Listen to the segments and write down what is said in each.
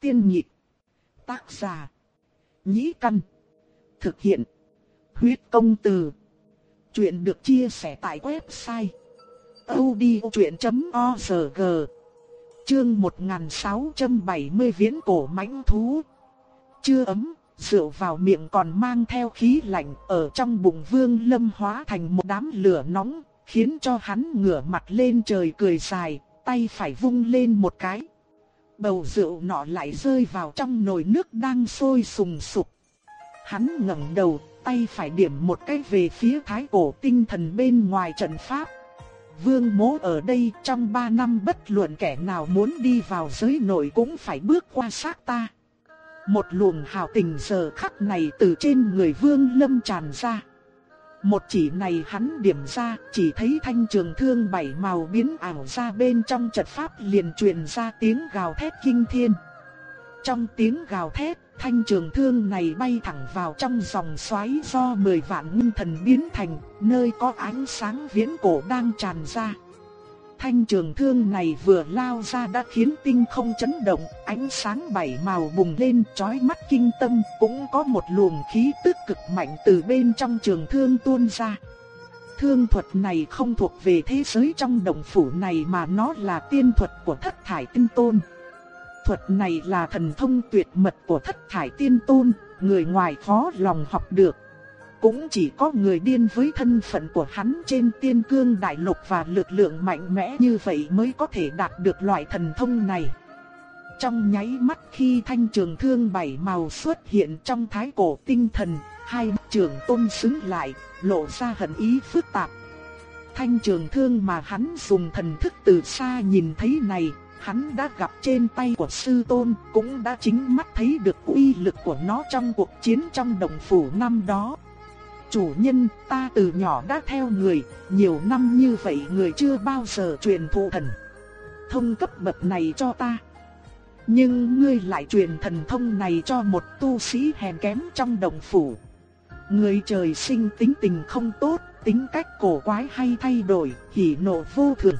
Tiên nhị Tác giả. Nhĩ căn. Thực hiện. Huyết công từ. Chuyện được chia sẻ tại website. odchuyện.org Chương 1670 Viễn cổ mãnh thú. Chưa ấm, rượu vào miệng còn mang theo khí lạnh, ở trong bụng Vương Lâm hóa thành một đám lửa nóng, khiến cho hắn ngửa mặt lên trời cười dài, tay phải vung lên một cái. Bầu rượu nọ lại rơi vào trong nồi nước đang sôi sùng sục. Hắn ngẩng đầu, tay phải điểm một cái về phía thái cổ tinh thần bên ngoài trận pháp. Vương mố ở đây trong ba năm bất luận kẻ nào muốn đi vào giới nội cũng phải bước qua xác ta. Một luồng hào tình giờ khắc này từ trên người vương lâm tràn ra. Một chỉ này hắn điểm ra, chỉ thấy thanh trường thương bảy màu biến ảo ra bên trong trận pháp liền truyền ra tiếng gào thét kinh thiên. Trong tiếng gào thét, thanh trường thương này bay thẳng vào trong dòng xoáy do mười vạn nguyên thần biến thành, nơi có ánh sáng viễn cổ đang tràn ra. Thanh trường thương này vừa lao ra đã khiến tinh không chấn động, ánh sáng bảy màu bùng lên chói mắt kinh tâm, cũng có một luồng khí tức cực mạnh từ bên trong trường thương tuôn ra. Thương thuật này không thuộc về thế giới trong đồng phủ này mà nó là tiên thuật của thất thải tinh tôn. Thuật này là thần thông tuyệt mật của thất thải tiên tôn, người ngoài khó lòng học được. Cũng chỉ có người điên với thân phận của hắn trên tiên cương đại lục và lực lượng mạnh mẽ như vậy mới có thể đạt được loại thần thông này. Trong nháy mắt khi thanh trường thương bảy màu xuất hiện trong thái cổ tinh thần, hai trường tôn xứng lại, lộ ra hận ý phức tạp. Thanh trường thương mà hắn dùng thần thức từ xa nhìn thấy này, hắn đã gặp trên tay của sư tôn, cũng đã chính mắt thấy được uy lực của nó trong cuộc chiến trong đồng phủ năm đó. Chủ nhân, ta từ nhỏ đã theo người, nhiều năm như vậy người chưa bao giờ truyền thụ thần. Thông cấp bậc này cho ta. Nhưng ngươi lại truyền thần thông này cho một tu sĩ hèn kém trong đồng phủ. Người trời sinh tính tình không tốt, tính cách cổ quái hay thay đổi, hỉ nộ vô thường.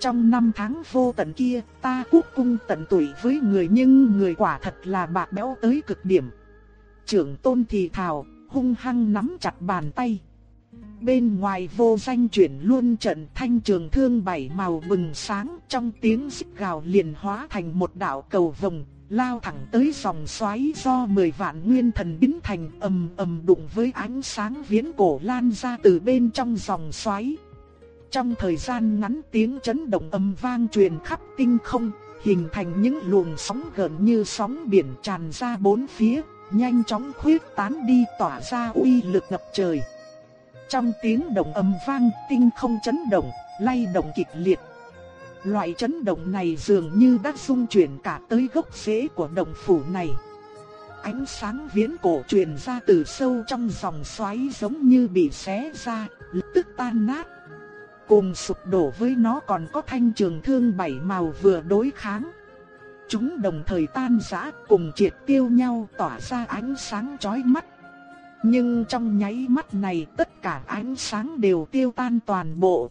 Trong năm tháng vô tận kia, ta quốc cung tận tuổi với người nhưng người quả thật là bạc béo tới cực điểm. Trưởng tôn thì thào, hung hăng nắm chặt bàn tay. Bên ngoài vô danh chuyển luôn trận thanh trường thương bảy màu bừng sáng trong tiếng xích gào liền hóa thành một đạo cầu vồng, lao thẳng tới dòng xoáy do mười vạn nguyên thần biến thành ầm ầm đụng với ánh sáng viễn cổ lan ra từ bên trong dòng xoáy. Trong thời gian ngắn tiếng chấn động âm vang truyền khắp tinh không, hình thành những luồng sóng gần như sóng biển tràn ra bốn phía, nhanh chóng khuyết tán đi tỏa ra uy lực ngập trời. Trong tiếng động âm vang, tinh không chấn động, lay động kịch liệt. Loại chấn động này dường như đã xung chuyển cả tới gốc rễ của động phủ này. Ánh sáng viễn cổ truyền ra từ sâu trong dòng xoáy giống như bị xé ra, lập tức tan nát. Cùng sụp đổ với nó còn có thanh trường thương bảy màu vừa đối kháng. Chúng đồng thời tan rã cùng triệt tiêu nhau tỏa ra ánh sáng chói mắt. Nhưng trong nháy mắt này tất cả ánh sáng đều tiêu tan toàn bộ.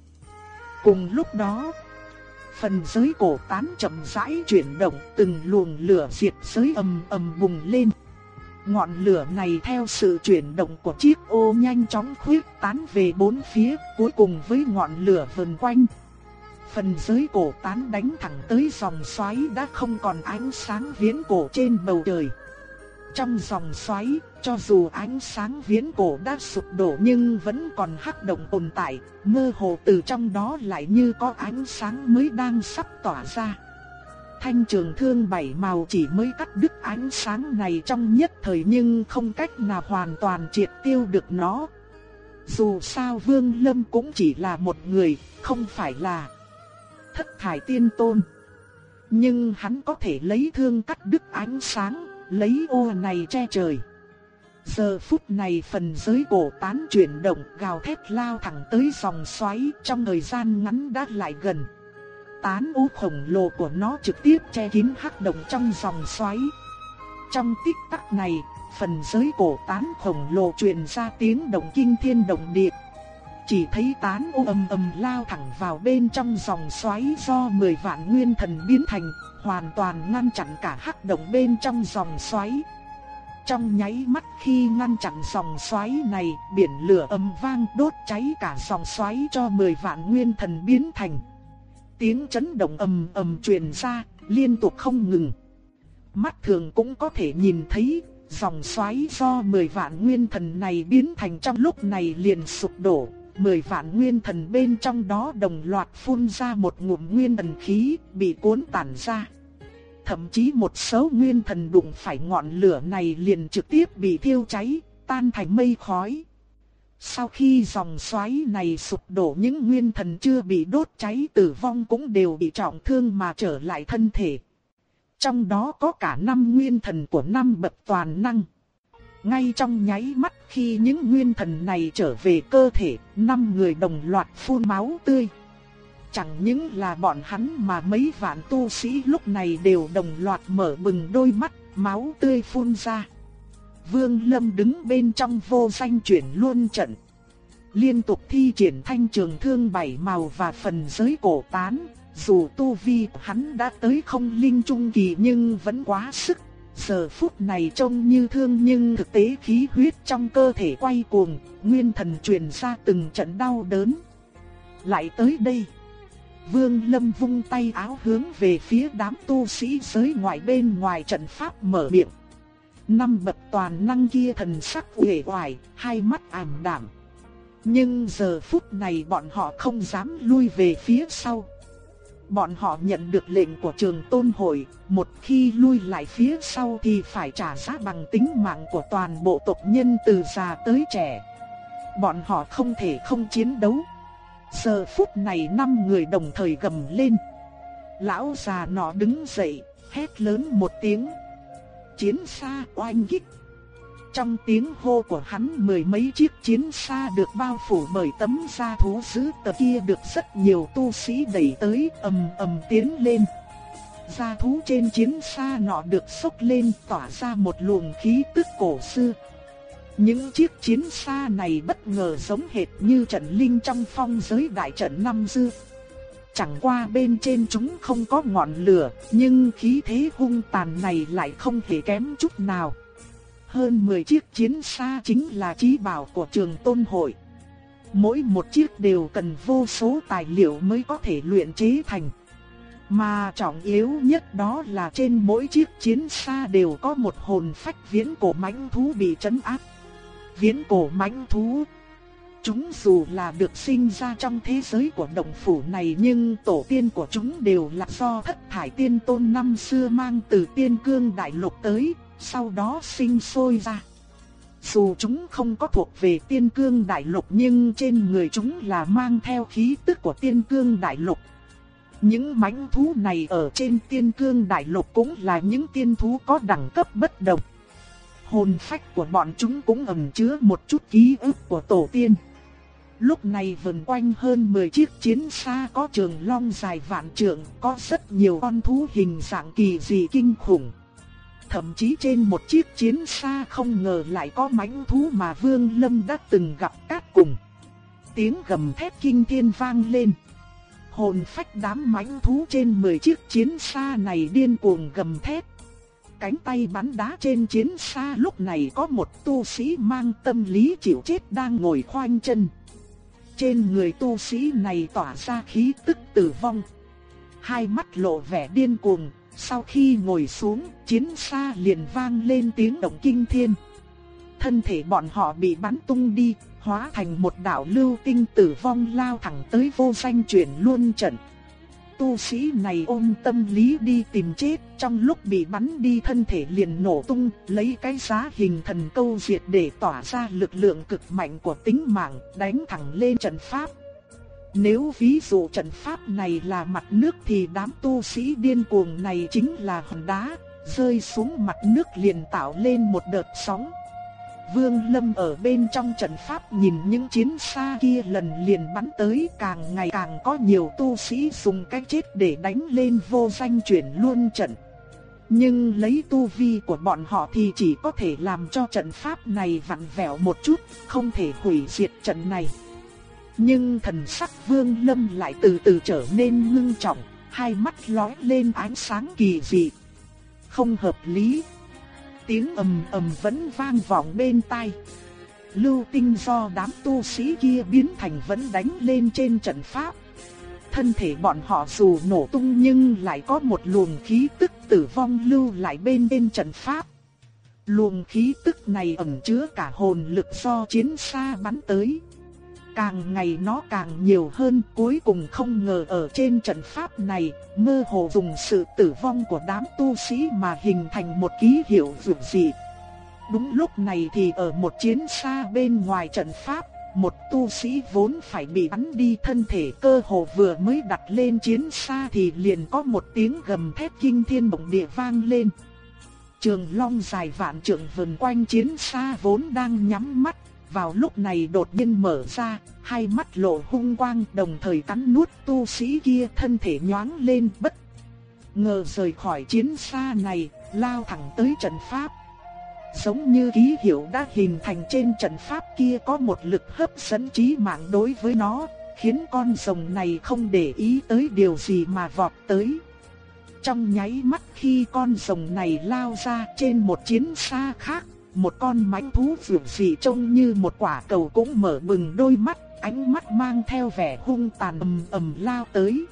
Cùng lúc đó, phần giới cổ tán chậm rãi chuyển động từng luồng lửa diệt giới ầm ầm bùng lên. Ngọn lửa này theo sự chuyển động của chiếc ô nhanh chóng khuyết tán về bốn phía, cuối cùng với ngọn lửa vần quanh. Phần giới cổ tán đánh thẳng tới dòng xoáy đã không còn ánh sáng viễn cổ trên bầu trời. Trong dòng xoáy, cho dù ánh sáng viễn cổ đã sụp đổ nhưng vẫn còn hắc động tồn tại, mơ hồ từ trong đó lại như có ánh sáng mới đang sắp tỏa ra. Thanh trường thương bảy màu chỉ mới cắt đứt ánh sáng này trong nhất thời nhưng không cách nào hoàn toàn triệt tiêu được nó. Dù sao Vương Lâm cũng chỉ là một người, không phải là thất thải tiên tôn. Nhưng hắn có thể lấy thương cắt đứt ánh sáng, lấy ô này che trời. Giờ phút này phần giới cổ tán chuyển động gào thét lao thẳng tới dòng xoáy trong thời gian ngắn đã lại gần. Tán ú khổng lồ của nó trực tiếp che kín hắc động trong dòng xoáy. Trong tích tắc này, phần giới cổ tán khổng lồ truyền ra tiếng động kinh thiên động địa chỉ thấy tán ô ầm ầm lao thẳng vào bên trong dòng xoáy do 10 vạn nguyên thần biến thành, hoàn toàn ngăn chặn cả hắc động bên trong dòng xoáy. Trong nháy mắt khi ngăn chặn dòng xoáy này, biển lửa âm vang đốt cháy cả dòng xoáy cho 10 vạn nguyên thần biến thành. Tiếng chấn động ầm ầm truyền ra, liên tục không ngừng. Mắt thường cũng có thể nhìn thấy, dòng xoáy do 10 vạn nguyên thần này biến thành trong lúc này liền sụp đổ. 10 vạn nguyên thần bên trong đó đồng loạt phun ra một ngụm nguyên thần khí, bị cuốn tản ra. Thậm chí một số nguyên thần đụng phải ngọn lửa này liền trực tiếp bị thiêu cháy, tan thành mây khói. Sau khi dòng xoáy này sụp đổ những nguyên thần chưa bị đốt cháy tử vong cũng đều bị trọng thương mà trở lại thân thể. Trong đó có cả năm nguyên thần của năm bậc toàn năng. Ngay trong nháy mắt khi những nguyên thần này trở về cơ thể, năm người đồng loạt phun máu tươi. Chẳng những là bọn hắn mà mấy vạn tu sĩ lúc này đều đồng loạt mở bừng đôi mắt, máu tươi phun ra. Vương Lâm đứng bên trong vô danh chuyển luôn trận. Liên tục thi triển thanh trường thương bảy màu và phần giới cổ tán, dù tu vi hắn đã tới không linh trung kỳ nhưng vẫn quá sức. Giờ phút này trông như thương nhưng thực tế khí huyết trong cơ thể quay cuồng, nguyên thần truyền ra từng trận đau đớn. Lại tới đây. Vương Lâm vung tay áo hướng về phía đám tu sĩ giới ngoại bên ngoài trận pháp mở miệng. Năm bậc toàn năng kia thần sắc uể oải, hai mắt ảm đạm. Nhưng giờ phút này bọn họ không dám lui về phía sau. Bọn họ nhận được lệnh của trường tôn hội, một khi lui lại phía sau thì phải trả giá bằng tính mạng của toàn bộ tộc nhân từ già tới trẻ. Bọn họ không thể không chiến đấu. Giờ phút này năm người đồng thời gầm lên. Lão già nọ đứng dậy, hét lớn một tiếng. Chiến xa oanh kích. Trong tiếng hô của hắn mười mấy chiếc chiến xa được bao phủ bởi tấm da thú dữ tờ kia được rất nhiều tu sĩ đẩy tới ầm ầm tiến lên. Da thú trên chiến xa nọ được sốc lên tỏa ra một luồng khí tức cổ xưa. Những chiếc chiến xa này bất ngờ giống hệt như trận linh trong phong giới đại trận năm xưa. Chẳng qua bên trên chúng không có ngọn lửa, nhưng khí thế hung tàn này lại không hề kém chút nào. Hơn 10 chiếc chiến xa chính là trí bảo của trường tôn hội. Mỗi một chiếc đều cần vô số tài liệu mới có thể luyện chế thành. Mà trọng yếu nhất đó là trên mỗi chiếc chiến xa đều có một hồn phách viễn cổ mãnh thú bị trấn áp. Viễn cổ mãnh thú Chúng dù là được sinh ra trong thế giới của động phủ này nhưng tổ tiên của chúng đều là do thất thải tiên tôn năm xưa mang từ tiên cương đại lục tới, sau đó sinh sôi ra. Dù chúng không có thuộc về tiên cương đại lục nhưng trên người chúng là mang theo khí tức của tiên cương đại lục. Những mãnh thú này ở trên tiên cương đại lục cũng là những tiên thú có đẳng cấp bất đồng. Hồn phách của bọn chúng cũng ẩn chứa một chút ký ức của tổ tiên. Lúc này vần quanh hơn 10 chiếc chiến xa có trường long dài vạn trượng, có rất nhiều con thú hình dạng kỳ dị kinh khủng. Thậm chí trên một chiếc chiến xa không ngờ lại có mãnh thú mà Vương Lâm đã từng gặp cát cùng. Tiếng gầm thét kinh thiên vang lên. Hồn phách đám mãnh thú trên 10 chiếc chiến xa này điên cuồng gầm thét. Cánh tay bắn đá trên chiến xa lúc này có một tu sĩ mang tâm lý chịu chết đang ngồi khoanh chân. Trên người tu sĩ này tỏa ra khí tức tử vong. Hai mắt lộ vẻ điên cuồng, sau khi ngồi xuống, chiến xa liền vang lên tiếng động kinh thiên. Thân thể bọn họ bị bắn tung đi, hóa thành một đạo lưu tinh tử vong lao thẳng tới vô danh chuyển luôn trận. Tu sĩ này ôm tâm lý đi tìm chết, trong lúc bị bắn đi thân thể liền nổ tung, lấy cái giá hình thần câu diệt để tỏa ra lực lượng cực mạnh của tính mạng, đánh thẳng lên trận pháp. Nếu ví dụ trận pháp này là mặt nước thì đám tu sĩ điên cuồng này chính là hòn đá, rơi xuống mặt nước liền tạo lên một đợt sóng. Vương Lâm ở bên trong trận pháp nhìn những chiến xa kia lần liền bắn tới càng ngày càng có nhiều tu sĩ dùng cách chết để đánh lên vô danh chuyển luôn trận. Nhưng lấy tu vi của bọn họ thì chỉ có thể làm cho trận pháp này vặn vẹo một chút, không thể hủy diệt trận này. Nhưng thần sắc Vương Lâm lại từ từ trở nên ngưng trọng, hai mắt lóe lên ánh sáng kỳ dị. Không hợp lý. Tiếng ầm ầm vẫn vang vọng bên tai. Lưu tinh do đám tu sĩ kia biến thành vẫn đánh lên trên trận pháp. Thân thể bọn họ dù nổ tung nhưng lại có một luồng khí tức tử vong lưu lại bên bên trận pháp. Luồng khí tức này ẩn chứa cả hồn lực do chiến xa bắn tới. Càng ngày nó càng nhiều hơn cuối cùng không ngờ ở trên trận pháp này, mơ hồ dùng sự tử vong của đám tu sĩ mà hình thành một ký hiệu dường dị. Đúng lúc này thì ở một chiến xa bên ngoài trận pháp, một tu sĩ vốn phải bị bắn đi thân thể cơ hồ vừa mới đặt lên chiến xa thì liền có một tiếng gầm thét kinh thiên động địa vang lên. Trường long dài vạn trượng vần quanh chiến xa vốn đang nhắm mắt, vào lúc này đột nhiên mở ra, hai mắt lộ hung quang đồng thời cắn nuốt tu sĩ kia thân thể nhoáng lên bất ngờ rời khỏi chiến xa này, lao thẳng tới trận pháp. Giống như ký hiệu đã hình thành trên trận pháp kia có một lực hấp dẫn trí mạng đối với nó, khiến con rồng này không để ý tới điều gì mà vọt tới. Trong nháy mắt khi con rồng này lao ra trên một chiến xa khác, một con mãnh thú phượng phì trông như một quả cầu cũng mở bừng đôi mắt, ánh mắt mang theo vẻ hung tàn ầm ầm lao tới.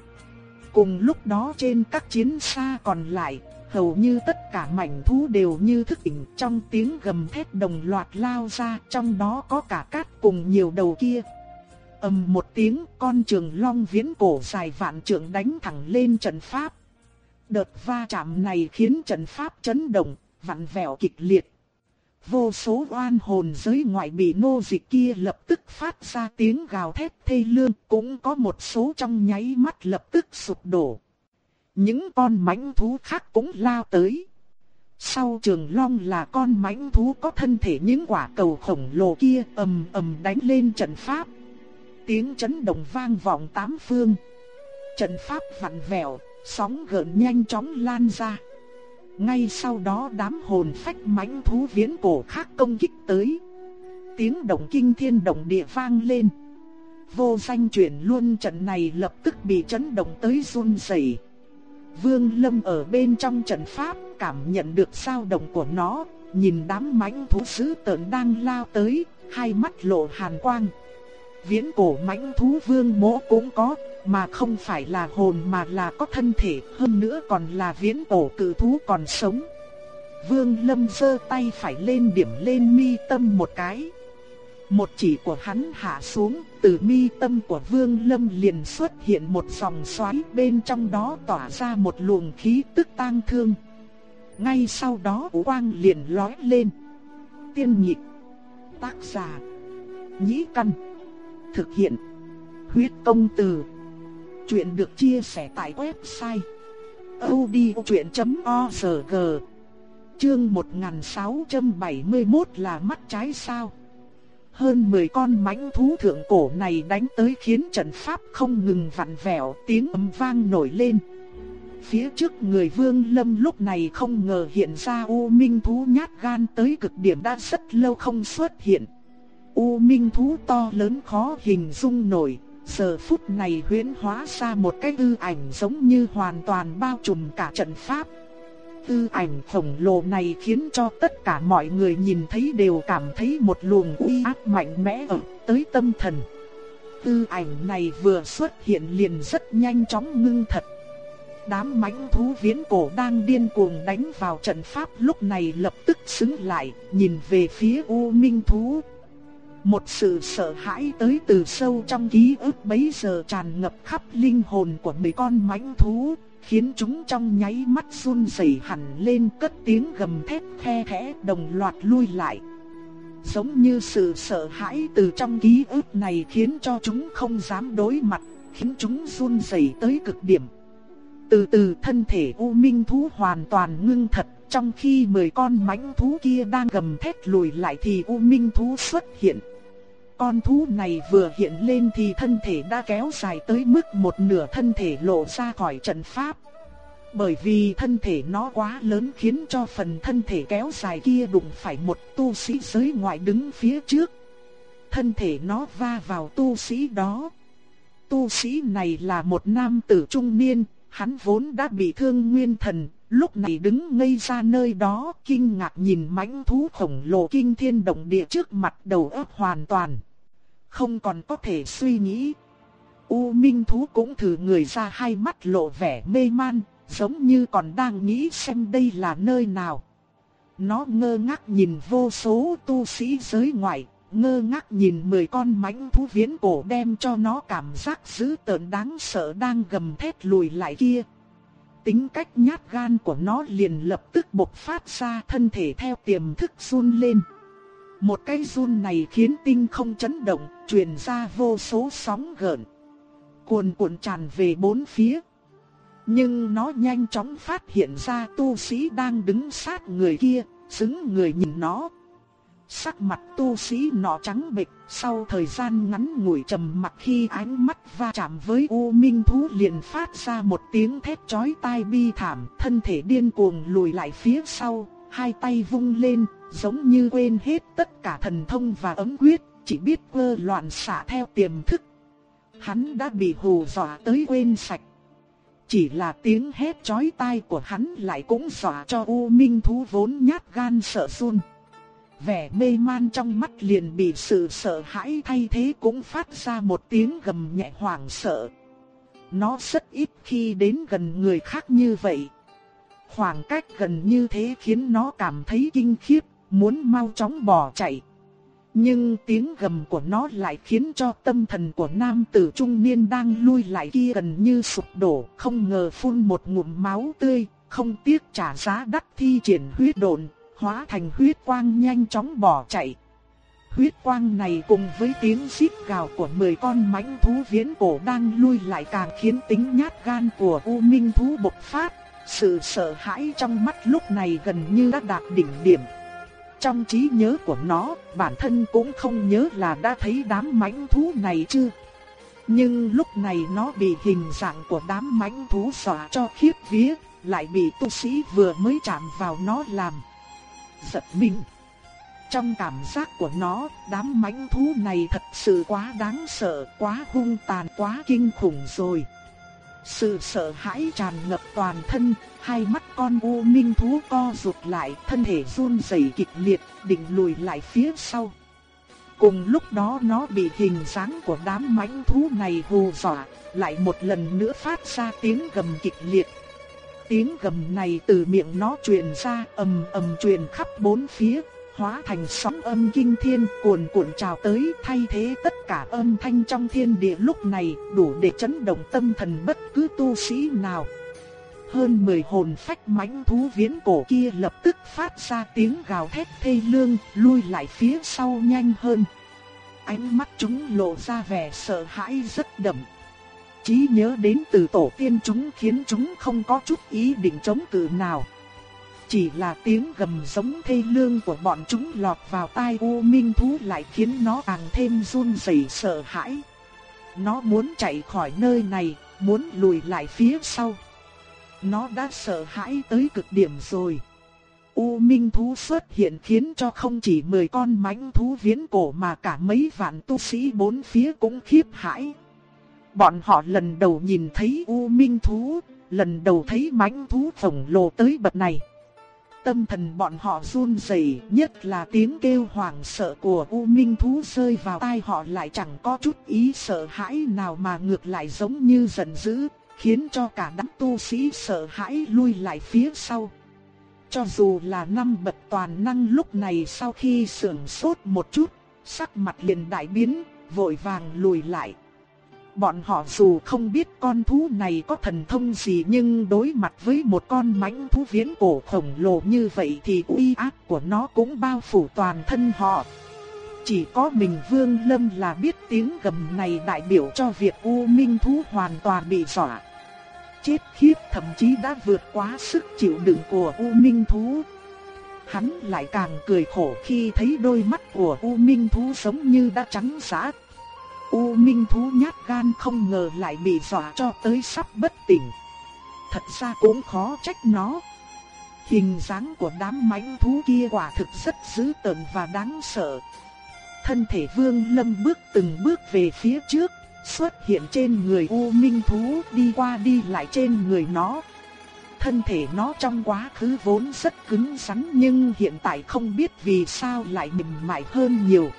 Cùng lúc đó trên các chiến xa còn lại, hầu như tất cả mảnh thú đều như thức tỉnh trong tiếng gầm thét đồng loạt lao ra, trong đó có cả cát cùng nhiều đầu kia. ầm một tiếng, con trường long viễn cổ dài vạn trượng đánh thẳng lên trận pháp. Đợt va chạm này khiến trận pháp chấn động, vặn vẹo kịch liệt. Vô số oan hồn giới ngoại bị nô dịch kia lập tức phát ra tiếng gào thét thê lương, cũng có một số trong nháy mắt lập tức sụp đổ. Những con mãnh thú khác cũng lao tới. Sau trường long là con mãnh thú có thân thể những quả cầu khổng lồ kia ầm ầm đánh lên trận pháp. Tiếng chấn động vang vọng tám phương. Trận pháp vặn vẹo, sóng gợn nhanh chóng lan ra. Ngay sau đó đám hồn phách mãnh thú viễn cổ khác công kích tới. Tiếng động kinh thiên động địa vang lên. Vô danh chuyển luôn trận này lập tức bị chấn động tới run rẩy. Vương Lâm ở bên trong trận pháp cảm nhận được sao động của nó, nhìn đám mãnh thú sứ tợn đang lao tới, hai mắt lộ hàn quang. Viễn cổ mãnh thú vương mỗ cũng có, mà không phải là hồn mà là có thân thể, hơn nữa còn là viễn cổ cự thú còn sống. Vương Lâm giơ tay phải lên điểm lên mi tâm một cái. Một chỉ của hắn hạ xuống, từ mi tâm của Vương Lâm liền xuất hiện một dòng xoáy bên trong đó tỏa ra một luồng khí tức tang thương. Ngay sau đó quang liền lói lên. Tiên nhị tác giả, nhĩ căn, thực hiện, huyết công từ. Chuyện được chia sẻ tại website odchuyện.org Chương 1671 là mắt trái sao hơn 10 con mãnh thú thượng cổ này đánh tới khiến trận pháp không ngừng vặn vẹo, tiếng ầm vang nổi lên. Phía trước người Vương Lâm lúc này không ngờ hiện ra U Minh thú nhát gan tới cực điểm đã rất lâu không xuất hiện. U Minh thú to lớn khó hình dung nổi, giờ phút này huyễn hóa ra một cái ư ảnh giống như hoàn toàn bao trùm cả trận pháp tư ảnh khổng lồ này khiến cho tất cả mọi người nhìn thấy đều cảm thấy một luồng uy áp mạnh mẽ ở tới tâm thần. Tư ảnh này vừa xuất hiện liền rất nhanh chóng ngưng thật. Đám mãnh thú viễn cổ đang điên cuồng đánh vào trận pháp lúc này lập tức xứng lại, nhìn về phía U Minh thú. Một sự sợ hãi tới từ sâu trong ký ức bấy giờ tràn ngập khắp linh hồn của mấy con mãnh thú khiến chúng trong nháy mắt run rẩy hẳn lên cất tiếng gầm thét khe khẽ đồng loạt lui lại. Giống như sự sợ hãi từ trong ký ức này khiến cho chúng không dám đối mặt, khiến chúng run rẩy tới cực điểm. Từ từ thân thể U Minh thú hoàn toàn ngưng thật, trong khi 10 con mãnh thú kia đang gầm thét lùi lại thì U Minh thú xuất hiện. Con thú này vừa hiện lên thì thân thể đã kéo dài tới mức một nửa thân thể lộ ra khỏi trận pháp. Bởi vì thân thể nó quá lớn khiến cho phần thân thể kéo dài kia đụng phải một tu sĩ giới ngoại đứng phía trước. thân thể nó va vào tu sĩ đó. Tu sĩ này là một nam tử trung niên, hắn vốn đã bị thương nguyên thần, lúc này đứng ngây ra nơi đó, kinh ngạc nhìn mãnh thú khổng lồ kinh thiên động địa trước mặt đầu óc hoàn toàn. Không còn có thể suy nghĩ. U Minh thú cũng thử người ra hai mắt lộ vẻ mê man, giống như còn đang nghĩ xem đây là nơi nào. Nó ngơ ngác nhìn vô số tu sĩ giới ngoại, ngơ ngác nhìn mười con mãnh thú viễn cổ đem cho nó cảm giác dữ tợn đáng sợ đang gầm thét lùi lại kia. Tính cách nhát gan của nó liền lập tức bộc phát ra thân thể theo tiềm thức run lên. Một cái run này khiến tinh không chấn động, truyền ra vô số sóng gợn. Cuồn cuộn tràn về bốn phía. Nhưng nó nhanh chóng phát hiện ra tu sĩ đang đứng sát người kia, xứng người nhìn nó. Sắc mặt tu sĩ nọ trắng bệch, sau thời gian ngắn ngủi trầm mặc khi ánh mắt va chạm với U Minh thú liền phát ra một tiếng thét chói tai bi thảm, thân thể điên cuồng lùi lại phía sau, hai tay vung lên, giống như quên hết tất cả thần thông và ấm quyết, chỉ biết vơ loạn xả theo tiềm thức. Hắn đã bị hù dọa tới quên sạch. Chỉ là tiếng hét chói tai của hắn lại cũng dọa cho U Minh thú vốn nhát gan sợ run. Vẻ mê man trong mắt liền bị sự sợ hãi thay thế cũng phát ra một tiếng gầm nhẹ hoảng sợ. Nó rất ít khi đến gần người khác như vậy. Khoảng cách gần như thế khiến nó cảm thấy kinh khiếp, muốn mau chóng bỏ chạy. Nhưng tiếng gầm của nó lại khiến cho tâm thần của nam tử trung niên đang lui lại kia gần như sụp đổ, không ngờ phun một ngụm máu tươi, không tiếc trả giá đắt thi triển huyết độn, hóa thành huyết quang nhanh chóng bỏ chạy. Huyết quang này cùng với tiếng xít gào của 10 con mãnh thú viễn cổ đang lui lại càng khiến tính nhát gan của U Minh thú bộc phát, sự sợ hãi trong mắt lúc này gần như đã đạt đỉnh điểm. Trong trí nhớ của nó, bản thân cũng không nhớ là đã thấy đám mãnh thú này chưa. Nhưng lúc này nó bị hình dạng của đám mãnh thú dọa cho khiếp vía, lại bị tu sĩ vừa mới chạm vào nó làm giật mình. Trong cảm giác của nó, đám mãnh thú này thật sự quá đáng sợ, quá hung tàn, quá kinh khủng rồi. Sự sợ hãi tràn ngập toàn thân, hai mắt con u minh thú co rụt lại, thân thể run rẩy kịch liệt, định lùi lại phía sau. Cùng lúc đó nó bị hình dáng của đám mãnh thú này hù dọa, lại một lần nữa phát ra tiếng gầm kịch liệt, Tiếng gầm này từ miệng nó truyền ra ầm ầm truyền khắp bốn phía, hóa thành sóng âm kinh thiên cuồn cuộn trào tới thay thế tất cả âm thanh trong thiên địa lúc này đủ để chấn động tâm thần bất cứ tu sĩ nào. Hơn 10 hồn phách mãnh thú viễn cổ kia lập tức phát ra tiếng gào thét thê lương, lui lại phía sau nhanh hơn. Ánh mắt chúng lộ ra vẻ sợ hãi rất đậm trí nhớ đến từ tổ tiên chúng khiến chúng không có chút ý định chống cự nào. Chỉ là tiếng gầm giống thê lương của bọn chúng lọt vào tai U Minh Thú lại khiến nó càng thêm run rẩy sợ hãi. Nó muốn chạy khỏi nơi này, muốn lùi lại phía sau. Nó đã sợ hãi tới cực điểm rồi. U Minh Thú xuất hiện khiến cho không chỉ 10 con mãnh thú viễn cổ mà cả mấy vạn tu sĩ bốn phía cũng khiếp hãi. Bọn họ lần đầu nhìn thấy U Minh Thú, lần đầu thấy mãnh thú khổng lồ tới bậc này. Tâm thần bọn họ run rẩy, nhất là tiếng kêu hoảng sợ của U Minh Thú rơi vào tai họ lại chẳng có chút ý sợ hãi nào mà ngược lại giống như giận dữ, khiến cho cả đám tu sĩ sợ hãi lui lại phía sau. Cho dù là năm bậc toàn năng lúc này sau khi sưởng sốt một chút, sắc mặt liền đại biến, vội vàng lùi lại. Bọn họ dù không biết con thú này có thần thông gì nhưng đối mặt với một con mãnh thú viễn cổ khổng lồ như vậy thì uy áp của nó cũng bao phủ toàn thân họ. Chỉ có mình Vương Lâm là biết tiếng gầm này đại biểu cho việc U Minh thú hoàn toàn bị dọa. Chết khiếp, thậm chí đã vượt quá sức chịu đựng của U Minh thú. Hắn lại càng cười khổ khi thấy đôi mắt của U Minh thú giống như đã trắng giã U Minh thú nhát gan không ngờ lại bị dọa cho tới sắp bất tỉnh. Thật ra cũng khó trách nó. Hình dáng của đám mãnh thú kia quả thực rất dữ tợn và đáng sợ thân thể Vương Lâm bước từng bước về phía trước, xuất hiện trên người U Minh thú, đi qua đi lại trên người nó. Thân thể nó trong quá khứ vốn rất cứng rắn nhưng hiện tại không biết vì sao lại mềm mại hơn nhiều.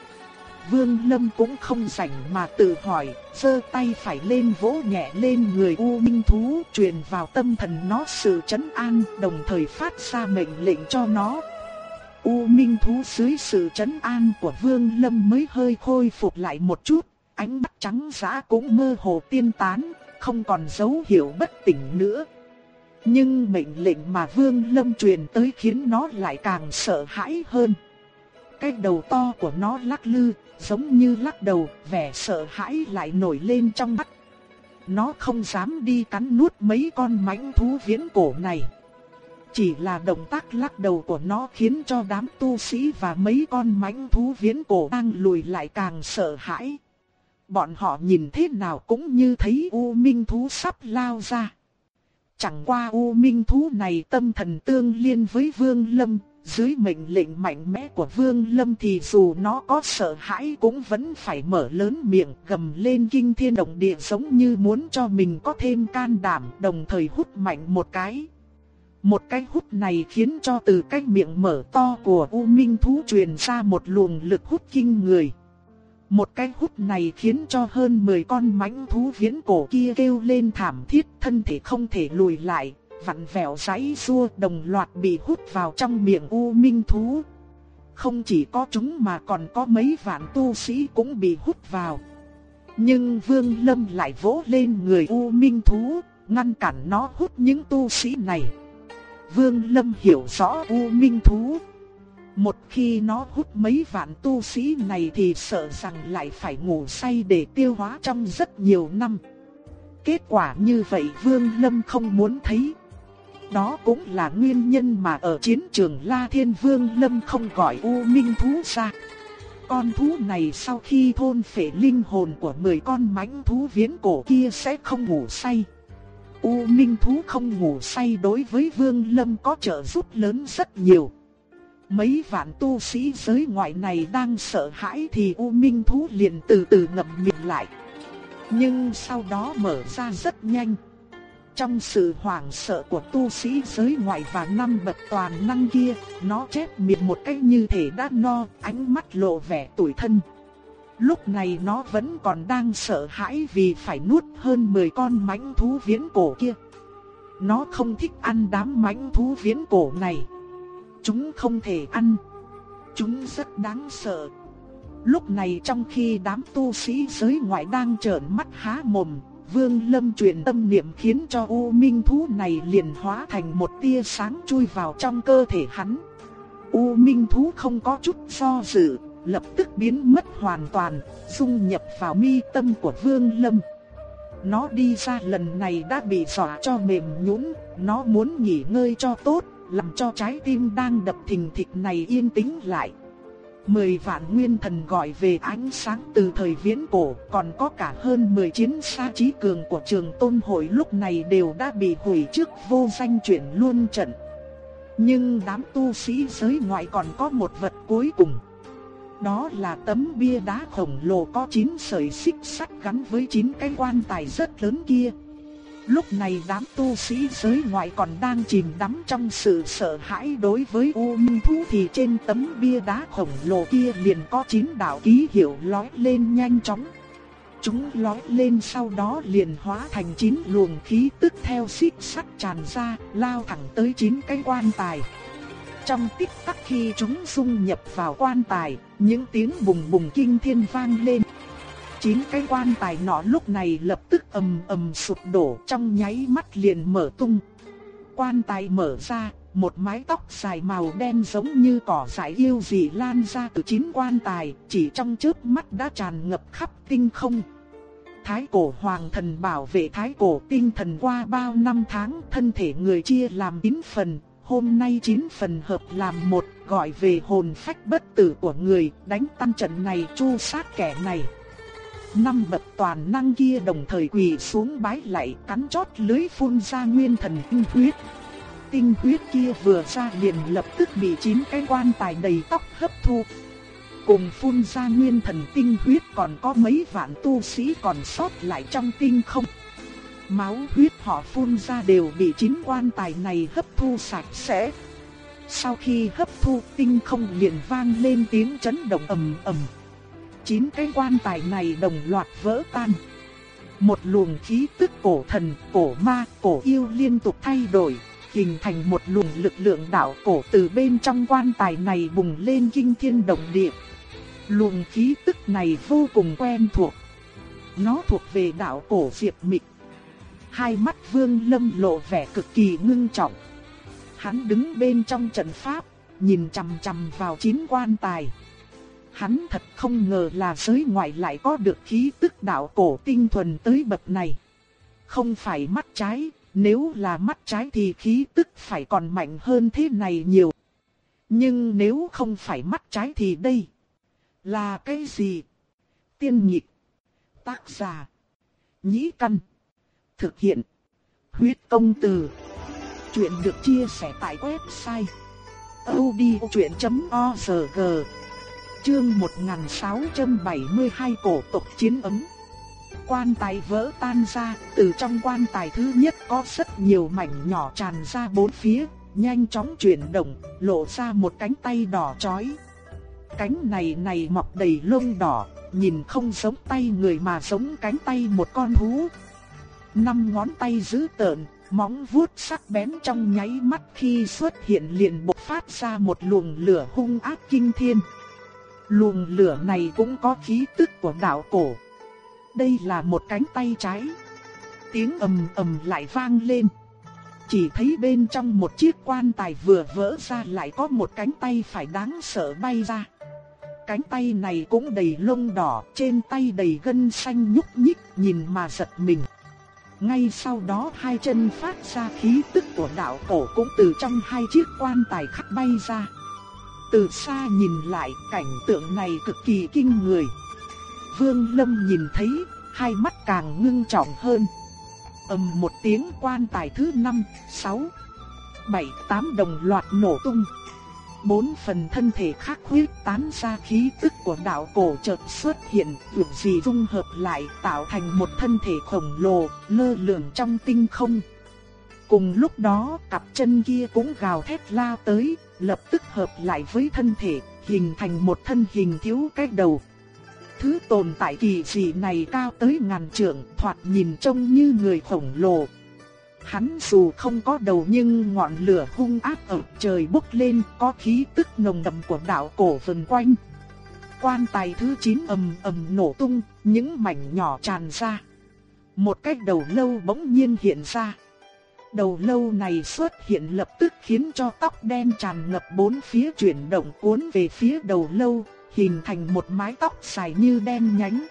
Vương Lâm cũng không rảnh mà tự hỏi, giơ tay phải lên vỗ nhẹ lên người U Minh thú, truyền vào tâm thần nó sự chấn an, đồng thời phát ra mệnh lệnh cho nó. U Minh thú dưới sự chấn an của Vương Lâm mới hơi khôi phục lại một chút, ánh mắt trắng dã cũng mơ hồ tiên tán, không còn dấu hiệu bất tỉnh nữa. Nhưng mệnh lệnh mà Vương Lâm truyền tới khiến nó lại càng sợ hãi hơn. Cái đầu to của nó lắc lư, giống như lắc đầu, vẻ sợ hãi lại nổi lên trong mắt. Nó không dám đi cắn nuốt mấy con mãnh thú viễn cổ này. Chỉ là động tác lắc đầu của nó khiến cho đám tu sĩ và mấy con mãnh thú viễn cổ đang lùi lại càng sợ hãi. Bọn họ nhìn thế nào cũng như thấy U Minh thú sắp lao ra. Chẳng qua U Minh thú này tâm thần tương liên với Vương Lâm, dưới mệnh lệnh mạnh mẽ của Vương Lâm thì dù nó có sợ hãi cũng vẫn phải mở lớn miệng gầm lên kinh thiên động địa giống như muốn cho mình có thêm can đảm đồng thời hút mạnh một cái. Một cái hút này khiến cho từ cái miệng mở to của U Minh thú truyền ra một luồng lực hút kinh người. Một cái hút này khiến cho hơn 10 con mãnh thú viễn cổ kia kêu lên thảm thiết, thân thể không thể lùi lại, vặn vẹo giấy xua đồng loạt bị hút vào trong miệng U Minh thú. Không chỉ có chúng mà còn có mấy vạn tu sĩ cũng bị hút vào. Nhưng Vương Lâm lại vỗ lên người U Minh thú, ngăn cản nó hút những tu sĩ này. Vương Lâm hiểu rõ U Minh thú. Một khi nó hút mấy vạn tu sĩ này thì sợ rằng lại phải ngủ say để tiêu hóa trong rất nhiều năm. Kết quả như vậy Vương Lâm không muốn thấy. Đó cũng là nguyên nhân mà ở chiến trường La Thiên Vương Lâm không gọi U Minh thú ra. Con thú này sau khi thôn phệ linh hồn của 10 con mãnh thú viễn cổ kia sẽ không ngủ say. U Minh thú không ngủ say đối với Vương Lâm có trợ giúp lớn rất nhiều. Mấy vạn tu sĩ giới ngoại này đang sợ hãi thì U Minh thú liền từ từ ngậm miệng lại. Nhưng sau đó mở ra rất nhanh. Trong sự hoảng sợ của tu sĩ giới ngoại và năm bậc toàn năng kia, nó chép miệng một cách như thể đã no, ánh mắt lộ vẻ tủi thân. Lúc này nó vẫn còn đang sợ hãi vì phải nuốt hơn 10 con mãnh thú viễn cổ kia. Nó không thích ăn đám mãnh thú viễn cổ này. Chúng không thể ăn. Chúng rất đáng sợ. Lúc này trong khi đám tu sĩ giới ngoại đang trợn mắt há mồm, Vương Lâm truyền tâm niệm khiến cho U Minh thú này liền hóa thành một tia sáng chui vào trong cơ thể hắn. U Minh thú không có chút do dự, lập tức biến mất hoàn toàn, dung nhập vào mi tâm của Vương Lâm. Nó đi ra lần này đã bị dọa cho mềm nhũn, nó muốn nghỉ ngơi cho tốt, làm cho trái tim đang đập thình thịch này yên tĩnh lại. Mười vạn nguyên thần gọi về ánh sáng từ thời viễn cổ, còn có cả hơn 10 chiến xa trí cường của trường tôn hội lúc này đều đã bị hủy trước vô danh chuyển luôn trận. Nhưng đám tu sĩ giới ngoại còn có một vật cuối cùng. Đó là tấm bia đá khổng lồ có 9 sợi xích sắt gắn với 9 cái quan tài rất lớn kia. Lúc này đám tu sĩ giới ngoại còn đang chìm đắm trong sự sợ hãi đối với U Minh Thú thì trên tấm bia đá khổng lồ kia liền có 9 đạo ký hiệu lói lên nhanh chóng. Chúng lói lên sau đó liền hóa thành 9 luồng khí tức theo xích sắt tràn ra, lao thẳng tới 9 cái quan tài. Trong tích tắc khi chúng dung nhập vào quan tài, những tiếng bùng bùng kinh thiên vang lên. Chín cái quan tài nọ lúc này lập tức ầm ầm sụp đổ trong nháy mắt liền mở tung. Quan tài mở ra, một mái tóc dài màu đen giống như cỏ dại yêu dị lan ra từ chín quan tài, chỉ trong chớp mắt đã tràn ngập khắp tinh không. Thái cổ hoàng thần bảo vệ thái cổ tinh thần qua bao năm tháng, thân thể người chia làm 9 phần, hôm nay chín phần hợp làm một, gọi về hồn phách bất tử của người, đánh tan trận này chu sát kẻ này. Năm bậc toàn năng kia đồng thời quỳ xuống bái lạy cắn chót lưới phun ra nguyên thần tinh huyết. Tinh huyết kia vừa ra liền lập tức bị chín cái quan tài đầy tóc hấp thu. cùng phun ra nguyên thần tinh huyết còn có mấy vạn tu sĩ còn sót lại trong tinh không. Máu huyết họ phun ra đều bị chín quan tài này hấp thu sạch sẽ. Sau khi hấp thu tinh không liền vang lên tiếng chấn động ầm ầm. Chín cái quan tài này đồng loạt vỡ tan. Một luồng khí tức cổ thần, cổ ma, cổ yêu liên tục thay đổi, hình thành một luồng lực lượng đạo cổ từ bên trong quan tài này bùng lên kinh thiên động địa. Luồng khí tức này vô cùng quen thuộc. Nó thuộc về đạo cổ Diệp Mịch. Hai mắt Vương Lâm lộ vẻ cực kỳ ngưng trọng. Hắn đứng bên trong trận pháp, nhìn chằm chằm vào chín quan tài. Hắn thật không ngờ là giới ngoại lại có được khí tức đạo cổ tinh thuần tới bậc này. Không phải mắt trái, nếu là mắt trái thì khí tức phải còn mạnh hơn thế này nhiều. Nhưng nếu không phải mắt trái thì đây là cái gì? Tiên nhịp, tác giả, nhĩ căn, thực hiện, huyết công từ. Chuyện được chia sẻ tại website odchuyện.org Chương 1672 cổ tộc chiến ấm Quan tài vỡ tan ra, từ trong quan tài thứ nhất có rất nhiều mảnh nhỏ tràn ra bốn phía, nhanh chóng chuyển động, lộ ra một cánh tay đỏ chói. Cánh này này mọc đầy lông đỏ, nhìn không giống tay người mà giống cánh tay một con thú. Năm ngón tay dữ tợn, móng vuốt sắc bén trong nháy mắt khi xuất hiện liền bộc phát ra một luồng lửa hung ác kinh thiên. Luồng lửa này cũng có khí tức của đạo cổ. Đây là một cánh tay trái. Tiếng ầm ầm lại vang lên. Chỉ thấy bên trong một chiếc quan tài vừa vỡ ra lại có một cánh tay phải đáng sợ bay ra. Cánh tay này cũng đầy lông đỏ, trên tay đầy gân xanh nhúc nhích, nhìn mà giật mình. Ngay sau đó hai chân phát ra khí tức của đạo cổ cũng từ trong hai chiếc quan tài khắc bay ra. Từ xa nhìn lại cảnh tượng này cực kỳ kinh người. Vương Lâm nhìn thấy, hai mắt càng ngưng trọng hơn. ầm một tiếng quan tài thứ 5, 6, 7, 8 đồng loạt nổ tung. Bốn phần thân thể khác huyết tán ra khí tức của đạo cổ chợt xuất hiện, vượt gì dung hợp lại tạo thành một thân thể khổng lồ, lơ lửng trong tinh không. Cùng lúc đó, cặp chân kia cũng gào thét la tới, lập tức hợp lại với thân thể, hình thành một thân hình thiếu cái đầu. Thứ tồn tại kỳ dị này cao tới ngàn trượng, thoạt nhìn trông như người khổng lồ. Hắn dù không có đầu nhưng ngọn lửa hung ác ở trời bốc lên, có khí tức nồng đậm của đạo cổ vần quanh. Quan tài thứ 9 ầm ầm nổ tung, những mảnh nhỏ tràn ra. Một cái đầu lâu bỗng nhiên hiện ra. Đầu lâu này xuất hiện lập tức khiến cho tóc đen tràn ngập bốn phía chuyển động cuốn về phía đầu lâu, hình thành một mái tóc dài như đen nhánh.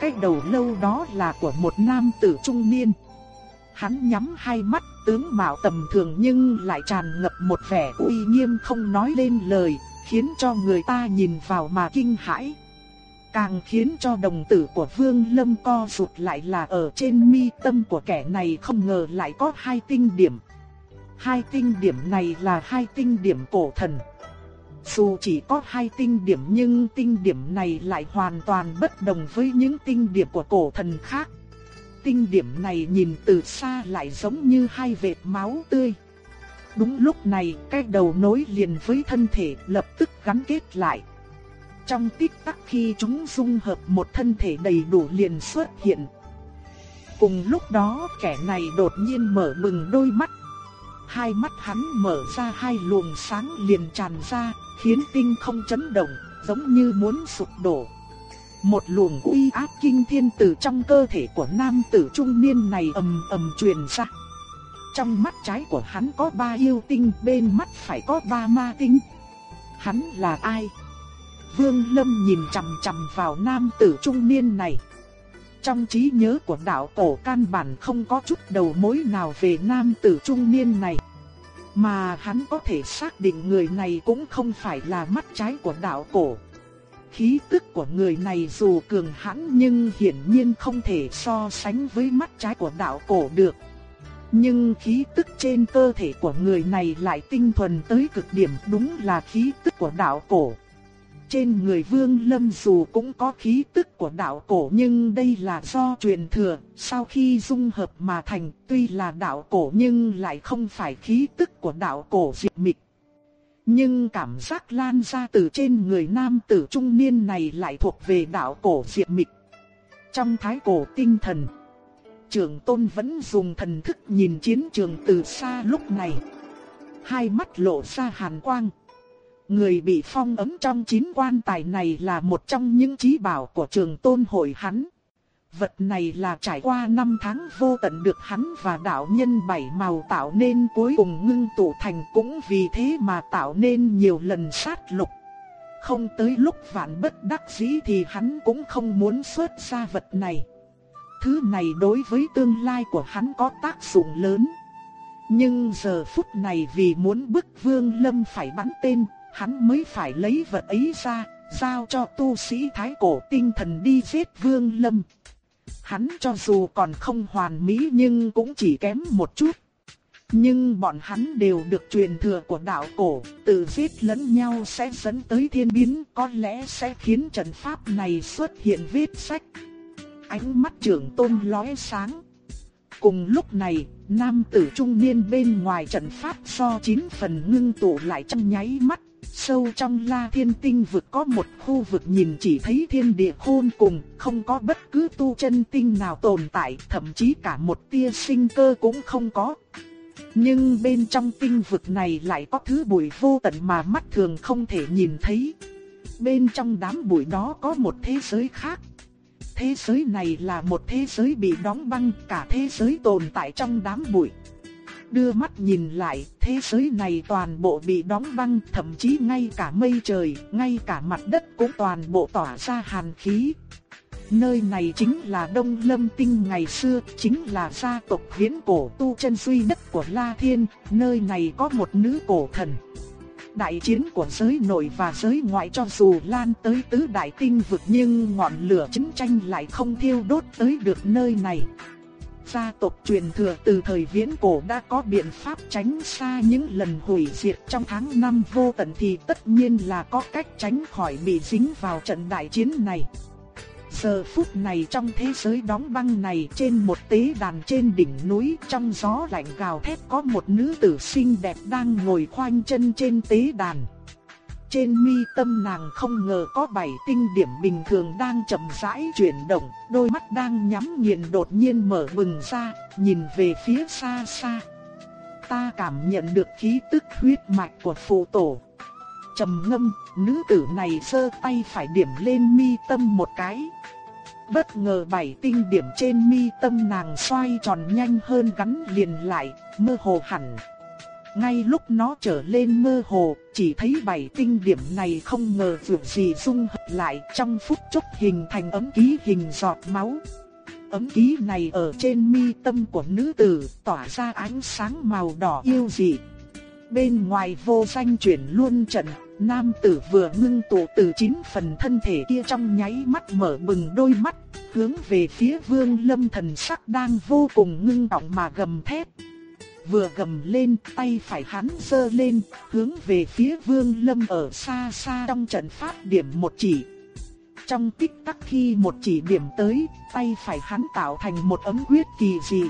Cái đầu lâu đó là của một nam tử trung niên. Hắn nhắm hai mắt, tướng mạo tầm thường nhưng lại tràn ngập một vẻ uy nghiêm không nói lên lời, khiến cho người ta nhìn vào mà kinh hãi. Càng khiến cho đồng tử của Vương Lâm co rụt lại là ở trên mi tâm của kẻ này không ngờ lại có hai tinh điểm. Hai tinh điểm này là hai tinh điểm cổ thần. Dù chỉ có hai tinh điểm nhưng tinh điểm này lại hoàn toàn bất đồng với những tinh điểm của cổ thần khác. Tinh điểm này nhìn từ xa lại giống như hai vệt máu tươi. Đúng lúc này, cái đầu nối liền với thân thể lập tức gắn kết lại. Trong tích tắc khi chúng dung hợp một thân thể đầy đủ liền xuất hiện. Cùng lúc đó kẻ này đột nhiên mở bừng đôi mắt. Hai mắt hắn mở ra hai luồng sáng liền tràn ra, khiến tinh không chấn động, giống như muốn sụp đổ. Một luồng uy áp kinh thiên từ trong cơ thể của nam tử trung niên này ầm ầm truyền ra. Trong mắt trái của hắn có ba yêu tinh, bên mắt phải có ba ma tinh. Hắn là ai? Vương Lâm nhìn chằm chằm vào nam tử trung niên này. Trong trí nhớ của đạo cổ căn bản không có chút đầu mối nào về nam tử trung niên này. Mà hắn có thể xác định người này cũng không phải là mắt trái của đạo cổ. Khí tức của người này dù cường hãn nhưng hiển nhiên không thể so sánh với mắt trái của đạo cổ được. Nhưng khí tức trên cơ thể của người này lại tinh thuần tới cực điểm đúng là khí tức của đạo cổ. trên người Vương Lâm dù cũng có khí tức của đạo cổ nhưng đây là do truyền thừa, sau khi dung hợp mà thành tuy là đạo cổ nhưng lại không phải khí tức của đạo cổ diệt mịch. Nhưng cảm giác lan ra từ trên người nam tử trung niên này lại thuộc về đạo cổ diệt mịch. Trong thái cổ tinh thần, trưởng tôn vẫn dùng thần thức nhìn chiến trường từ xa lúc này. Hai mắt lộ ra hàn quang. Người bị phong ấm trong chín quan tài này là một trong những trí bảo của trường tôn hội hắn. Vật này là trải qua năm tháng vô tận được hắn và đạo nhân bảy màu tạo nên cuối cùng ngưng tụ thành cũng vì thế mà tạo nên nhiều lần sát lục. Không tới lúc vạn bất đắc dĩ thì hắn cũng không muốn xuất ra vật này. Thứ này đối với tương lai của hắn có tác dụng lớn. Nhưng giờ phút này vì muốn bức Vương Lâm phải bắn tên, hắn mới phải lấy vật ấy ra, giao cho tu sĩ thái cổ tinh thần đi giết Vương Lâm. Hắn cho dù còn không hoàn mỹ nhưng cũng chỉ kém một chút. Nhưng bọn hắn đều được truyền thừa của đạo cổ, tự giết lẫn nhau sẽ dẫn tới thiên biến, có lẽ sẽ khiến trận pháp này xuất hiện vết sách. Ánh mắt trưởng tôn lóe sáng. Cùng lúc này, nam tử trung niên bên ngoài trận pháp do chín phần ngưng tụ lại trong nháy mắt, Sâu trong la thiên tinh vực có một khu vực nhìn chỉ thấy thiên địa khôn cùng, không có bất cứ tu chân tinh nào tồn tại, thậm chí cả một tia sinh cơ cũng không có. Nhưng bên trong tinh vực này lại có thứ bụi vô tận mà mắt thường không thể nhìn thấy. Bên trong đám bụi đó có một thế giới khác. Thế giới này là một thế giới bị đóng băng, cả thế giới tồn tại trong đám bụi đưa mắt nhìn lại, thế giới này toàn bộ bị đóng băng, thậm chí ngay cả mây trời, ngay cả mặt đất cũng toàn bộ tỏa ra hàn khí. Nơi này chính là Đông Lâm Tinh ngày xưa, chính là gia tộc viễn cổ tu chân duy nhất của La Thiên, nơi này có một nữ cổ thần. Đại chiến của giới nội và giới ngoại cho dù lan tới tứ đại tinh vực nhưng ngọn lửa chiến tranh lại không thiêu đốt tới được nơi này gia tộc truyền thừa từ thời viễn cổ đã có biện pháp tránh xa những lần hủy diệt trong tháng năm vô tận thì tất nhiên là có cách tránh khỏi bị dính vào trận đại chiến này. Giờ phút này trong thế giới đóng băng này trên một tế đàn trên đỉnh núi trong gió lạnh gào thét có một nữ tử xinh đẹp đang ngồi khoanh chân trên tế đàn. Trên mi tâm nàng không ngờ có bảy tinh điểm bình thường đang chậm rãi chuyển động, đôi mắt đang nhắm nghiền đột nhiên mở bừng ra, nhìn về phía xa xa. Ta cảm nhận được khí tức huyết mạch của phụ tổ. Trầm ngâm, nữ tử này sơ tay phải điểm lên mi tâm một cái. Bất ngờ bảy tinh điểm trên mi tâm nàng xoay tròn nhanh hơn gắn liền lại, mơ hồ hẳn, ngay lúc nó trở lên mơ hồ, chỉ thấy bảy tinh điểm này không ngờ vượt gì dung hợp lại trong phút chốc hình thành ấm ký hình giọt máu. Ấm ký này ở trên mi tâm của nữ tử tỏa ra ánh sáng màu đỏ yêu dị. Bên ngoài vô danh chuyển luôn trận, nam tử vừa ngưng tụ từ chín phần thân thể kia trong nháy mắt mở bừng đôi mắt, hướng về phía vương lâm thần sắc đang vô cùng ngưng trọng mà gầm thét vừa gầm lên, tay phải hắn giơ lên, hướng về phía Vương Lâm ở xa xa trong trận pháp điểm một chỉ. Trong tích tắc khi một chỉ điểm tới, tay phải hắn tạo thành một ấm quyết kỳ dị.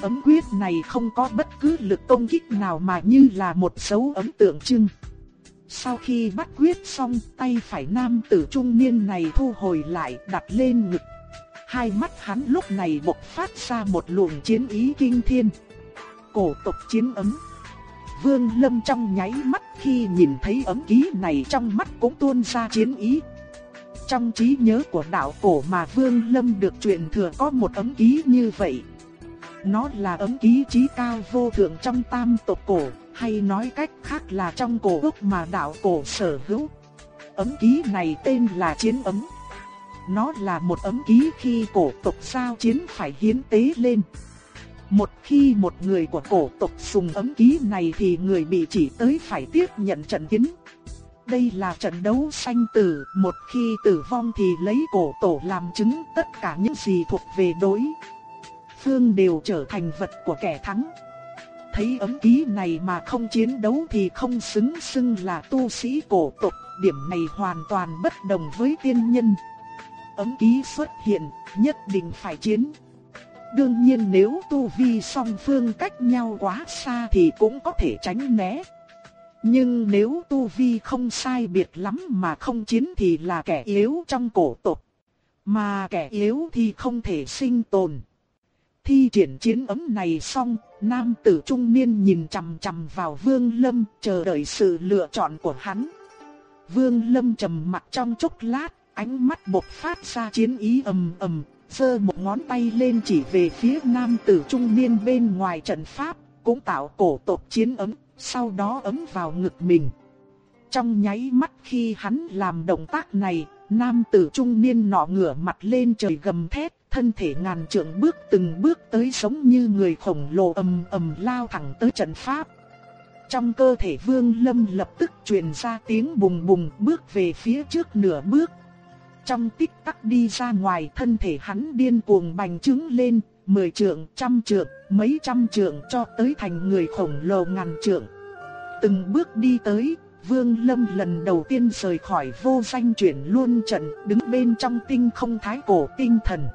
Ấm quyết này không có bất cứ lực công kích nào mà như là một dấu ấm tượng trưng. Sau khi bắt quyết xong, tay phải nam tử trung niên này thu hồi lại đặt lên ngực. Hai mắt hắn lúc này bộc phát ra một luồng chiến ý kinh thiên cổ tộc chiến ấm. Vương Lâm trong nháy mắt khi nhìn thấy ấm ký này trong mắt cũng tuôn ra chiến ý. Trong trí nhớ của đạo cổ mà Vương Lâm được truyền thừa có một ấm ký như vậy. Nó là ấm ký trí cao vô thượng trong tam tộc cổ, hay nói cách khác là trong cổ ước mà đạo cổ sở hữu. Ấm ký này tên là chiến ấm. Nó là một ấm ký khi cổ tộc sao chiến phải hiến tế lên. Một khi một người của cổ tộc dùng ấm ký này thì người bị chỉ tới phải tiếp nhận trận kiến. Đây là trận đấu sanh tử, một khi tử vong thì lấy cổ tổ làm chứng tất cả những gì thuộc về đối. Phương đều trở thành vật của kẻ thắng. thấy ấm ký này mà không chiến đấu thì không xứng xưng là tu sĩ cổ tộc, điểm này hoàn toàn bất đồng với tiên nhân. Ấm ký xuất hiện, nhất định phải chiến. Đương nhiên nếu tu vi song phương cách nhau quá xa thì cũng có thể tránh né. Nhưng nếu tu vi không sai biệt lắm mà không chiến thì là kẻ yếu trong cổ tộc. Mà kẻ yếu thì không thể sinh tồn. Thi triển chiến ấm này xong, nam tử trung niên nhìn chằm chằm vào Vương Lâm, chờ đợi sự lựa chọn của hắn. Vương Lâm trầm mặt trong chốc lát, ánh mắt bộc phát ra chiến ý ầm ầm, giơ một ngón tay lên chỉ về phía nam tử trung niên bên ngoài trận pháp, cũng tạo cổ tộc chiến ấm, sau đó ấm vào ngực mình. Trong nháy mắt khi hắn làm động tác này, nam tử trung niên nọ ngửa mặt lên trời gầm thét, thân thể ngàn trượng bước từng bước tới giống như người khổng lồ ầm ầm lao thẳng tới trận pháp. Trong cơ thể Vương Lâm lập tức truyền ra tiếng bùng bùng bước về phía trước nửa bước. Trong tích tắc đi ra ngoài thân thể hắn điên cuồng bành trướng lên, mười trượng, trăm trượng, mấy trăm trượng cho tới thành người khổng lồ ngàn trượng. Từng bước đi tới, Vương Lâm lần đầu tiên rời khỏi vô danh chuyển luôn trận đứng bên trong tinh không thái cổ tinh thần.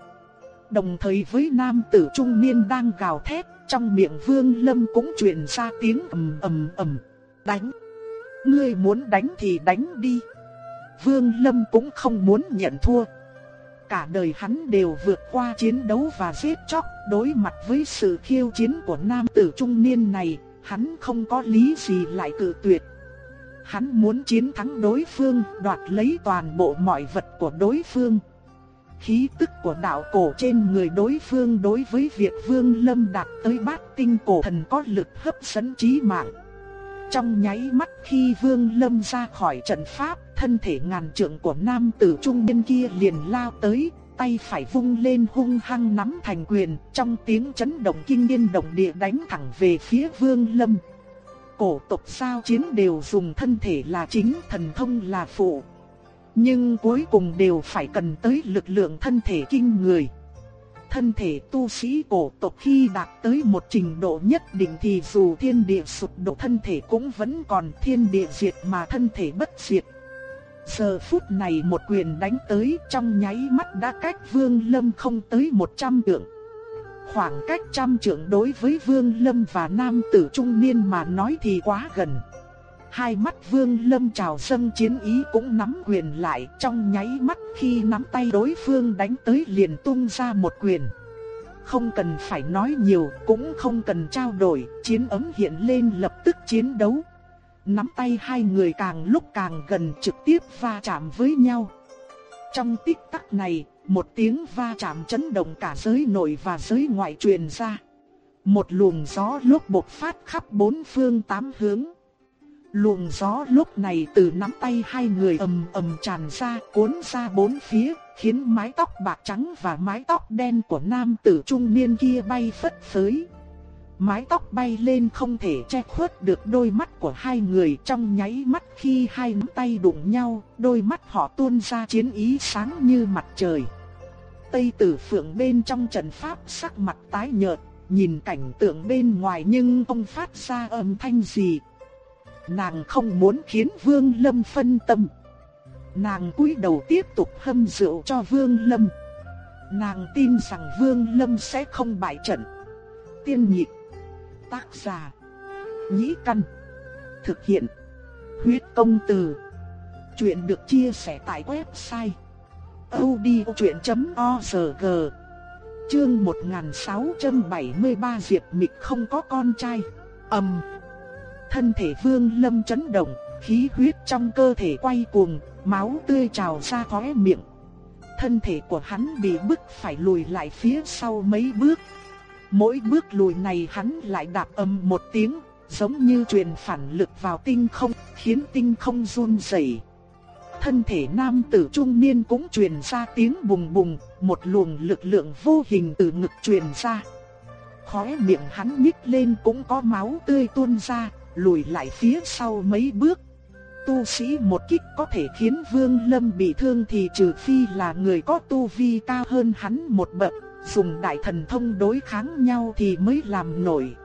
Đồng thời với nam tử trung niên đang gào thét, trong miệng Vương Lâm cũng truyền ra tiếng ầm ầm ầm, đánh. Ngươi muốn đánh thì đánh đi. Vương Lâm cũng không muốn nhận thua. Cả đời hắn đều vượt qua chiến đấu và giết chóc, đối mặt với sự khiêu chiến của nam tử trung niên này, hắn không có lý gì lại cự tuyệt. Hắn muốn chiến thắng đối phương, đoạt lấy toàn bộ mọi vật của đối phương. Khí tức của đạo cổ trên người đối phương đối với việc Vương Lâm đạt tới bát tinh cổ thần có lực hấp dẫn trí mạng. Trong nháy mắt khi Vương Lâm ra khỏi trận pháp, thân thể ngàn trượng của nam tử trung niên kia liền lao tới, tay phải vung lên hung hăng nắm thành quyền, trong tiếng chấn động kinh thiên động địa đánh thẳng về phía Vương Lâm. Cổ tộc sao chiến đều dùng thân thể là chính, thần thông là phụ. Nhưng cuối cùng đều phải cần tới lực lượng thân thể kinh người. Thân thể tu sĩ cổ tộc khi đạt tới một trình độ nhất định thì dù thiên địa sụp đổ thân thể cũng vẫn còn thiên địa diệt mà thân thể bất diệt. Giờ phút này một quyền đánh tới, trong nháy mắt đã cách Vương Lâm không tới 100 trượng. Khoảng cách trăm trượng đối với Vương Lâm và nam tử trung niên mà nói thì quá gần. Hai mắt Vương Lâm trào sân chiến ý cũng nắm quyền lại trong nháy mắt khi nắm tay đối phương đánh tới liền tung ra một quyền. Không cần phải nói nhiều, cũng không cần trao đổi, chiến ấm hiện lên lập tức chiến đấu. Nắm tay hai người càng lúc càng gần trực tiếp va chạm với nhau. Trong tích tắc này, một tiếng va chạm chấn động cả giới nội và giới ngoại truyền ra. Một luồng gió lúc bộc phát khắp bốn phương tám hướng. Luồng gió lúc này từ nắm tay hai người ầm ầm tràn ra, cuốn ra bốn phía, khiến mái tóc bạc trắng và mái tóc đen của nam tử trung niên kia bay phất phới. Mái tóc bay lên không thể che khuất được đôi mắt của hai người trong nháy mắt khi hai nắm tay đụng nhau, đôi mắt họ tuôn ra chiến ý sáng như mặt trời. Tây tử phượng bên trong trận pháp sắc mặt tái nhợt, nhìn cảnh tượng bên ngoài nhưng không phát ra âm thanh gì. Nàng không muốn khiến Vương Lâm phân tâm. Nàng cúi đầu tiếp tục hâm rượu cho Vương Lâm. Nàng tin rằng Vương Lâm sẽ không bại trận. Tiên nhị, Tác giả. Nhĩ căn. Thực hiện. Huyết công từ. Chuyện được chia sẻ tại website. odchuyện.org Chương 1673 Diệp Mịch không có con trai. Ầm. Um. Thân thể Vương Lâm chấn động, khí huyết trong cơ thể quay cuồng, máu tươi trào ra khóe miệng. Thân thể của hắn bị bức phải lùi lại phía sau mấy bước. Mỗi bước lùi này hắn lại đạp âm một tiếng, giống như truyền phản lực vào tinh không, khiến tinh không run rẩy. Thân thể nam tử trung niên cũng truyền ra tiếng bùng bùng, một luồng lực lượng vô hình từ ngực truyền ra. Khóe miệng hắn nhích lên cũng có máu tươi tuôn ra, lùi lại phía sau mấy bước. Tu sĩ một kích có thể khiến Vương Lâm bị thương thì trừ phi là người có tu vi cao hơn hắn một bậc, dùng đại thần thông đối kháng nhau thì mới làm nổi.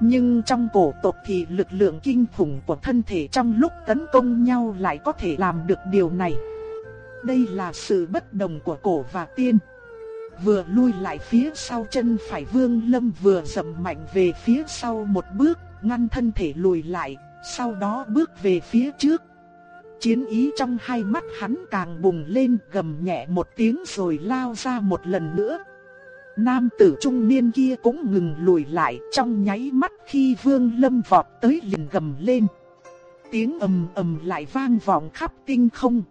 Nhưng trong cổ tộc thì lực lượng kinh khủng của thân thể trong lúc tấn công nhau lại có thể làm được điều này. Đây là sự bất đồng của cổ và tiên. Vừa lui lại phía sau chân phải vương lâm vừa dậm mạnh về phía sau một bước, ngăn thân thể lùi lại, sau đó bước về phía trước. Chiến ý trong hai mắt hắn càng bùng lên gầm nhẹ một tiếng rồi lao ra một lần nữa. Nam tử trung niên kia cũng ngừng lùi lại trong nháy mắt khi vương lâm vọt tới liền gầm lên. Tiếng ầm ầm lại vang vọng khắp tinh không.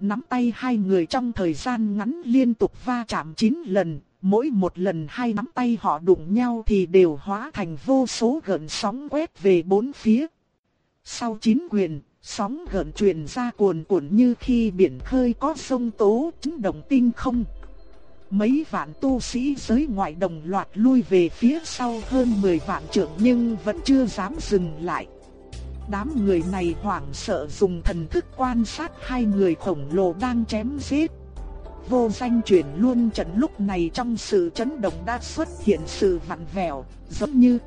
Nắm tay hai người trong thời gian ngắn liên tục va chạm 9 lần, mỗi một lần hai nắm tay họ đụng nhau thì đều hóa thành vô số gợn sóng quét về bốn phía. Sau chín quyền, sóng gợn truyền ra cuồn cuộn như khi biển khơi có sông tố chấn động tinh không. Mấy vạn tu sĩ giới ngoại đồng loạt lui về phía sau hơn 10 vạn trượng nhưng vẫn chưa dám dừng lại. Đám người này hoảng sợ dùng thần thức quan sát hai người khổng lồ đang chém giết. Vô danh chuyển luôn trận lúc này trong sự chấn động đã xuất hiện sự vặn vẹo, giống như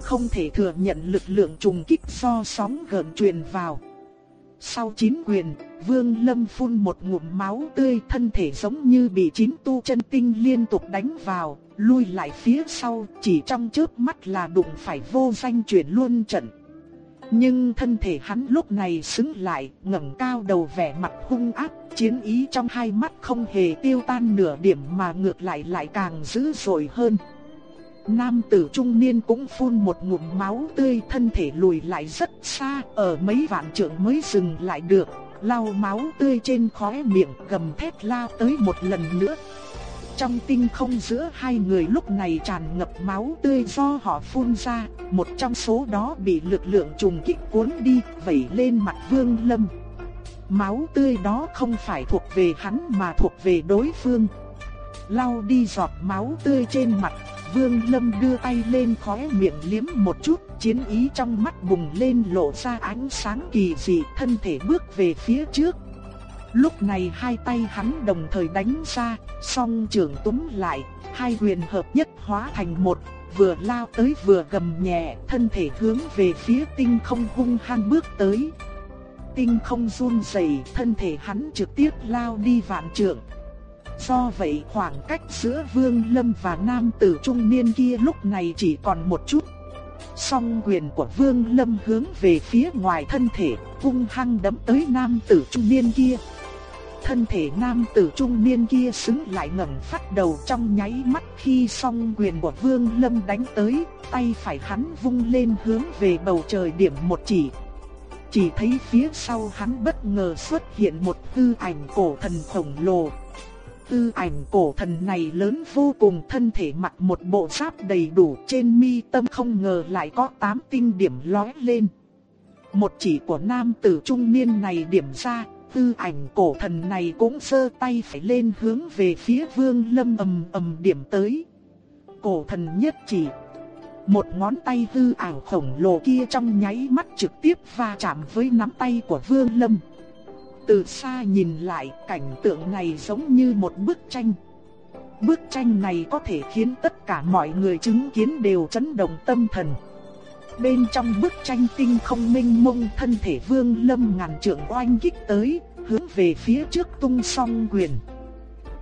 không thể thừa nhận lực lượng trùng kích do sóng gợn truyền vào. Sau chín quyền, Vương Lâm phun một ngụm máu tươi thân thể giống như bị chín tu chân tinh liên tục đánh vào, lui lại phía sau, chỉ trong chớp mắt là đụng phải vô danh chuyển luôn trận. Nhưng thân thể hắn lúc này xứng lại, ngẩng cao đầu vẻ mặt hung ác, chiến ý trong hai mắt không hề tiêu tan nửa điểm mà ngược lại lại càng dữ dội hơn. Nam tử trung niên cũng phun một ngụm máu tươi thân thể lùi lại rất xa, ở mấy vạn trượng mới dừng lại được, lau máu tươi trên khóe miệng gầm thét lao tới một lần nữa. Trong tinh không giữa hai người lúc này tràn ngập máu tươi do họ phun ra, một trong số đó bị lực lượng trùng kích cuốn đi, vẩy lên mặt Vương Lâm. Máu tươi đó không phải thuộc về hắn mà thuộc về đối phương. Lau đi giọt máu tươi trên mặt, Vương Lâm đưa tay lên khóe miệng liếm một chút, chiến ý trong mắt bùng lên lộ ra ánh sáng kỳ dị, thân thể bước về phía trước. Lúc này hai tay hắn đồng thời đánh ra, song trưởng túm lại, hai quyền hợp nhất hóa thành một, vừa lao tới vừa gầm nhẹ, thân thể hướng về phía tinh không hung hăng bước tới. Tinh không run rẩy, thân thể hắn trực tiếp lao đi vạn trượng. Do vậy khoảng cách giữa Vương Lâm và nam tử trung niên kia lúc này chỉ còn một chút. Song quyền của Vương Lâm hướng về phía ngoài thân thể, hung hăng đấm tới nam tử trung niên kia. Thân thể nam tử trung niên kia xứng lại ngẩng phát đầu trong nháy mắt khi song quyền của Vương Lâm đánh tới, tay phải hắn vung lên hướng về bầu trời điểm một chỉ. Chỉ thấy phía sau hắn bất ngờ xuất hiện một hư ảnh cổ thần khổng lồ, tư ảnh cổ thần này lớn vô cùng thân thể mặc một bộ giáp đầy đủ trên mi tâm không ngờ lại có 8 tinh điểm lóe lên. Một chỉ của nam tử trung niên này điểm ra, tư ảnh cổ thần này cũng sơ tay phải lên hướng về phía vương lâm ầm ầm điểm tới. Cổ thần nhất chỉ. Một ngón tay tư ảnh khổng lồ kia trong nháy mắt trực tiếp va chạm với nắm tay của vương lâm. Từ xa nhìn lại, cảnh tượng này giống như một bức tranh. Bức tranh này có thể khiến tất cả mọi người chứng kiến đều chấn động tâm thần. Bên trong bức tranh tinh không minh mông thân thể vương lâm ngàn trượng oanh kích tới, hướng về phía trước tung song quyền.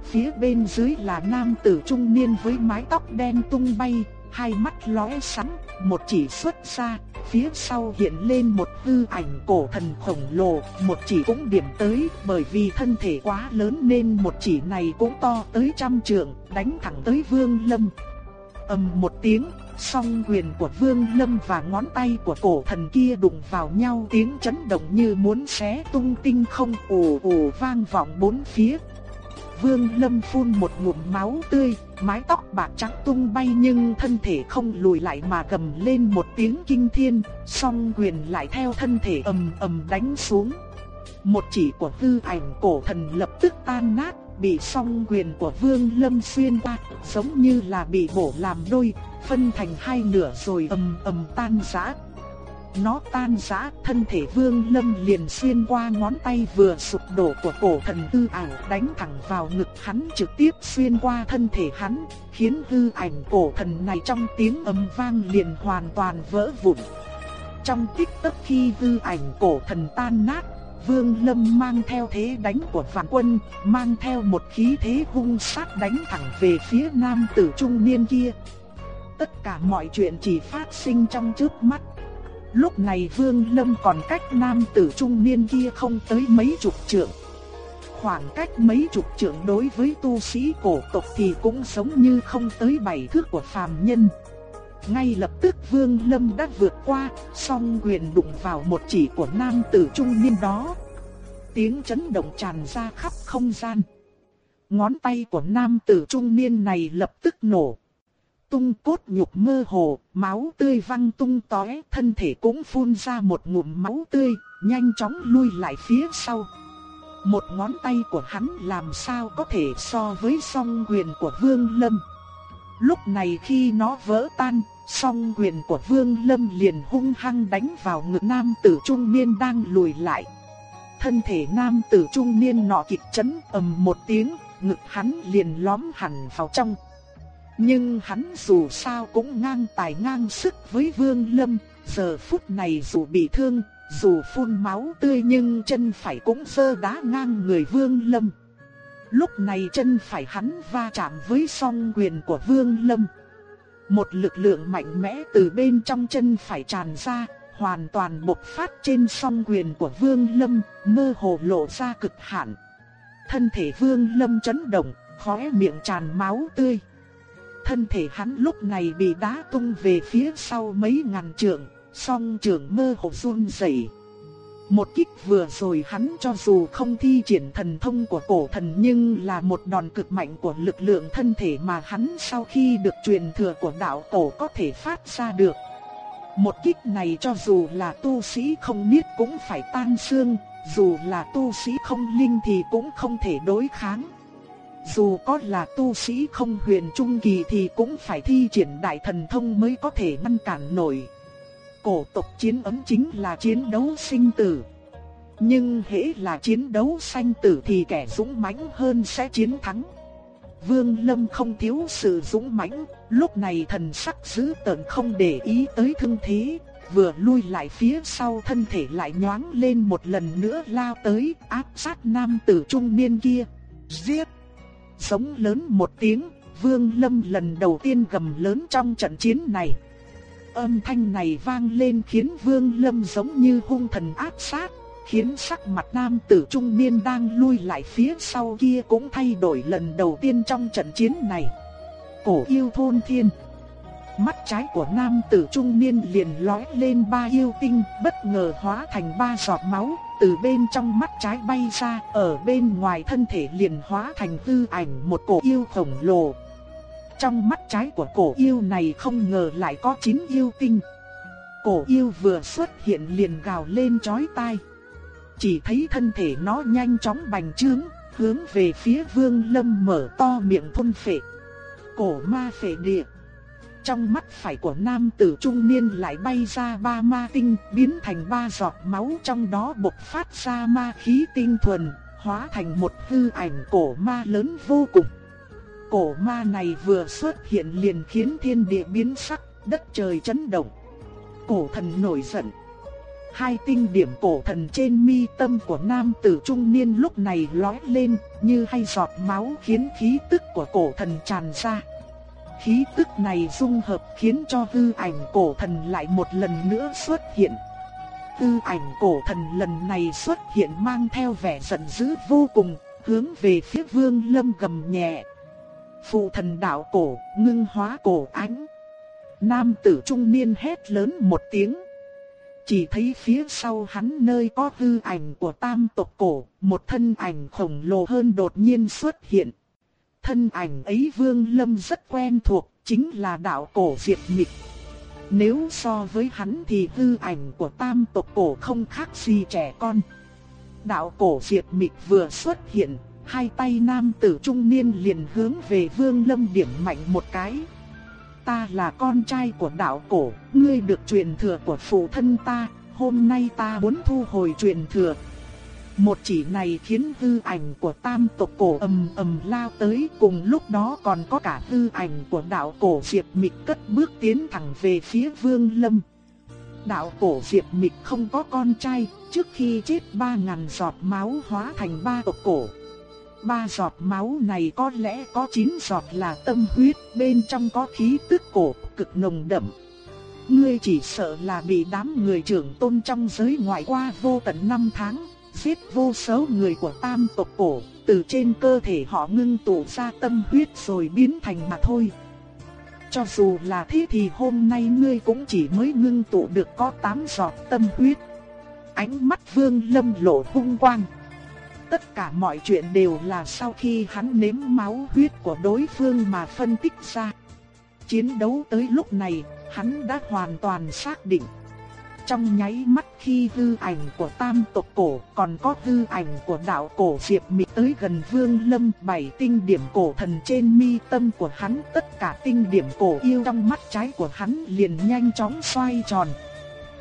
Phía bên dưới là nam tử trung niên với mái tóc đen tung bay, hai mắt lóe sáng, một chỉ xuất ra, phía sau hiện lên một hư ảnh cổ thần khổng lồ, một chỉ cũng điểm tới, bởi vì thân thể quá lớn nên một chỉ này cũng to tới trăm trượng, đánh thẳng tới Vương Lâm. ầm một tiếng, song quyền của Vương Lâm và ngón tay của cổ thần kia đụng vào nhau tiếng chấn động như muốn xé tung tinh không ồ ồ vang vọng bốn phía. Vương Lâm phun một ngụm máu tươi, mái tóc bạc trắng tung bay nhưng thân thể không lùi lại mà gầm lên một tiếng kinh thiên, song quyền lại theo thân thể ầm ầm đánh xuống. Một chỉ của tư ảnh cổ thần lập tức tan nát, bị song quyền của Vương Lâm xuyên qua, giống như là bị bổ làm đôi, phân thành hai nửa rồi ầm ầm tan rã. nó tan rã, thân thể Vương Lâm liền xuyên qua ngón tay vừa sụp đổ của cổ thần hư ảnh đánh thẳng vào ngực hắn trực tiếp xuyên qua thân thể hắn, khiến hư ảnh cổ thần này trong tiếng ầm vang liền hoàn toàn vỡ vụn. Trong tích tắc khi hư ảnh cổ thần tan nát, Vương Lâm mang theo thế đánh của phản quân, mang theo một khí thế hung sát đánh thẳng về phía nam tử trung niên kia. Tất cả mọi chuyện chỉ phát sinh trong trước mắt. Lúc này Vương Lâm còn cách nam tử trung niên kia không tới mấy chục trượng. Khoảng cách mấy chục trượng đối với tu sĩ cổ tộc thì cũng giống như không tới bảy thước của phàm nhân. Ngay lập tức Vương Lâm đã vượt qua, song quyền đụng vào một chỉ của nam tử trung niên đó. Tiếng chấn động tràn ra khắp không gian. Ngón tay của nam tử trung niên này lập tức nổ. Tung cốt nhục mơ hồ, máu tươi văng tung tóe, thân thể cũng phun ra một ngụm máu tươi, nhanh chóng lui lại phía sau. Một ngón tay của hắn làm sao có thể so với song quyền của Vương Lâm. Lúc này khi nó vỡ tan, song quyền của Vương Lâm liền hung hăng đánh vào ngực nam tử trung niên đang lùi lại. Thân thể nam tử trung niên nọ kịch chấn ầm một tiếng, ngực hắn liền lõm hẳn vào trong. Nhưng hắn dù sao cũng ngang tài ngang sức với Vương Lâm, giờ phút này dù bị thương, dù phun máu tươi nhưng chân phải cũng sơ đá ngang người Vương Lâm. Lúc này chân phải hắn va chạm với song quyền của Vương Lâm. Một lực lượng mạnh mẽ từ bên trong chân phải tràn ra, hoàn toàn bộc phát trên song quyền của Vương Lâm, mơ hồ lộ ra cực hạn. Thân thể Vương Lâm chấn động, khóe miệng tràn máu tươi. Thân thể hắn lúc này bị đá tung về phía sau mấy ngàn trượng, song trưởng mơ hồ run rẩy. Một kích vừa rồi hắn cho dù không thi triển thần thông của cổ thần nhưng là một đòn cực mạnh của lực lượng thân thể mà hắn sau khi được truyền thừa của đạo tổ có thể phát ra được. Một kích này cho dù là tu sĩ không biết cũng phải tan xương, dù là tu sĩ không linh thì cũng không thể đối kháng. Dù có là tu sĩ không huyền trung kỳ thì cũng phải thi triển đại thần thông mới có thể ngăn cản nổi. Cổ tộc chiến ấm chính là chiến đấu sinh tử. Nhưng hễ là chiến đấu sanh tử thì kẻ dũng mãnh hơn sẽ chiến thắng. Vương Lâm không thiếu sự dũng mãnh, lúc này thần sắc dữ tợn không để ý tới thương thế, vừa lui lại phía sau thân thể lại nhoáng lên một lần nữa lao tới áp sát nam tử trung niên kia. Giết! Sống lớn một tiếng, Vương Lâm lần đầu tiên gầm lớn trong trận chiến này. Âm thanh này vang lên khiến Vương Lâm giống như hung thần áp sát, khiến sắc mặt nam tử trung niên đang lui lại phía sau kia cũng thay đổi lần đầu tiên trong trận chiến này. Cổ yêu thôn thiên. Mắt trái của nam tử trung niên liền lóe lên ba yêu tinh, bất ngờ hóa thành ba giọt máu, từ bên trong mắt trái bay ra, ở bên ngoài thân thể liền hóa thành tư ảnh một cổ yêu khổng lồ. Trong mắt trái của cổ yêu này không ngờ lại có chín yêu tinh. Cổ yêu vừa xuất hiện liền gào lên chói tai. Chỉ thấy thân thể nó nhanh chóng bành trướng, hướng về phía vương lâm mở to miệng thôn phệ. Cổ ma phệ địa. Trong mắt phải của nam tử trung niên lại bay ra ba ma tinh, biến thành ba giọt máu trong đó bộc phát ra ma khí tinh thuần, hóa thành một hư ảnh cổ ma lớn vô cùng. Cổ ma này vừa xuất hiện liền khiến thiên địa biến sắc, đất trời chấn động. Cổ thần nổi giận. Hai tinh điểm cổ thần trên mi tâm của nam tử trung niên lúc này lói lên, như hay giọt máu khiến khí tức của cổ thần tràn ra. Khí tức này dung hợp khiến cho hư ảnh cổ thần lại một lần nữa xuất hiện. Hư ảnh cổ thần lần này xuất hiện mang theo vẻ giận dữ vô cùng, hướng về phía vương lâm gầm nhẹ. Phụ thần đạo cổ, ngưng hóa cổ ánh. Nam tử trung niên hét lớn một tiếng. Chỉ thấy phía sau hắn nơi có hư ảnh của tam tộc cổ, một thân ảnh khổng lồ hơn đột nhiên xuất hiện. Thân ảnh ấy Vương Lâm rất quen thuộc, chính là đạo cổ Diệp Mịch. Nếu so với hắn thì hư ảnh của tam tộc cổ không khác gì trẻ con. Đạo cổ Diệp Mịch vừa xuất hiện, hai tay nam tử trung niên liền hướng về Vương Lâm điểm mạnh một cái. ta là con trai của đạo cổ, ngươi được truyền thừa của phụ thân ta, hôm nay ta muốn thu hồi truyền thừa. Một chỉ này khiến hư ảnh của tam tộc cổ ầm ầm lao tới cùng lúc đó còn có cả hư ảnh của đạo cổ Diệp Mịch cất bước tiến thẳng về phía Vương Lâm. Đạo cổ Diệp Mịch không có con trai, trước khi chết ba ngàn giọt máu hóa thành ba tộc cổ. Ba giọt máu này có lẽ có chín giọt là tâm huyết, bên trong có khí tức cổ cực nồng đậm. Ngươi chỉ sợ là bị đám người trưởng tôn trong giới ngoại qua vô tận năm tháng, giết vô số người của tam tộc cổ, từ trên cơ thể họ ngưng tụ ra tâm huyết rồi biến thành mà thôi. Cho dù là thế thì hôm nay ngươi cũng chỉ mới ngưng tụ được có 8 giọt tâm huyết. Ánh mắt vương lâm lộ hung quang. Tất cả mọi chuyện đều là sau khi hắn nếm máu huyết của đối phương mà phân tích ra. Chiến đấu tới lúc này, hắn đã hoàn toàn xác định. Trong nháy mắt khi hư ảnh của tam tộc cổ còn có hư ảnh của đạo cổ Diệp Mị tới gần Vương Lâm bảy tinh điểm cổ thần trên mi tâm của hắn tất cả tinh điểm cổ yêu trong mắt trái của hắn liền nhanh chóng xoay tròn.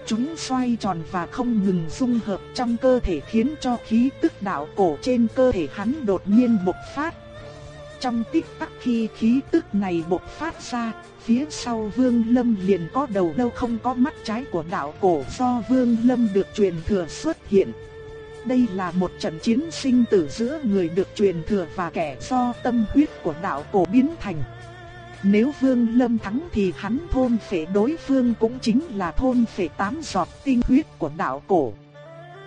Chúng xoay tròn và không ngừng dung hợp trong cơ thể khiến cho khí tức đạo cổ trên cơ thể hắn đột nhiên bộc phát. Trong tích tắc khi khí tức này bộc phát ra, phía sau Vương Lâm liền có đầu lâu không có mắt trái của đạo cổ do Vương Lâm được truyền thừa xuất hiện. Đây là một trận chiến sinh tử giữa người được truyền thừa và kẻ do tâm huyết của đạo cổ biến thành. Nếu Vương Lâm thắng thì hắn thôn phệ đối phương cũng chính là thôn phệ tám giọt tinh huyết của đạo cổ.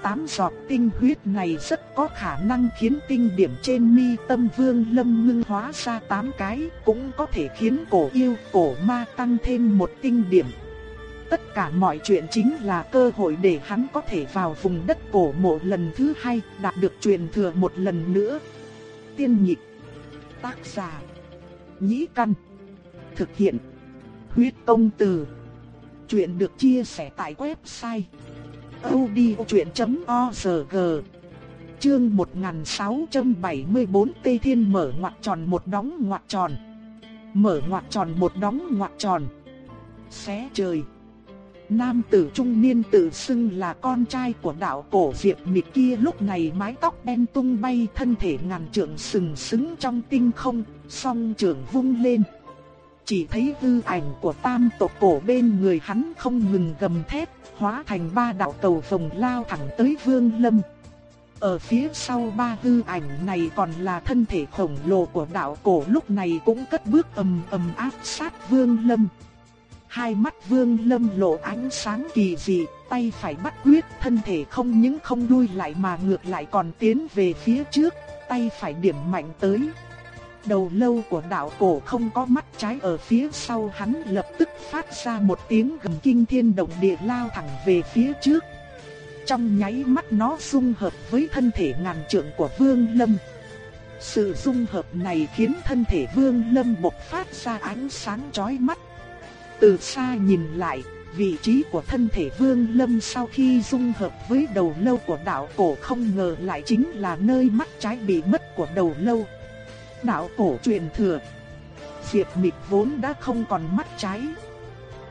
Tám giọt tinh huyết này rất có khả năng khiến tinh điểm trên mi tâm Vương Lâm ngưng hóa ra tám cái, cũng có thể khiến cổ yêu, cổ ma tăng thêm một tinh điểm. Tất cả mọi chuyện chính là cơ hội để hắn có thể vào vùng đất cổ mộ lần thứ hai, đạt được truyền thừa một lần nữa. Tiên nhịp, tác giả, nhĩ căn Thực hiện. Huyết công từ. Chuyện được chia sẻ tại website audiochuyện.org. Chương 1674 Tây Thiên mở ngoặc tròn một đóng ngoặc tròn. Mở ngoặc tròn một đóng ngoặc tròn. Xé trời. Nam tử trung niên tự xưng là con trai của đạo cổ Diệp Mịch kia lúc này mái tóc đen tung bay thân thể ngàn trượng sừng sững trong tinh không, song trưởng vung lên chỉ thấy hư ảnh của tam tộc cổ bên người hắn không ngừng gầm thét, hóa thành ba đạo cầu phồng lao thẳng tới Vương Lâm. Ở phía sau ba hư ảnh này còn là thân thể khổng lồ của đạo cổ lúc này cũng cất bước ầm ầm áp sát Vương Lâm. Hai mắt Vương Lâm lộ ánh sáng kỳ dị, tay phải bắt quyết, thân thể không những không đuôi lại mà ngược lại còn tiến về phía trước, tay phải điểm mạnh tới. Đầu lâu của đạo cổ không có mắt trái ở phía sau hắn lập tức phát ra một tiếng gầm kinh thiên động địa lao thẳng về phía trước. Trong nháy mắt nó dung hợp với thân thể ngàn trượng của Vương Lâm. Sự dung hợp này khiến thân thể Vương Lâm bộc phát ra ánh sáng chói mắt. Từ xa nhìn lại, vị trí của thân thể Vương Lâm sau khi dung hợp với đầu lâu của đạo cổ không ngờ lại chính là nơi mắt trái bị mất của đầu lâu đạo cổ truyền thừa. Diệp Mịch vốn đã không còn mắt trái.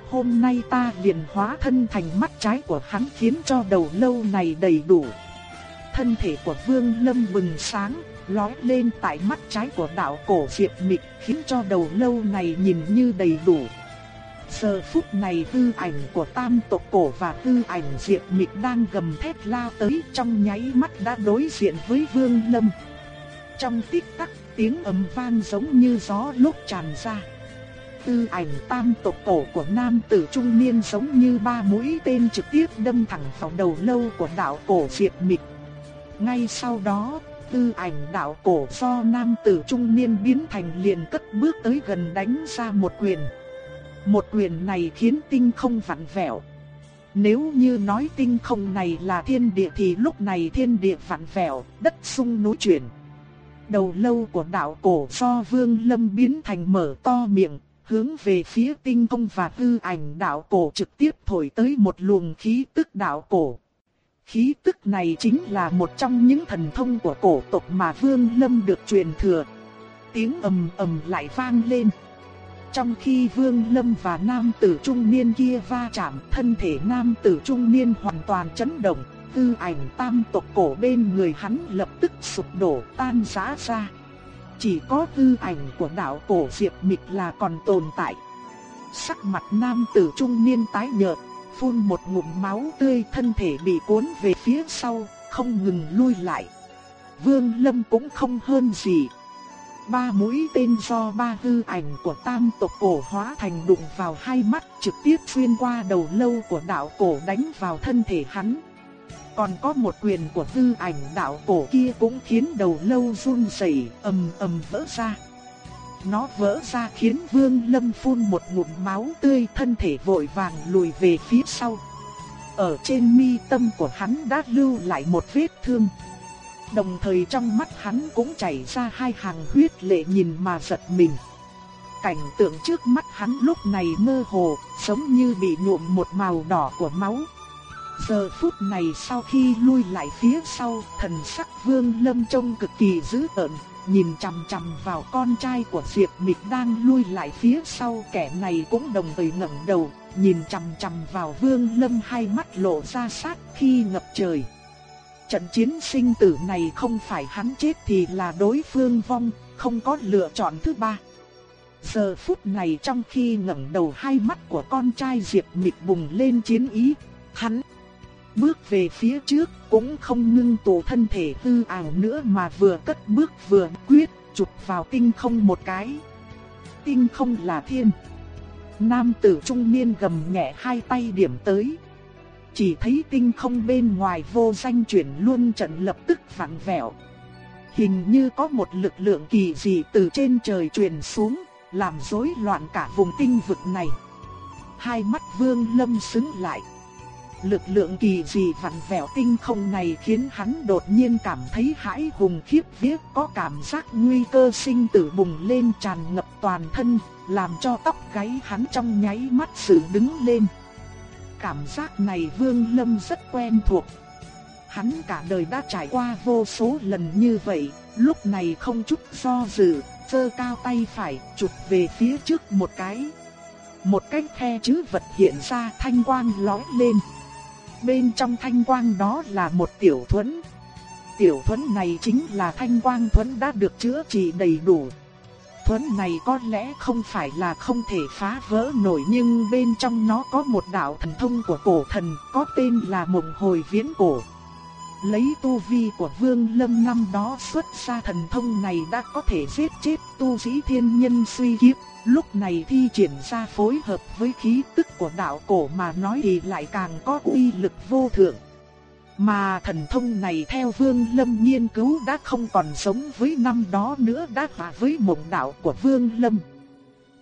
Hôm nay ta liền hóa thân thành mắt trái của hắn khiến cho đầu lâu này đầy đủ. Thân thể của Vương Lâm bừng sáng, lói lên tại mắt trái của đạo cổ Diệp Mịch khiến cho đầu lâu này nhìn như đầy đủ. Giờ phút này tư ảnh của tam tộc cổ và tư ảnh Diệp Mịch đang gầm thét lao tới trong nháy mắt đã đối diện với Vương Lâm. Trong tích tắc tiếng ầm vang giống như gió lúc tràn ra. Tư ảnh tam tộc cổ của nam tử trung niên giống như ba mũi tên trực tiếp đâm thẳng vào đầu lâu của đạo cổ Diệp Mịch. Ngay sau đó, tư ảnh đạo cổ do nam tử trung niên biến thành liền cất bước tới gần đánh ra một quyền. Một quyền này khiến tinh không vặn vẹo. Nếu như nói tinh không này là thiên địa thì lúc này thiên địa vặn vẹo, đất sung núi chuyển. Đầu lâu của đạo cổ do vương lâm biến thành mở to miệng, hướng về phía tinh công và hư ảnh đạo cổ trực tiếp thổi tới một luồng khí tức đạo cổ. Khí tức này chính là một trong những thần thông của cổ tộc mà Vương Lâm được truyền thừa. Tiếng ầm ầm lại vang lên. trong khi Vương Lâm và nam tử trung niên kia va chạm, thân thể nam tử trung niên hoàn toàn chấn động, tư ảnh tam tộc cổ bên người hắn lập tức sụp đổ tan rã ra. Chỉ có tư ảnh của đạo cổ Diệp Mịch là còn tồn tại. Sắc mặt nam tử trung niên tái nhợt, phun một ngụm máu tươi thân thể bị cuốn về phía sau, không ngừng lui lại. Vương Lâm cũng không hơn gì. Ba mũi tên do ba hư ảnh của tam tộc cổ hóa thành đụng vào hai mắt trực tiếp xuyên qua đầu lâu của đạo cổ đánh vào thân thể hắn. Còn có một quyền của Tư ảnh đạo cổ kia cũng khiến đầu lâu run rẩy ầm ầm vỡ ra. Nó vỡ ra khiến Vương Lâm phun một ngụm máu tươi thân thể vội vàng lùi về phía sau. Ở trên mi tâm của hắn đã lưu lại một vết thương. Đồng thời trong mắt hắn cũng chảy ra hai hàng huyết lệ nhìn mà giật mình. Cảnh tượng trước mắt hắn lúc này mơ hồ, giống như bị nhuộm một màu đỏ của máu. Giờ phút này sau khi lui lại phía sau, thần sắc vương lâm trông cực kỳ dữ tợn, nhìn chằm chằm vào con trai của Diệp Mịch đang lui lại phía sau kẻ này cũng đồng thời ngẩng đầu, nhìn chằm chằm vào vương lâm hai mắt lộ ra sát khi ngập trời. Trận chiến sinh tử này không phải hắn chết thì là đối phương vong, không có lựa chọn thứ ba. Giờ phút này trong khi ngẩng đầu hai mắt của con trai Diệp Mịch bùng lên chiến ý, hắn bước về phía trước cũng không ngưng tụ thân thể hư ảo nữa mà vừa cất bước vừa quyết chụp vào tinh không một cái. Tinh không là thiên. Nam tử trung niên gầm nhẹ hai tay điểm tới. Chỉ thấy tinh không bên ngoài vô danh chuyển luôn trận lập tức vặn vẹo. Hình như có một lực lượng kỳ dị từ trên trời truyền xuống, làm rối loạn cả vùng tinh vực này. Hai mắt vương lâm xứng lại. Lực lượng kỳ dị vặn vẹo tinh không này khiến hắn đột nhiên cảm thấy hãi hùng khiếp vía, có cảm giác nguy cơ sinh tử bùng lên tràn ngập toàn thân, làm cho tóc gáy hắn trong nháy mắt sự đứng lên. Cảm giác này Vương Lâm rất quen thuộc. Hắn cả đời đã trải qua vô số lần như vậy, lúc này không chút do dự, giơ cao tay phải, chụp về phía trước một cái. Một cái khe chữ vật hiện ra thanh quang lóe lên. Bên trong thanh quang đó là một tiểu thuẫn. Tiểu thuẫn này chính là thanh quang thuẫn đã được chữa trị đầy đủ. Thuẫn này có lẽ không phải là không thể phá vỡ nổi nhưng bên trong nó có một đạo thần thông của cổ thần, có tên là mộng hồi viễn cổ. Lấy tu vi của Vương Lâm năm đó xuất ra thần thông này đã có thể giết chết tu sĩ thiên nhân suy kiếp. Lúc này thi triển ra phối hợp với khí tức của đạo cổ mà nói thì lại càng có uy lực vô thượng. Mà thần thông này theo Vương Lâm nghiên cứu đã không còn sống với năm đó nữa đã hòa với mộng đạo của Vương Lâm.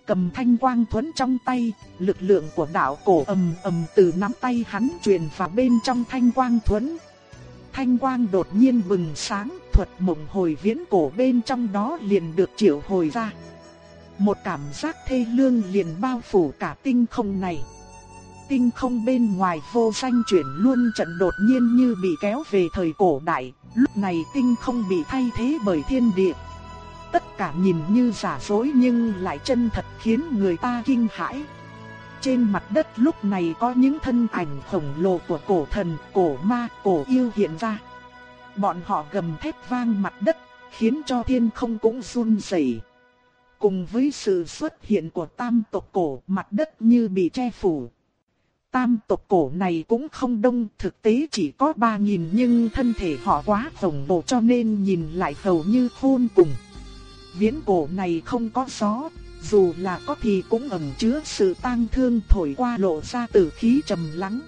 Cầm thanh quang thuẫn trong tay, lực lượng của đạo cổ ầm ầm từ nắm tay hắn truyền vào bên trong thanh quang thuẫn. Thanh quang đột nhiên bừng sáng, thuật mộng hồi viễn cổ bên trong đó liền được triệu hồi ra. Một cảm giác thê lương liền bao phủ cả tinh không này. Tinh không bên ngoài vô danh chuyển luôn trận đột nhiên như bị kéo về thời cổ đại, lúc này tinh không bị thay thế bởi thiên địa. Tất cả nhìn như giả dối nhưng lại chân thật khiến người ta kinh hãi. Trên mặt đất lúc này có những thân ảnh khổng lồ của cổ thần, cổ ma, cổ yêu hiện ra. Bọn họ gầm thét vang mặt đất, khiến cho thiên không cũng run rẩy. Cùng với sự xuất hiện của tam tộc cổ, mặt đất như bị che phủ. Tam tộc cổ này cũng không đông, thực tế chỉ có 3.000 nhưng thân thể họ quá tổng bộ cho nên nhìn lại hầu như khôn cùng. Viễn cổ này không có gió, dù là có thì cũng ẩn chứa sự tang thương thổi qua lộ ra tử khí trầm lắng.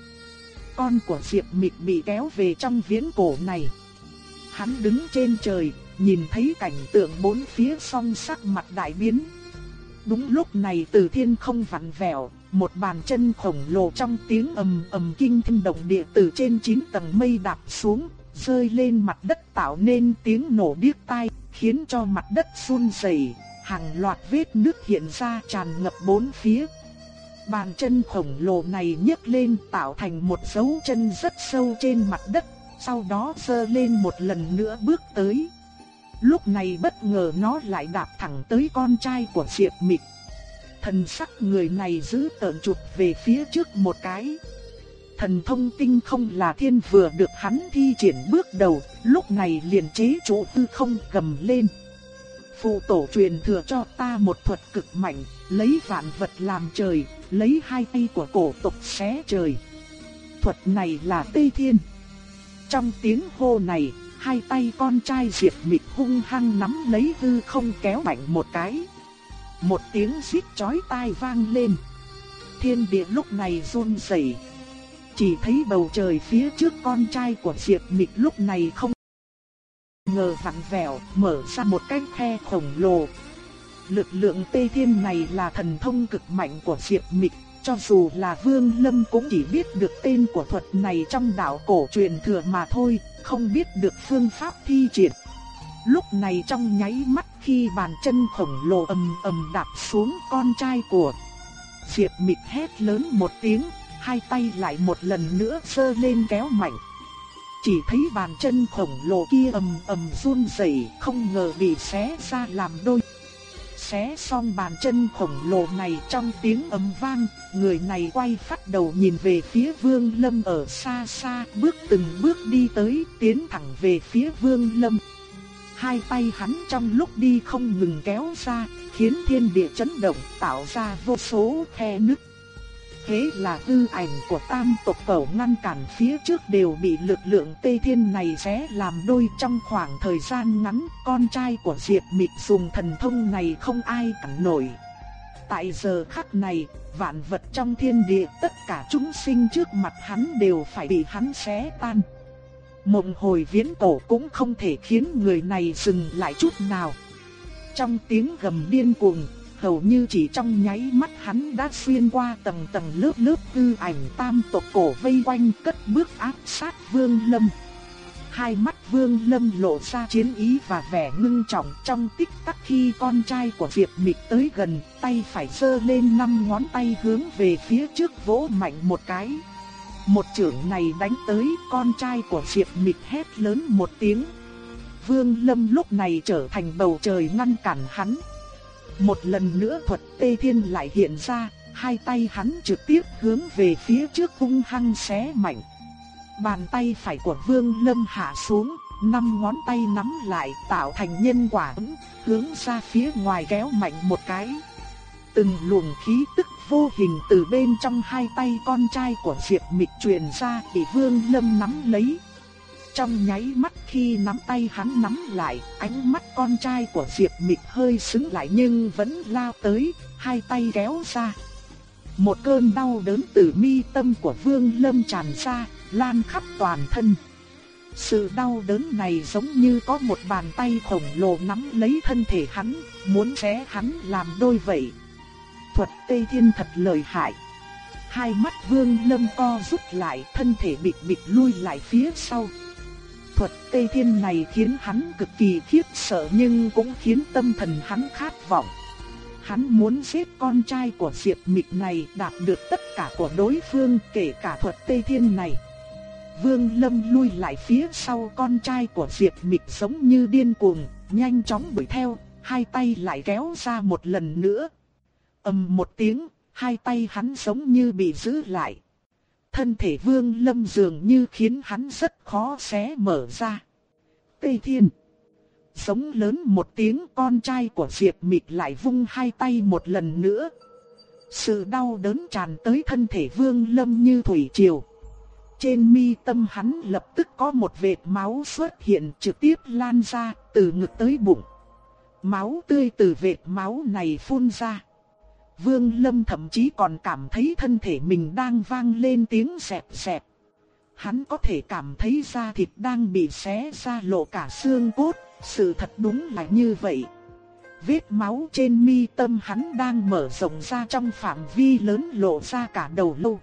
Con của Diệp Mịch bị kéo về trong viễn cổ này. Hắn đứng trên trời, nhìn thấy cảnh tượng bốn phía song sắc mặt đại biến. Đúng lúc này từ thiên không vặn vẹo, một bàn chân khổng lồ trong tiếng ầm ầm kinh thiên động địa từ trên chín tầng mây đạp xuống, rơi lên mặt đất tạo nên tiếng nổ điếc tai, khiến cho mặt đất run rẩy, hàng loạt vết nước hiện ra tràn ngập bốn phía. Bàn chân khổng lồ này nhấc lên tạo thành một dấu chân rất sâu trên mặt đất, sau đó giơ lên một lần nữa bước tới. Lúc này bất ngờ nó lại đạp thẳng tới con trai của Diệp Mịch. Thần sắc người này giữ tợn chụp về phía trước một cái. Thần thông tinh không là thiên vừa được hắn thi triển bước đầu, lúc này liền chế trụ tư không gầm lên. Phụ tổ truyền thừa cho ta một thuật cực mạnh, lấy vạn vật làm trời, lấy hai tay của cổ tộc xé trời. Thuật này là Tây Thiên. Trong tiếng hô này, hai tay con trai Diệp Mịch hung hăng nắm lấy hư không kéo mạnh một cái. Một tiếng xít chói tai vang lên. Thiên địa lúc này run rẩy. Chỉ thấy bầu trời phía trước con trai của Diệp Mịch lúc này không ngờ vặn vẹo, mở ra một cái khe khổng lồ. Lực lượng Tây Thiên này là thần thông cực mạnh của Diệp Mịch, cho dù là Vương Lâm cũng chỉ biết được tên của thuật này trong đạo cổ truyền thừa mà thôi, không biết được phương pháp thi triển. Lúc này trong nháy mắt khi bàn chân khổng lồ ầm ầm đạp xuống con trai của Diệp Mịch hét lớn một tiếng, hai tay lại một lần nữa sơ lên kéo mạnh. Chỉ thấy bàn chân khổng lồ kia ầm ầm run rẩy, không ngờ bị xé ra làm đôi. Xé xong bàn chân khổng lồ này trong tiếng ầm vang, người này quay phát đầu nhìn về phía Vương Lâm ở xa xa, bước từng bước đi tới, tiến thẳng về phía Vương Lâm. Hai tay hắn trong lúc đi không ngừng kéo ra, khiến thiên địa chấn động, tạo ra vô số khe nứt. Thế là hư ảnh của tam tộc cẩu ngăn cản phía trước đều bị lực lượng Tây Thiên này xé làm đôi trong khoảng thời gian ngắn, con trai của Diệp Mịch dùng thần thông này không ai cản nổi. Tại giờ khắc này, vạn vật trong thiên địa tất cả chúng sinh trước mặt hắn đều phải bị hắn xé tan. Mộng hồi viễn cổ cũng không thể khiến người này dừng lại chút nào. Trong tiếng gầm điên cuồng, hầu như chỉ trong nháy mắt hắn đã xuyên qua tầng tầng lớp lớp tư ảnh tam tộc cổ vây quanh cất bước áp sát Vương Lâm. Hai mắt Vương Lâm lộ ra chiến ý và vẻ ngưng trọng trong tích tắc khi con trai của Diệp Mịch tới gần, tay phải giơ lên năm ngón tay hướng về phía trước vỗ mạnh một cái. Một trưởng này đánh tới, con trai của Diệp Mịch hét lớn một tiếng. Vương Lâm lúc này trở thành bầu trời ngăn cản hắn. Một lần nữa thuật tê thiên lại hiện ra, hai tay hắn trực tiếp hướng về phía trước hung hăng xé mạnh. Bàn tay phải của Vương Lâm hạ xuống, năm ngón tay nắm lại tạo thành nhân quả ấm, hướng ra phía ngoài kéo mạnh một cái. Từng luồng khí tức vô hình từ bên trong hai tay con trai của Diệp Mịch truyền ra bị Vương Lâm nắm lấy. Trong nháy mắt khi nắm tay hắn nắm lại, ánh mắt con trai của Diệp Mịch hơi sững lại nhưng vẫn lao tới, hai tay kéo ra. Một cơn đau đớn từ mi tâm của Vương Lâm tràn ra, lan khắp toàn thân. Sự đau đớn này giống như có một bàn tay khổng lồ nắm lấy thân thể hắn, muốn xé hắn làm đôi vậy. Thuật Tây Thiên thật lợi hại. Hai mắt Vương Lâm co rút lại, thân thể bịch bịch lui lại phía sau thuật Tây Thiên này khiến hắn cực kỳ khiếp sợ nhưng cũng khiến tâm thần hắn khát vọng. Hắn muốn giết con trai của Diệp Mịch này đạt được tất cả của đối phương kể cả thuật Tây Thiên này. Vương Lâm lui lại phía sau con trai của Diệp Mịch giống như điên cuồng, nhanh chóng đuổi theo, hai tay lại kéo ra một lần nữa. ầm một tiếng, hai tay hắn giống như bị giữ lại thân thể vương lâm dường như khiến hắn rất khó xé mở ra. Tây Thiên Sống lớn một tiếng con trai của Diệp Mịch lại vung hai tay một lần nữa. Sự đau đớn tràn tới thân thể vương lâm như thủy triều. Trên mi tâm hắn lập tức có một vệt máu xuất hiện trực tiếp lan ra từ ngực tới bụng. Máu tươi từ vệt máu này phun ra. Vương Lâm thậm chí còn cảm thấy thân thể mình đang vang lên tiếng xẹp xẹp. Hắn có thể cảm thấy da thịt đang bị xé ra lộ cả xương cốt, sự thật đúng là như vậy. Vết máu trên mi tâm hắn đang mở rộng ra trong phạm vi lớn lộ ra cả đầu lâu.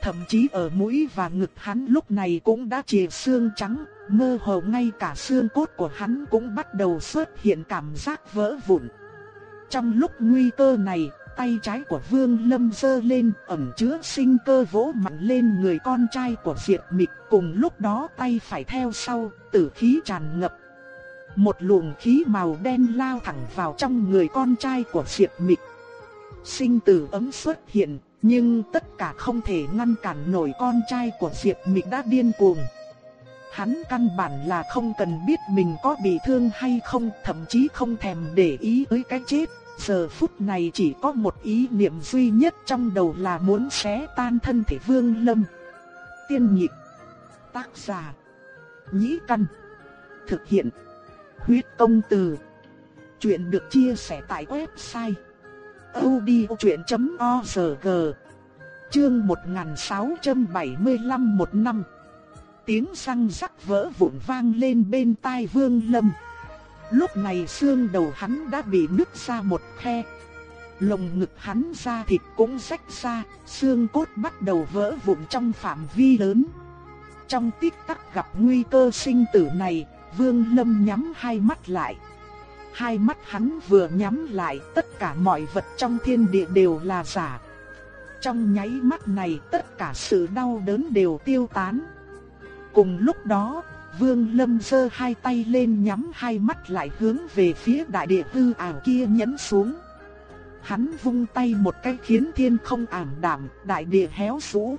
Thậm chí ở mũi và ngực hắn lúc này cũng đã chìa xương trắng, mơ hồ ngay cả xương cốt của hắn cũng bắt đầu xuất hiện cảm giác vỡ vụn. Trong lúc nguy cơ này, tay trái của Vương Lâm giơ lên, ẩn chứa sinh cơ vỗ mạnh lên người con trai của Diệp Mịch, cùng lúc đó tay phải theo sau, tử khí tràn ngập. Một luồng khí màu đen lao thẳng vào trong người con trai của Diệp Mịch. sinh tử ấm xuất hiện, nhưng tất cả không thể ngăn cản nổi con trai của Diệp Mịch đã điên cuồng. Hắn căn bản là không cần biết mình có bị thương hay không, thậm chí không thèm để ý tới cái chết. Giờ phút này chỉ có một ý niệm duy nhất trong đầu là muốn xé tan thân thể Vương Lâm. Tiên nhịp, tác giả, nhĩ căn, thực hiện, huyết công từ. Chuyện được chia sẻ tại website audiochuyện.org Chương 1675 một năm Tiếng răng rắc vỡ vụn vang lên bên tai Vương Lâm. Lúc này xương đầu hắn đã bị nứt ra một khe. Lồng ngực hắn ra thịt cũng rách ra, xương cốt bắt đầu vỡ vụn trong phạm vi lớn. Trong tích tắc gặp nguy cơ sinh tử này, Vương Lâm nhắm hai mắt lại. Hai mắt hắn vừa nhắm lại, tất cả mọi vật trong thiên địa đều là giả. Trong nháy mắt này, tất cả sự đau đớn đều tiêu tán. Cùng lúc đó, Vương Lâm giơ hai tay lên nhắm hai mắt lại hướng về phía đại địa hư ảo kia nhấn xuống. Hắn vung tay một cái khiến thiên không ảm đạm, đại địa héo rũ.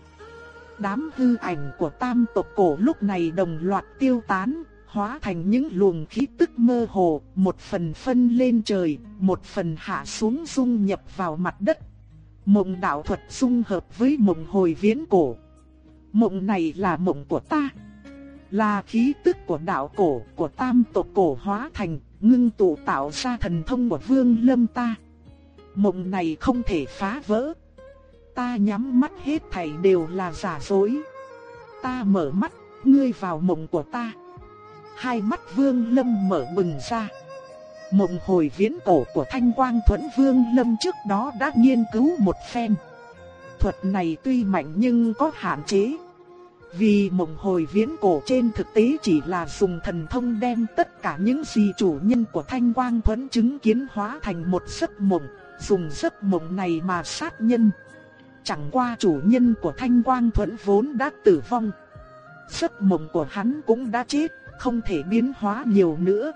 Đám hư ảnh của tam tộc cổ lúc này đồng loạt tiêu tán, hóa thành những luồng khí tức mơ hồ, một phần phân lên trời, một phần hạ xuống dung nhập vào mặt đất. Mộng đạo thuật dung hợp với mộng hồi viễn cổ. Mộng này là mộng của ta. Là khí tức của đạo cổ, của tam tộc cổ hóa thành, ngưng tụ tạo ra thần thông của vương lâm ta. Mộng này không thể phá vỡ. Ta nhắm mắt hết thảy đều là giả dối. Ta mở mắt, ngươi vào mộng của ta hai mắt Vương Lâm mở bừng ra. Mộng hồi viễn cổ của Thanh Quang Thuẫn Vương Lâm trước đó đã nghiên cứu một phen. Thuật này tuy mạnh nhưng có hạn chế. Vì mộng hồi viễn cổ trên thực tế chỉ là dùng thần thông đem tất cả những gì chủ nhân của Thanh Quang Thuẫn chứng kiến hóa thành một giấc mộng, dùng giấc mộng này mà sát nhân. Chẳng qua chủ nhân của Thanh Quang Thuẫn vốn đã tử vong. Giấc mộng của hắn cũng đã chết không thể biến hóa nhiều nữa.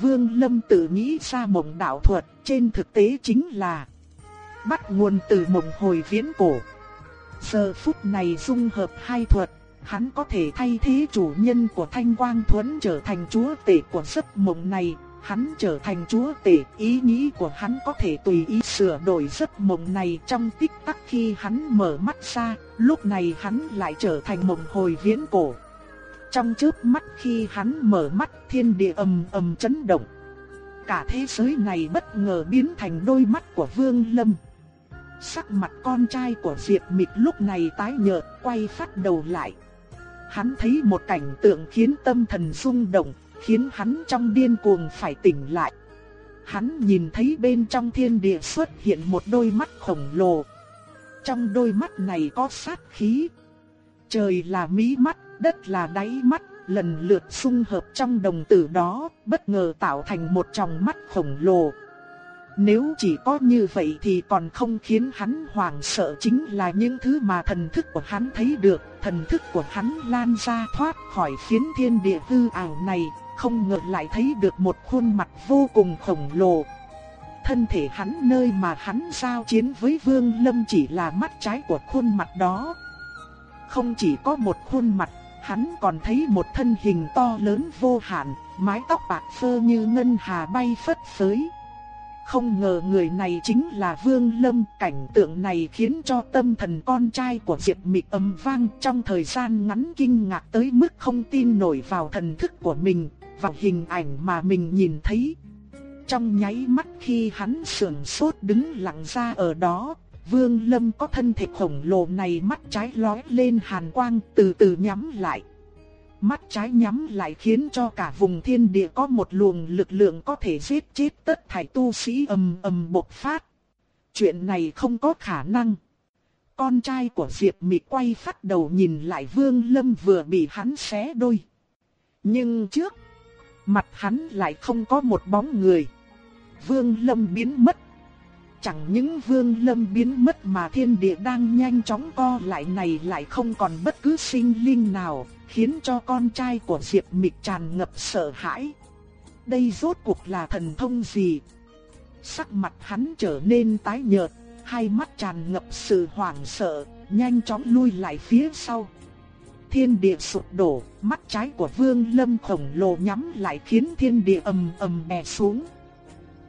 Vương Lâm tự nghĩ ra mộng đạo thuật, trên thực tế chính là bắt nguồn từ mộng hồi viễn cổ. Giờ phút này dung hợp hai thuật, hắn có thể thay thế chủ nhân của Thanh Quang Thuẫn trở thành chúa tể của giấc mộng này, hắn trở thành chúa tể, ý nghĩ của hắn có thể tùy ý sửa đổi giấc mộng này trong tích tắc khi hắn mở mắt ra, lúc này hắn lại trở thành mộng hồi viễn cổ. Trong chớp mắt khi hắn mở mắt thiên địa ầm ầm chấn động. Cả thế giới này bất ngờ biến thành đôi mắt của Vương Lâm. Sắc mặt con trai của Diệp Mịch lúc này tái nhợt, quay phát đầu lại. Hắn thấy một cảnh tượng khiến tâm thần rung động, khiến hắn trong điên cuồng phải tỉnh lại. Hắn nhìn thấy bên trong thiên địa xuất hiện một đôi mắt khổng lồ. Trong đôi mắt này có sát khí. Trời là mí mắt, đất là đáy mắt, lần lượt xung hợp trong đồng tử đó, bất ngờ tạo thành một tròng mắt khổng lồ. Nếu chỉ có như vậy thì còn không khiến hắn hoảng sợ chính là những thứ mà thần thức của hắn thấy được, thần thức của hắn lan ra thoát khỏi phiến thiên địa hư ảo này, không ngờ lại thấy được một khuôn mặt vô cùng khổng lồ. Thân thể hắn nơi mà hắn giao chiến với Vương Lâm chỉ là mắt trái của khuôn mặt đó. Không chỉ có một khuôn mặt hắn còn thấy một thân hình to lớn vô hạn, mái tóc bạc phơ như ngân hà bay phất phới. Không ngờ người này chính là Vương Lâm, cảnh tượng này khiến cho tâm thần con trai của Diệp Mịch âm vang trong thời gian ngắn kinh ngạc tới mức không tin nổi vào thần thức của mình, vào hình ảnh mà mình nhìn thấy. Trong nháy mắt khi hắn sườn sốt đứng lặng ra ở đó, Vương Lâm có thân thể khổng lồ này mắt trái lóe lên hàn quang từ từ nhắm lại. Mắt trái nhắm lại khiến cho cả vùng thiên địa có một luồng lực lượng có thể giết chết tất thảy tu sĩ ầm ầm bộc phát. Chuyện này không có khả năng. Con trai của Diệp Mị quay phát đầu nhìn lại Vương Lâm vừa bị hắn xé đôi. Nhưng trước, mặt hắn lại không có một bóng người. Vương Lâm biến mất Chẳng những vương lâm biến mất mà thiên địa đang nhanh chóng co lại này lại không còn bất cứ sinh linh nào, khiến cho con trai của Diệp Mịch tràn ngập sợ hãi. Đây rốt cuộc là thần thông gì? Sắc mặt hắn trở nên tái nhợt, hai mắt tràn ngập sự hoảng sợ, nhanh chóng lui lại phía sau. Thiên địa sụp đổ, mắt trái của Vương Lâm khổng lồ nhắm lại khiến thiên địa ầm ầm đè xuống.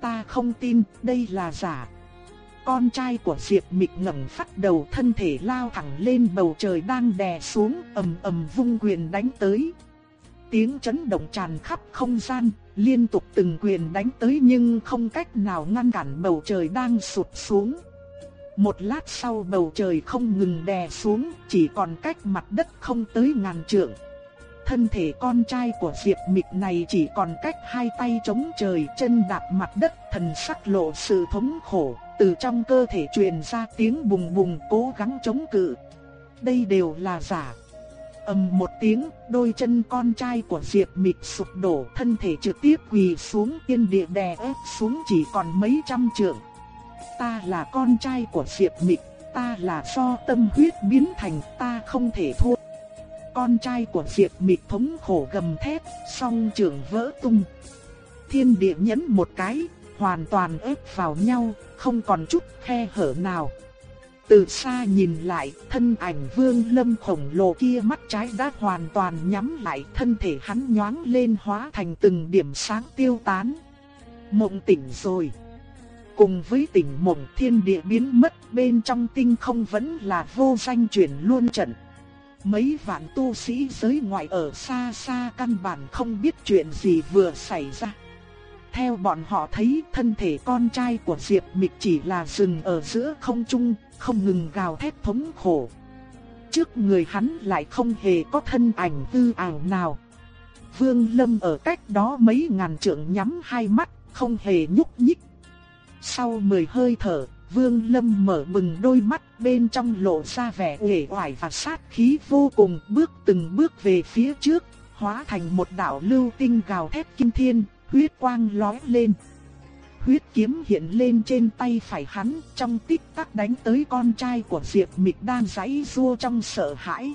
Ta không tin, đây là giả. Con trai của Diệp Mịch ngẩng phát đầu thân thể lao thẳng lên bầu trời đang đè xuống, ầm ầm vung quyền đánh tới. Tiếng chấn động tràn khắp không gian, liên tục từng quyền đánh tới nhưng không cách nào ngăn cản bầu trời đang sụp xuống. Một lát sau bầu trời không ngừng đè xuống, chỉ còn cách mặt đất không tới ngàn trượng. Thân thể con trai của Diệp Mịch này chỉ còn cách hai tay chống trời chân đạp mặt đất thần sắc lộ sự thống khổ, từ trong cơ thể truyền ra tiếng bùng bùng cố gắng chống cự. Đây đều là giả. ầm một tiếng, đôi chân con trai của Diệp Mịch sụp đổ, thân thể trực tiếp quỳ xuống tiên địa đè ép xuống chỉ còn mấy trăm trượng. Ta là con trai của Diệp Mịch, ta là do tâm huyết biến thành, ta không thể thua. Con trai của Diệp Mịch thống khổ gầm thét, song trường vỡ tung. Thiên địa nhấn một cái, hoàn toàn ép vào nhau, không còn chút khe hở nào. Từ xa nhìn lại, thân ảnh vương lâm khổng lồ kia mắt trái đã hoàn toàn nhắm lại, thân thể hắn nhoáng lên hóa thành từng điểm sáng tiêu tán. Mộng tỉnh rồi. Cùng với tỉnh mộng thiên địa biến mất bên trong tinh không vẫn là vô danh chuyển luôn trận. Mấy vạn tu sĩ giới ngoại ở xa xa căn bản không biết chuyện gì vừa xảy ra. Theo bọn họ thấy thân thể con trai của Diệp Mịch chỉ là dừng ở giữa không trung, không ngừng gào thét thống khổ. Trước người hắn lại không hề có thân ảnh tư ảo nào. Vương Lâm ở cách đó mấy ngàn trượng nhắm hai mắt, không hề nhúc nhích. Sau mười hơi thở, Vương Lâm mở bừng đôi mắt bên trong lộ ra vẻ uể oải và sát khí vô cùng bước từng bước về phía trước, hóa thành một đạo lưu tinh gào thét kim thiên, huyết quang lóe lên. Huyết kiếm hiện lên trên tay phải hắn, trong tích tắc đánh tới con trai của Diệp Mịch đang giãy giụa trong sợ hãi.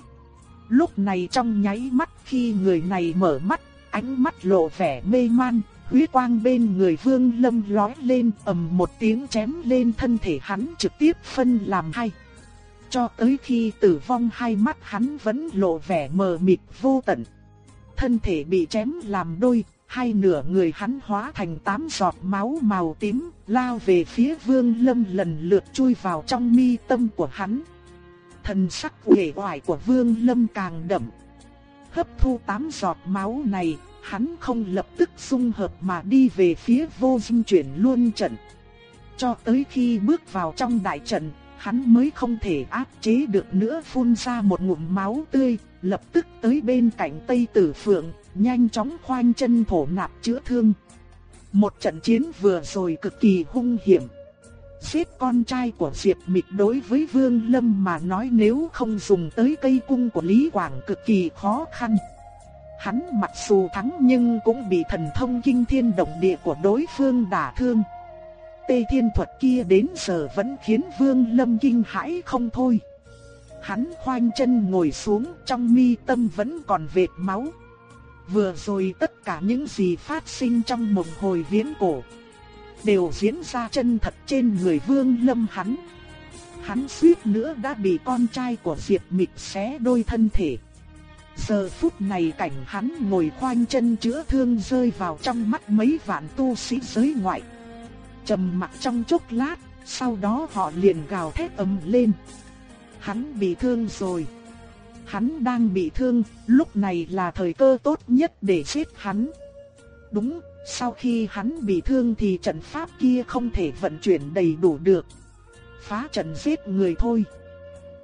Lúc này trong nháy mắt khi người này mở mắt, ánh mắt lộ vẻ mê man, huyết quang bên người Vương Lâm lóe lên, ầm một tiếng chém lên thân thể hắn trực tiếp phân làm hai. Cho tới khi tử vong hai mắt hắn vẫn lộ vẻ mờ mịt vô tận. Thân thể bị chém làm đôi, hai nửa người hắn hóa thành tám giọt máu màu tím, lao về phía Vương Lâm lần lượt chui vào trong mi tâm của hắn. Thần sắc uể oải của Vương Lâm càng đậm. Hấp thu tám giọt máu này, hắn không lập tức dung hợp mà đi về phía vô dung chuyển luôn trận. Cho tới khi bước vào trong đại trận, hắn mới không thể áp chế được nữa phun ra một ngụm máu tươi, lập tức tới bên cạnh Tây Tử Phượng, nhanh chóng khoanh chân thổ nạp chữa thương. Một trận chiến vừa rồi cực kỳ hung hiểm. Giết con trai của Diệp Mịch đối với Vương Lâm mà nói nếu không dùng tới cây cung của Lý Quảng cực kỳ khó khăn. Hắn mặc dù thắng nhưng cũng bị thần thông kinh thiên động địa của đối phương đả thương. Tê thiên thuật kia đến giờ vẫn khiến Vương Lâm kinh hãi không thôi. Hắn khoanh chân ngồi xuống trong mi tâm vẫn còn vệt máu. Vừa rồi tất cả những gì phát sinh trong mộng hồi viễn cổ đều diễn ra chân thật trên người Vương Lâm hắn. Hắn suýt nữa đã bị con trai của Diệp Mịch xé đôi thân thể. Giờ phút này cảnh hắn ngồi khoanh chân chữa thương rơi vào trong mắt mấy vạn tu sĩ giới ngoại. Trầm mặc trong chốc lát, sau đó họ liền gào thét ầm lên. Hắn bị thương rồi. Hắn đang bị thương, lúc này là thời cơ tốt nhất để giết hắn. Đúng, sau khi hắn bị thương thì trận pháp kia không thể vận chuyển đầy đủ được. Phá trận giết người thôi.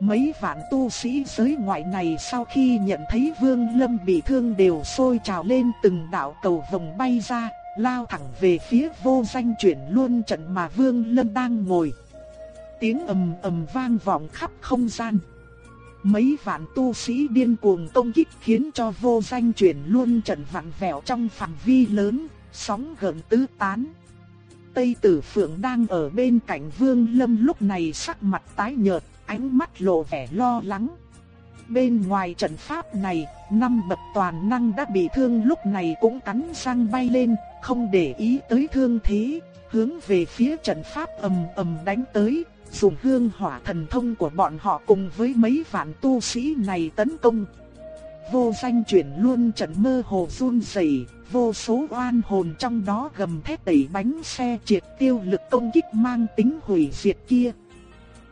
Mấy vạn tu sĩ giới ngoại này sau khi nhận thấy Vương Lâm bị thương đều sôi trào lên từng đạo cầu vòng bay ra, lao thẳng về phía vô danh chuyển luôn trận mà Vương Lâm đang ngồi. Tiếng ầm ầm vang vọng khắp không gian. Mấy vạn tu sĩ điên cuồng công kích khiến cho vô danh chuyển luôn trận vặn vẹo trong phạm vi lớn, sóng gần tứ tán. Tây Tử Phượng đang ở bên cạnh Vương Lâm lúc này sắc mặt tái nhợt, ánh mắt lộ vẻ lo lắng. Bên ngoài trận pháp này, năm bậc toàn năng đã bị thương lúc này cũng cắn răng bay lên, không để ý tới thương thế, hướng về phía trận pháp ầm ầm đánh tới, dùng hương hỏa thần thông của bọn họ cùng với mấy vạn tu sĩ này tấn công. Vô danh chuyển luôn trận mơ hồ run rẩy, vô số oan hồn trong đó gầm thét đẩy bánh xe triệt tiêu lực công kích mang tính hủy diệt kia.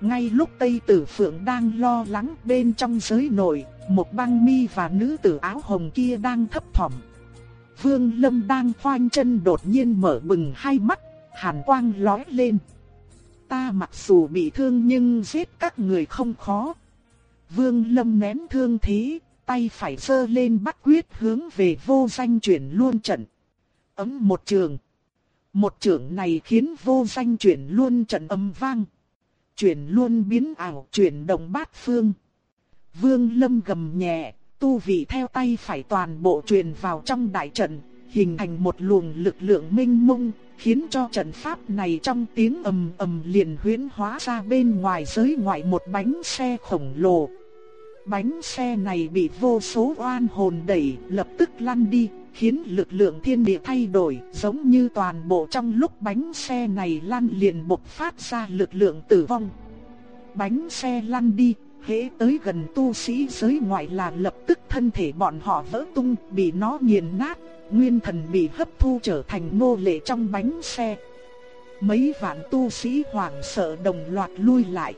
Ngay lúc Tây Tử Phượng đang lo lắng bên trong giới nội, một băng mi và nữ tử áo hồng kia đang thấp thỏm. Vương Lâm đang khoanh chân đột nhiên mở bừng hai mắt, hàn quang lóe lên. Ta mặc dù bị thương nhưng giết các người không khó. Vương Lâm ném thương thế, tay phải sơ lên bắt quyết hướng về vô danh chuyển luôn trận. Ấm một trường. Một trường này khiến vô danh chuyển luôn trận âm vang. Chuyển luôn biến ảo chuyển động bát phương. Vương Lâm gầm nhẹ, tu vị theo tay phải toàn bộ truyền vào trong đại trận, hình thành một luồng lực lượng minh mông, khiến cho trận pháp này trong tiếng ầm ầm liền huyễn hóa ra bên ngoài giới ngoại một bánh xe khổng lồ. Bánh xe này bị vô số oan hồn đẩy, lập tức lăn đi, khiến lực lượng thiên địa thay đổi, giống như toàn bộ trong lúc bánh xe này lăn liền bộc phát ra lực lượng tử vong. Bánh xe lăn đi, hễ tới gần tu sĩ giới ngoại là lập tức thân thể bọn họ vỡ tung, bị nó nghiền nát, nguyên thần bị hấp thu trở thành nô lệ trong bánh xe. Mấy vạn tu sĩ hoảng sợ đồng loạt lui lại.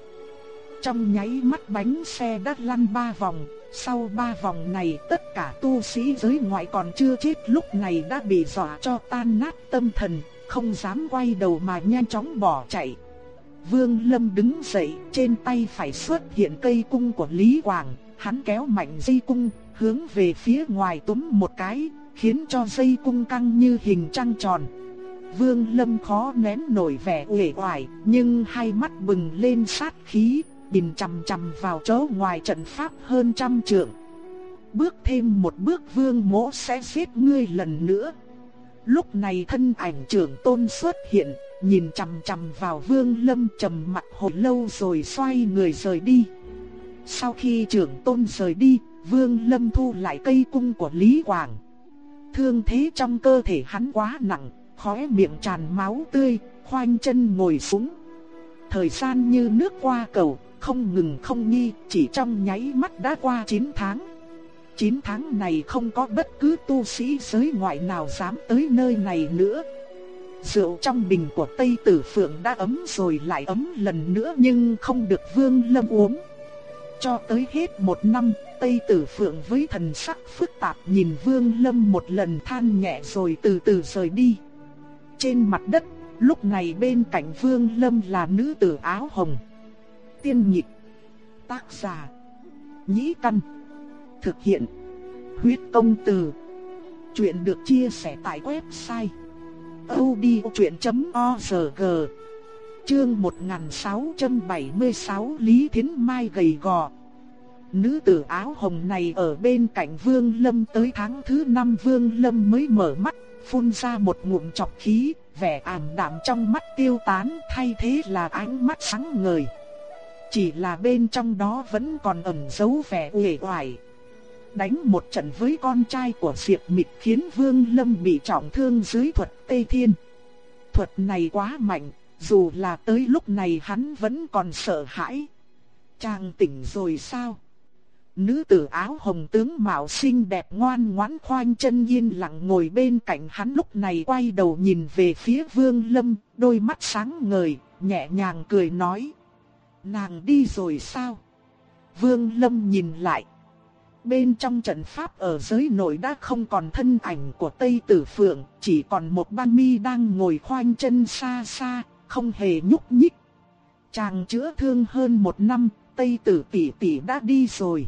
Trong nháy mắt bánh xe đã lăn ba vòng, sau ba vòng này tất cả tu sĩ giới ngoại còn chưa chết lúc này đã bị dọa cho tan nát tâm thần, không dám quay đầu mà nhanh chóng bỏ chạy. Vương Lâm đứng dậy, trên tay phải xuất hiện cây cung của Lý Quảng, hắn kéo mạnh dây cung, hướng về phía ngoài túm một cái, khiến cho dây cung căng như hình trăng tròn. Vương Lâm khó nén nổi vẻ uể oải, nhưng hai mắt bừng lên sát khí, nhìn chằm chằm vào chỗ ngoài trận pháp hơn trăm trượng. Bước thêm một bước Vương Mỗ sẽ giết ngươi lần nữa. Lúc này thân ảnh trưởng tôn xuất hiện, nhìn chằm chằm vào Vương Lâm trầm mặt hồi lâu rồi xoay người rời đi. Sau khi trưởng tôn rời đi, Vương Lâm thu lại cây cung của Lý Quảng. Thương thế trong cơ thể hắn quá nặng, khóe miệng tràn máu tươi, khoanh chân ngồi xuống. Thời gian như nước qua cầu, không ngừng không nghi, chỉ trong nháy mắt đã qua 9 tháng. 9 tháng này không có bất cứ tu sĩ giới ngoại nào dám tới nơi này nữa. Rượu trong bình của Tây Tử Phượng đã ấm rồi lại ấm lần nữa nhưng không được Vương Lâm uống. Cho tới hết một năm, Tây Tử Phượng với thần sắc phức tạp nhìn Vương Lâm một lần than nhẹ rồi từ từ rời đi. Trên mặt đất, lúc này bên cạnh Vương Lâm là nữ tử áo hồng. Tiên nhịp, tác giả, nhĩ căn, thực hiện, huyết công từ. Chuyện được chia sẻ tại website odchuyện.org Chương 1676 Lý Thiến Mai gầy gò Nữ tử áo hồng này ở bên cạnh Vương Lâm tới tháng thứ năm Vương Lâm mới mở mắt, phun ra một ngụm chọc khí, vẻ ảm đạm trong mắt tiêu tán thay thế là ánh mắt sáng ngời. Chỉ là bên trong đó vẫn còn ẩn giấu vẻ uể oải, đánh một trận với con trai của Diệp Mịch khiến Vương Lâm bị trọng thương dưới thuật Tây Thiên. Thuật này quá mạnh, dù là tới lúc này hắn vẫn còn sợ hãi. Chàng tỉnh rồi sao? Nữ tử áo hồng tướng mạo xinh đẹp ngoan ngoãn khoanh chân yên lặng ngồi bên cạnh hắn lúc này quay đầu nhìn về phía Vương Lâm, đôi mắt sáng ngời, nhẹ nhàng cười nói. Nàng đi rồi sao? Vương Lâm nhìn lại. Bên trong trận pháp ở giới nội đã không còn thân ảnh của Tây Tử Phượng, chỉ còn một ban mi đang ngồi khoanh chân xa xa, không hề nhúc nhích. Chàng chữa thương hơn một năm, Tây Tử tỷ tỷ đã đi rồi.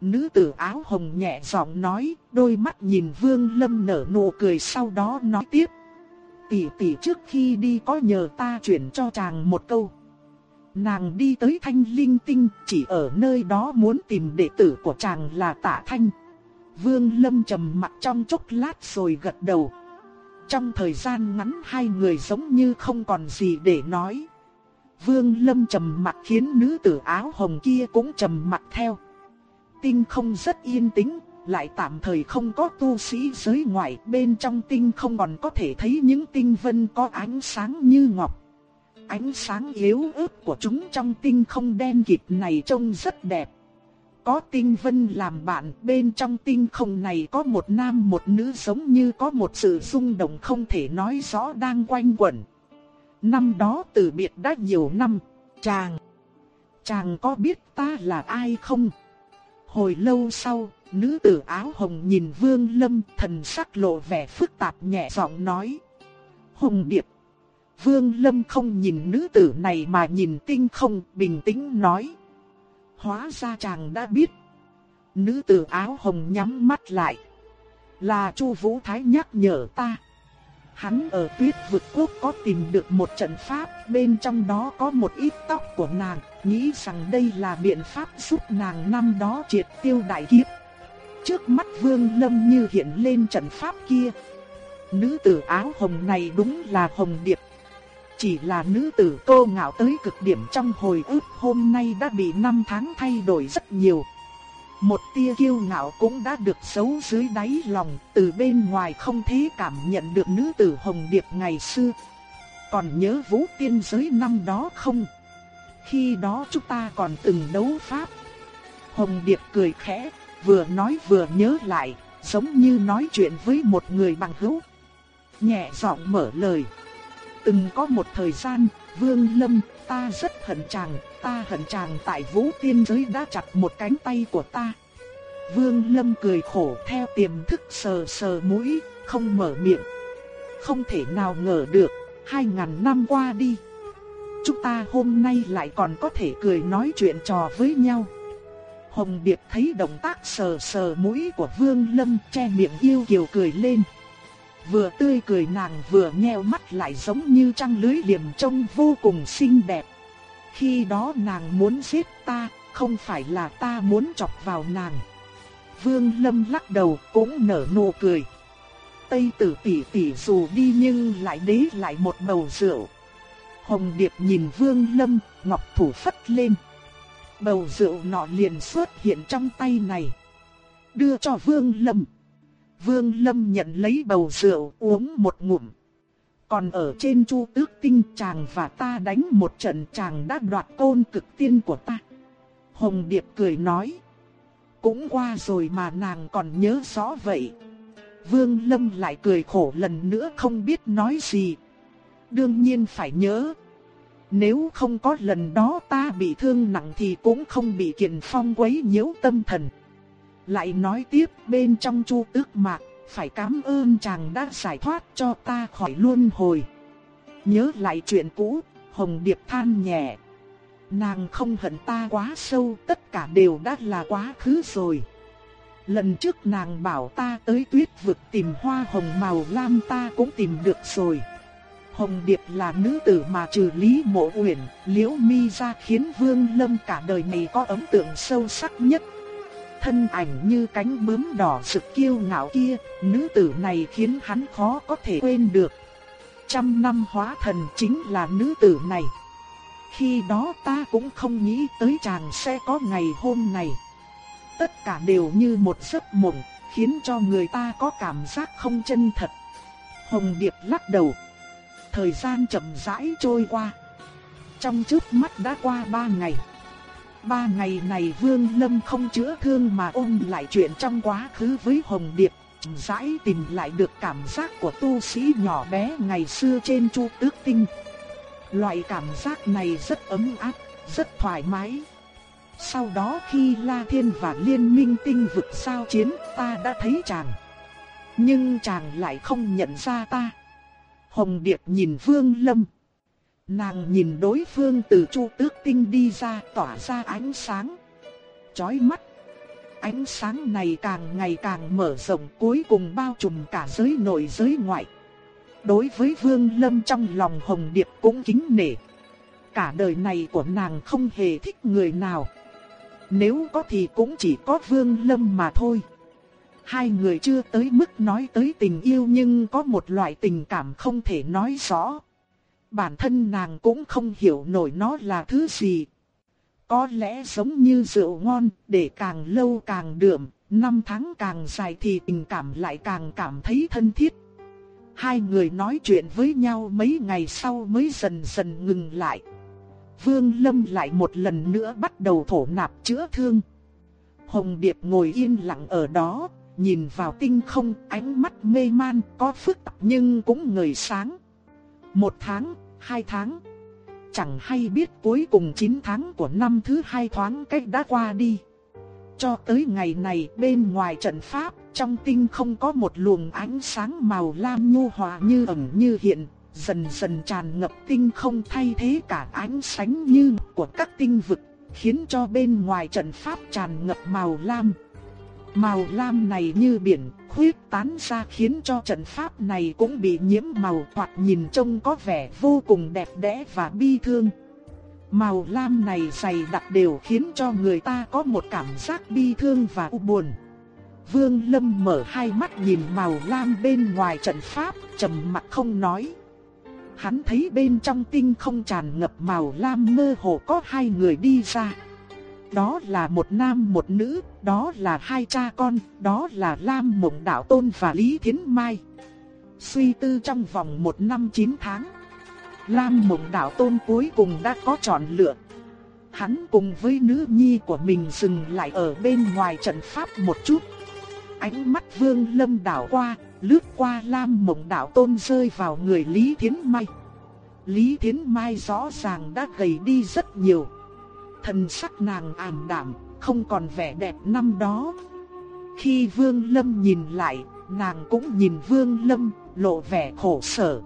Nữ tử áo hồng nhẹ giọng nói, đôi mắt nhìn Vương Lâm nở nụ cười sau đó nói tiếp. Tỷ tỷ trước khi đi có nhờ ta chuyển cho chàng một câu. Nàng đi tới thanh linh tinh, chỉ ở nơi đó muốn tìm đệ tử của chàng là tạ thanh. Vương Lâm trầm mặt trong chốc lát rồi gật đầu. Trong thời gian ngắn hai người giống như không còn gì để nói. Vương Lâm trầm mặt khiến nữ tử áo hồng kia cũng trầm mặt theo. Tinh không rất yên tĩnh, lại tạm thời không có tu sĩ giới ngoại, bên trong tinh không còn có thể thấy những tinh vân có ánh sáng như ngọc. Ánh sáng yếu ớt của chúng trong tinh không đen kịt này trông rất đẹp. Có tinh vân làm bạn, bên trong tinh không này có một nam một nữ giống như có một sự rung động không thể nói rõ đang quanh quẩn. Năm đó từ biệt đã nhiều năm, chàng, chàng có biết ta là ai không? Hồi lâu sau, nữ tử áo hồng nhìn Vương Lâm thần sắc lộ vẻ phức tạp nhẹ giọng nói. Hồng Điệp. Vương Lâm không nhìn nữ tử này mà nhìn tinh không bình tĩnh nói. Hóa ra chàng đã biết. Nữ tử áo hồng nhắm mắt lại. Là Chu Vũ Thái nhắc nhở ta. Hắn ở tuyết vực quốc có tìm được một trận pháp, bên trong đó có một ít tóc của nàng, nghĩ rằng đây là biện pháp giúp nàng năm đó triệt tiêu đại kiếp. Trước mắt Vương Lâm như hiện lên trận pháp kia. Nữ tử áo hồng này đúng là Hồng Điệp. Chỉ là nữ tử cô ngạo tới cực điểm trong hồi ức hôm nay đã bị năm tháng thay đổi rất nhiều. Một tia kiêu ngạo cũng đã được giấu dưới đáy lòng, từ bên ngoài không thể cảm nhận được nữ tử Hồng Điệp ngày xưa. Còn nhớ vũ tiên giới năm đó không? Khi đó chúng ta còn từng đấu pháp. Hồng Điệp cười khẽ, vừa nói vừa nhớ lại, giống như nói chuyện với một người bằng hữu. Nhẹ giọng mở lời. Từng có một thời gian, Vương Lâm, ta rất hận chàng, ta hận chàng tại vũ tiên giới đã chặt một cánh tay của ta. Vương Lâm cười khổ theo tiềm thức sờ sờ mũi, không mở miệng. Không thể nào ngờ được, hai ngàn năm qua đi. Chúng ta hôm nay lại còn có thể cười nói chuyện trò với nhau. Hồng Điệp thấy động tác sờ sờ mũi của Vương Lâm che miệng yêu kiều cười lên. Vừa tươi cười nàng vừa nheo mắt lại giống như trăng lưới liềm trông vô cùng xinh đẹp. Khi đó nàng muốn giết ta, không phải là ta muốn chọc vào nàng. Vương Lâm lắc đầu cũng nở nụ cười. Tây tử tỷ tỷ dù đi nhưng lại đế lại một bầu rượu. Hồng Điệp nhìn Vương Lâm, ngọc thủ phất lên. Bầu rượu nọ liền xuất hiện trong tay này. Đưa cho Vương Lâm. Vương Lâm nhận lấy bầu rượu uống một ngụm. Còn ở trên chu tước tinh chàng và ta đánh một trận chàng đã đoạt côn cực tiên của ta. Hồng Điệp cười nói. Cũng qua rồi mà nàng còn nhớ rõ vậy. Vương Lâm lại cười khổ lần nữa không biết nói gì. Đương nhiên phải nhớ. Nếu không có lần đó ta bị thương nặng thì cũng không bị kiền phong quấy nhiễu tâm thần. Lại nói tiếp bên trong chu tước mạc, phải cảm ơn chàng đã giải thoát cho ta khỏi luân hồi. Nhớ lại chuyện cũ, Hồng Điệp than nhẹ. Nàng không hận ta quá sâu, tất cả đều đã là quá khứ rồi. Lần trước nàng bảo ta tới tuyết vực tìm hoa hồng màu lam ta cũng tìm được rồi. Hồng Điệp là nữ tử mà trừ Lý Mộ Uyển, Liễu Mi ra khiến Vương Lâm cả đời này có ấn tượng sâu sắc nhất. Thân ảnh như cánh bướm đỏ sực kiêu ngạo kia, nữ tử này khiến hắn khó có thể quên được. Trăm năm hóa thần chính là nữ tử này. Khi đó ta cũng không nghĩ tới chàng sẽ có ngày hôm này. Tất cả đều như một giấc mộng, khiến cho người ta có cảm giác không chân thật. Hồng Điệp lắc đầu. Thời gian chậm rãi trôi qua. Trong trước mắt đã qua ba ngày. Ba ngày này Vương Lâm không chữa thương mà ôm lại chuyện trong quá khứ với Hồng Điệp, chậm rãi tìm lại được cảm giác của tu sĩ nhỏ bé ngày xưa trên Chu Tước Tinh. Loại cảm giác này rất ấm áp, rất thoải mái. Sau đó khi La Thiên và Liên Minh Tinh vực sao chiến, ta đã thấy chàng. Nhưng chàng lại không nhận ra ta. Hồng Điệp nhìn Vương Lâm. Nàng nhìn đối phương từ chu tước tinh đi ra tỏa ra ánh sáng. Chói mắt. Ánh sáng này càng ngày càng mở rộng cuối cùng bao trùm cả giới nội giới ngoại. Đối với Vương Lâm trong lòng Hồng Điệp cũng kính nể. Cả đời này của nàng không hề thích người nào. Nếu có thì cũng chỉ có Vương Lâm mà thôi. Hai người chưa tới mức nói tới tình yêu nhưng có một loại tình cảm không thể nói rõ. Bản thân nàng cũng không hiểu nổi nó là thứ gì. Có lẽ giống như rượu ngon, để càng lâu càng đượm, năm tháng càng dài thì tình cảm lại càng cảm thấy thân thiết. Hai người nói chuyện với nhau mấy ngày sau mới dần dần ngừng lại. Vương Lâm lại một lần nữa bắt đầu thổ nạp chữa thương. Hồng Điệp ngồi yên lặng ở đó, nhìn vào tinh không, ánh mắt mê man, có phức tạp nhưng cũng ngời sáng. Một tháng, hai tháng, chẳng hay biết cuối cùng 9 tháng của năm thứ hai thoáng cách đã qua đi. Cho tới ngày này bên ngoài trận pháp, trong tinh không có một luồng ánh sáng màu lam nhu hòa như ẩn như hiện, dần dần tràn ngập tinh không thay thế cả ánh sáng như của các tinh vực, khiến cho bên ngoài trận pháp tràn ngập màu lam. Màu lam này như biển, khuyết tán ra khiến cho trận pháp này cũng bị nhiễm màu thoạt nhìn trông có vẻ vô cùng đẹp đẽ và bi thương. Màu lam này dày đặc đều khiến cho người ta có một cảm giác bi thương và u buồn. Vương Lâm mở hai mắt nhìn màu lam bên ngoài trận pháp, trầm mặc không nói. Hắn thấy bên trong tinh không tràn ngập màu lam mơ hồ có hai người đi ra. Đó là một nam một nữ, đó là hai cha con, đó là Lam Mộng Đạo Tôn và Lý Thiến Mai. Suy tư trong vòng một năm chín tháng, Lam Mộng Đạo Tôn cuối cùng đã có chọn lựa. Hắn cùng với nữ nhi của mình dừng lại ở bên ngoài trận pháp một chút. Ánh mắt Vương Lâm đảo qua, lướt qua Lam Mộng Đạo Tôn rơi vào người Lý Thiến Mai. Lý Thiến Mai rõ ràng đã gầy đi rất nhiều. Thần sắc nàng ảm đạm, không còn vẻ đẹp năm đó. Khi Vương Lâm nhìn lại, nàng cũng nhìn Vương Lâm, lộ vẻ khổ sở.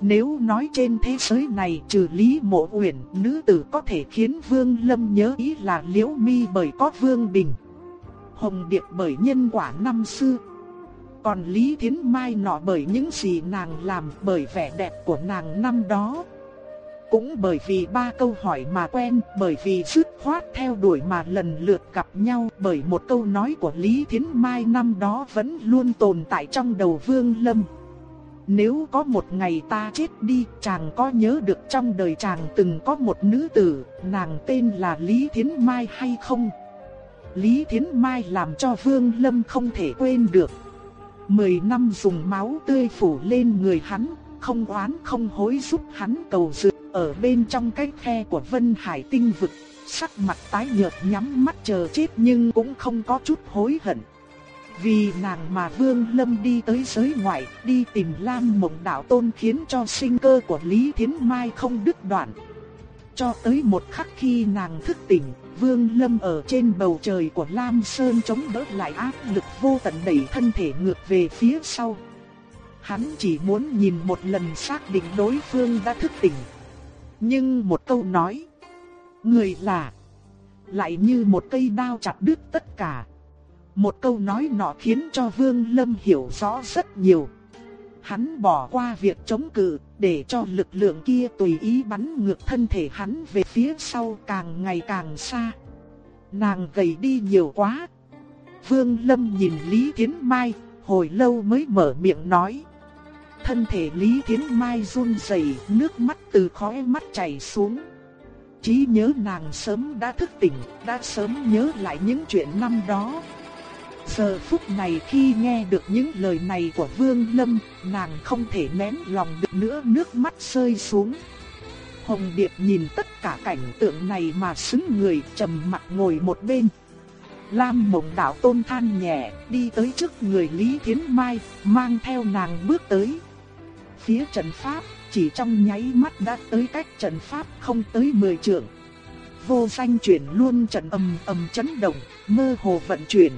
Nếu nói trên thế giới này trừ Lý Mộ Uyển, nữ tử có thể khiến Vương Lâm nhớ ý là Liễu Mi bởi có Vương Bình. Hồng Điệp bởi nhân quả năm xưa. Còn Lý Thiến Mai nọ bởi những gì nàng làm bởi vẻ đẹp của nàng năm đó. Cũng bởi vì ba câu hỏi mà quen, bởi vì dứt khoát theo đuổi mà lần lượt gặp nhau, bởi một câu nói của Lý Thiến Mai năm đó vẫn luôn tồn tại trong đầu Vương Lâm. Nếu có một ngày ta chết đi, chàng có nhớ được trong đời chàng từng có một nữ tử, nàng tên là Lý Thiến Mai hay không? Lý Thiến Mai làm cho Vương Lâm không thể quên được. Mười năm dùng máu tươi phủ lên người hắn, không oán không hối giúp hắn cầu dự ở bên trong cái khe của Vân Hải tinh vực, sắc mặt tái nhợt nhắm mắt chờ chết nhưng cũng không có chút hối hận. Vì nàng mà Vương Lâm đi tới giới ngoại, đi tìm Lam Mộng Đạo Tôn khiến cho sinh cơ của Lý Thiến Mai không đứt đoạn. Cho tới một khắc khi nàng thức tỉnh, Vương Lâm ở trên bầu trời của Lam Sơn chống đỡ lại áp lực vô tận đẩy thân thể ngược về phía sau. Hắn chỉ muốn nhìn một lần xác định đối phương đã thức tỉnh. Nhưng một câu nói, người là, lại như một cây đao chặt đứt tất cả. Một câu nói nọ khiến cho Vương Lâm hiểu rõ rất nhiều. Hắn bỏ qua việc chống cự, để cho lực lượng kia tùy ý bắn ngược thân thể hắn về phía sau càng ngày càng xa. Nàng gầy đi nhiều quá. Vương Lâm nhìn Lý Thiến Mai, hồi lâu mới mở miệng nói. Thân thể Lý Thiến Mai run rẩy, nước mắt từ khóe mắt chảy xuống. Trí nhớ nàng sớm đã thức tỉnh, đã sớm nhớ lại những chuyện năm đó. Giờ phút này khi nghe được những lời này của Vương Lâm, nàng không thể nén lòng được nữa nước mắt rơi xuống. Hồng Điệp nhìn tất cả cảnh tượng này mà sững người trầm mặt ngồi một bên. Lam Mộng Đạo Tôn than nhẹ, đi tới trước người Lý Thiến Mai, mang theo nàng bước tới. Phía trận pháp, chỉ trong nháy mắt đã tới cách trận pháp không tới 10 trượng. Vô danh chuyển luôn trận ầm ầm chấn động, mơ hồ vận chuyển,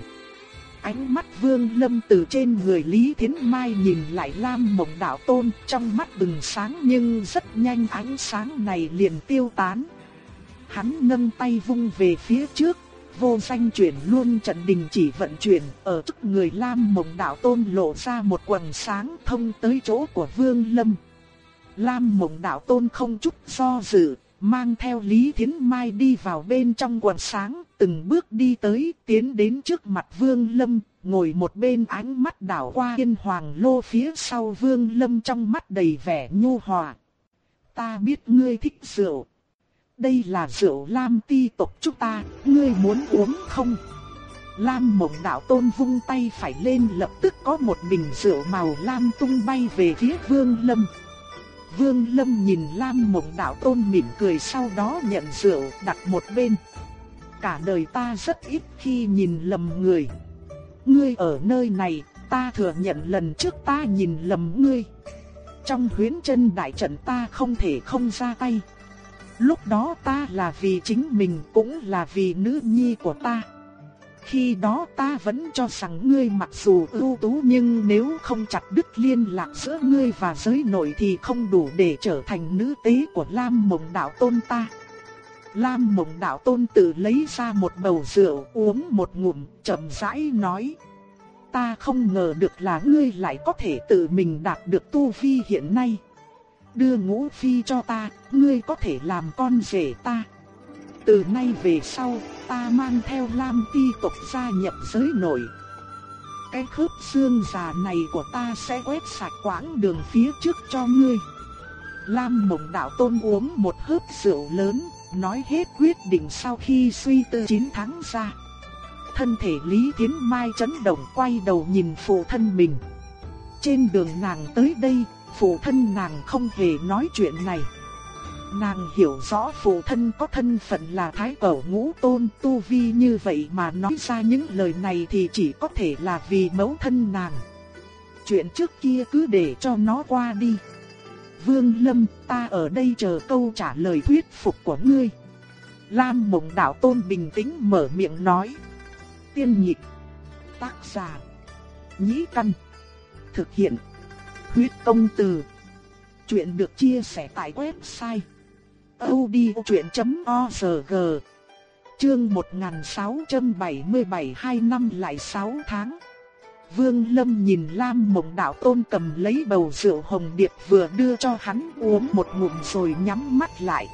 Ánh mắt Vương Lâm từ trên người Lý Thiến Mai nhìn lại Lam Mộng Đạo Tôn, trong mắt bừng sáng nhưng rất nhanh ánh sáng này liền tiêu tán. Hắn nâng tay vung về phía trước, vô danh chuyển luôn trận đình chỉ vận chuyển, ở trước người Lam Mộng Đạo Tôn lộ ra một quần sáng thông tới chỗ của Vương Lâm. Lam Mộng Đạo Tôn không chút do dự, mang theo Lý Thiến Mai đi vào bên trong quần sáng, từng bước đi tới, tiến đến trước mặt Vương Lâm, ngồi một bên ánh mắt đảo qua yên hoàng lô phía sau Vương Lâm trong mắt đầy vẻ nhu hòa. Ta biết ngươi thích rượu. Đây là rượu lam ti tộc chúng ta, ngươi muốn uống không? Lam mộng đạo tôn vung tay phải lên lập tức có một bình rượu màu lam tung bay về phía vương lâm. Vương lâm nhìn Lam mộng đạo tôn mỉm cười sau đó nhận rượu đặt một bên. Cả đời ta rất ít khi nhìn lầm người. Ngươi ở nơi này, ta thừa nhận lần trước ta nhìn lầm ngươi. Trong huyến chân đại trận ta không thể không ra tay. Lúc đó ta là vì chính mình cũng là vì nữ nhi của ta. Khi đó ta vẫn cho rằng ngươi mặc dù ưu tú nhưng nếu không chặt đứt liên lạc giữa ngươi và giới nội thì không đủ để trở thành nữ tế của Lam Mộng Đạo Tôn ta. Lam Mộng Đạo Tôn tự lấy ra một bầu rượu uống một ngụm, chậm rãi nói. Ta không ngờ được là ngươi lại có thể tự mình đạt được tu vi hiện nay. Đưa ngũ phi cho ta, ngươi có thể làm con rể ta. Từ nay về sau, ta mang theo Lam ti tộc gia nhập giới nội. Cái khớp xương già này của ta sẽ quét sạch quãng đường phía trước cho ngươi. Lam mộng đạo tôn uống một hớp rượu lớn, nói hết quyết định sau khi suy tư chín tháng ra. Thân thể Lý Thiến Mai chấn động quay đầu nhìn phụ thân mình. Trên đường nàng tới đây, phụ thân nàng không hề nói chuyện này. Nàng hiểu rõ phụ thân có thân phận là thái cẩu ngũ tôn tu vi như vậy mà nói ra những lời này thì chỉ có thể là vì mẫu thân nàng. Chuyện trước kia cứ để cho nó qua đi. Vương Lâm, ta ở đây chờ câu trả lời thuyết phục của ngươi. Lam Mộng Đạo Tôn bình tĩnh mở miệng nói. Tiên nhịp, tác giả, nhĩ căn, thực hiện, huyết công từ. Chuyện được chia sẻ tại website audiochuyện.org Chương 1677 2 năm lại 6 tháng Vương Lâm nhìn Lam Mộng Đạo Tôn cầm lấy bầu rượu hồng điệp vừa đưa cho hắn uống một ngụm rồi nhắm mắt lại.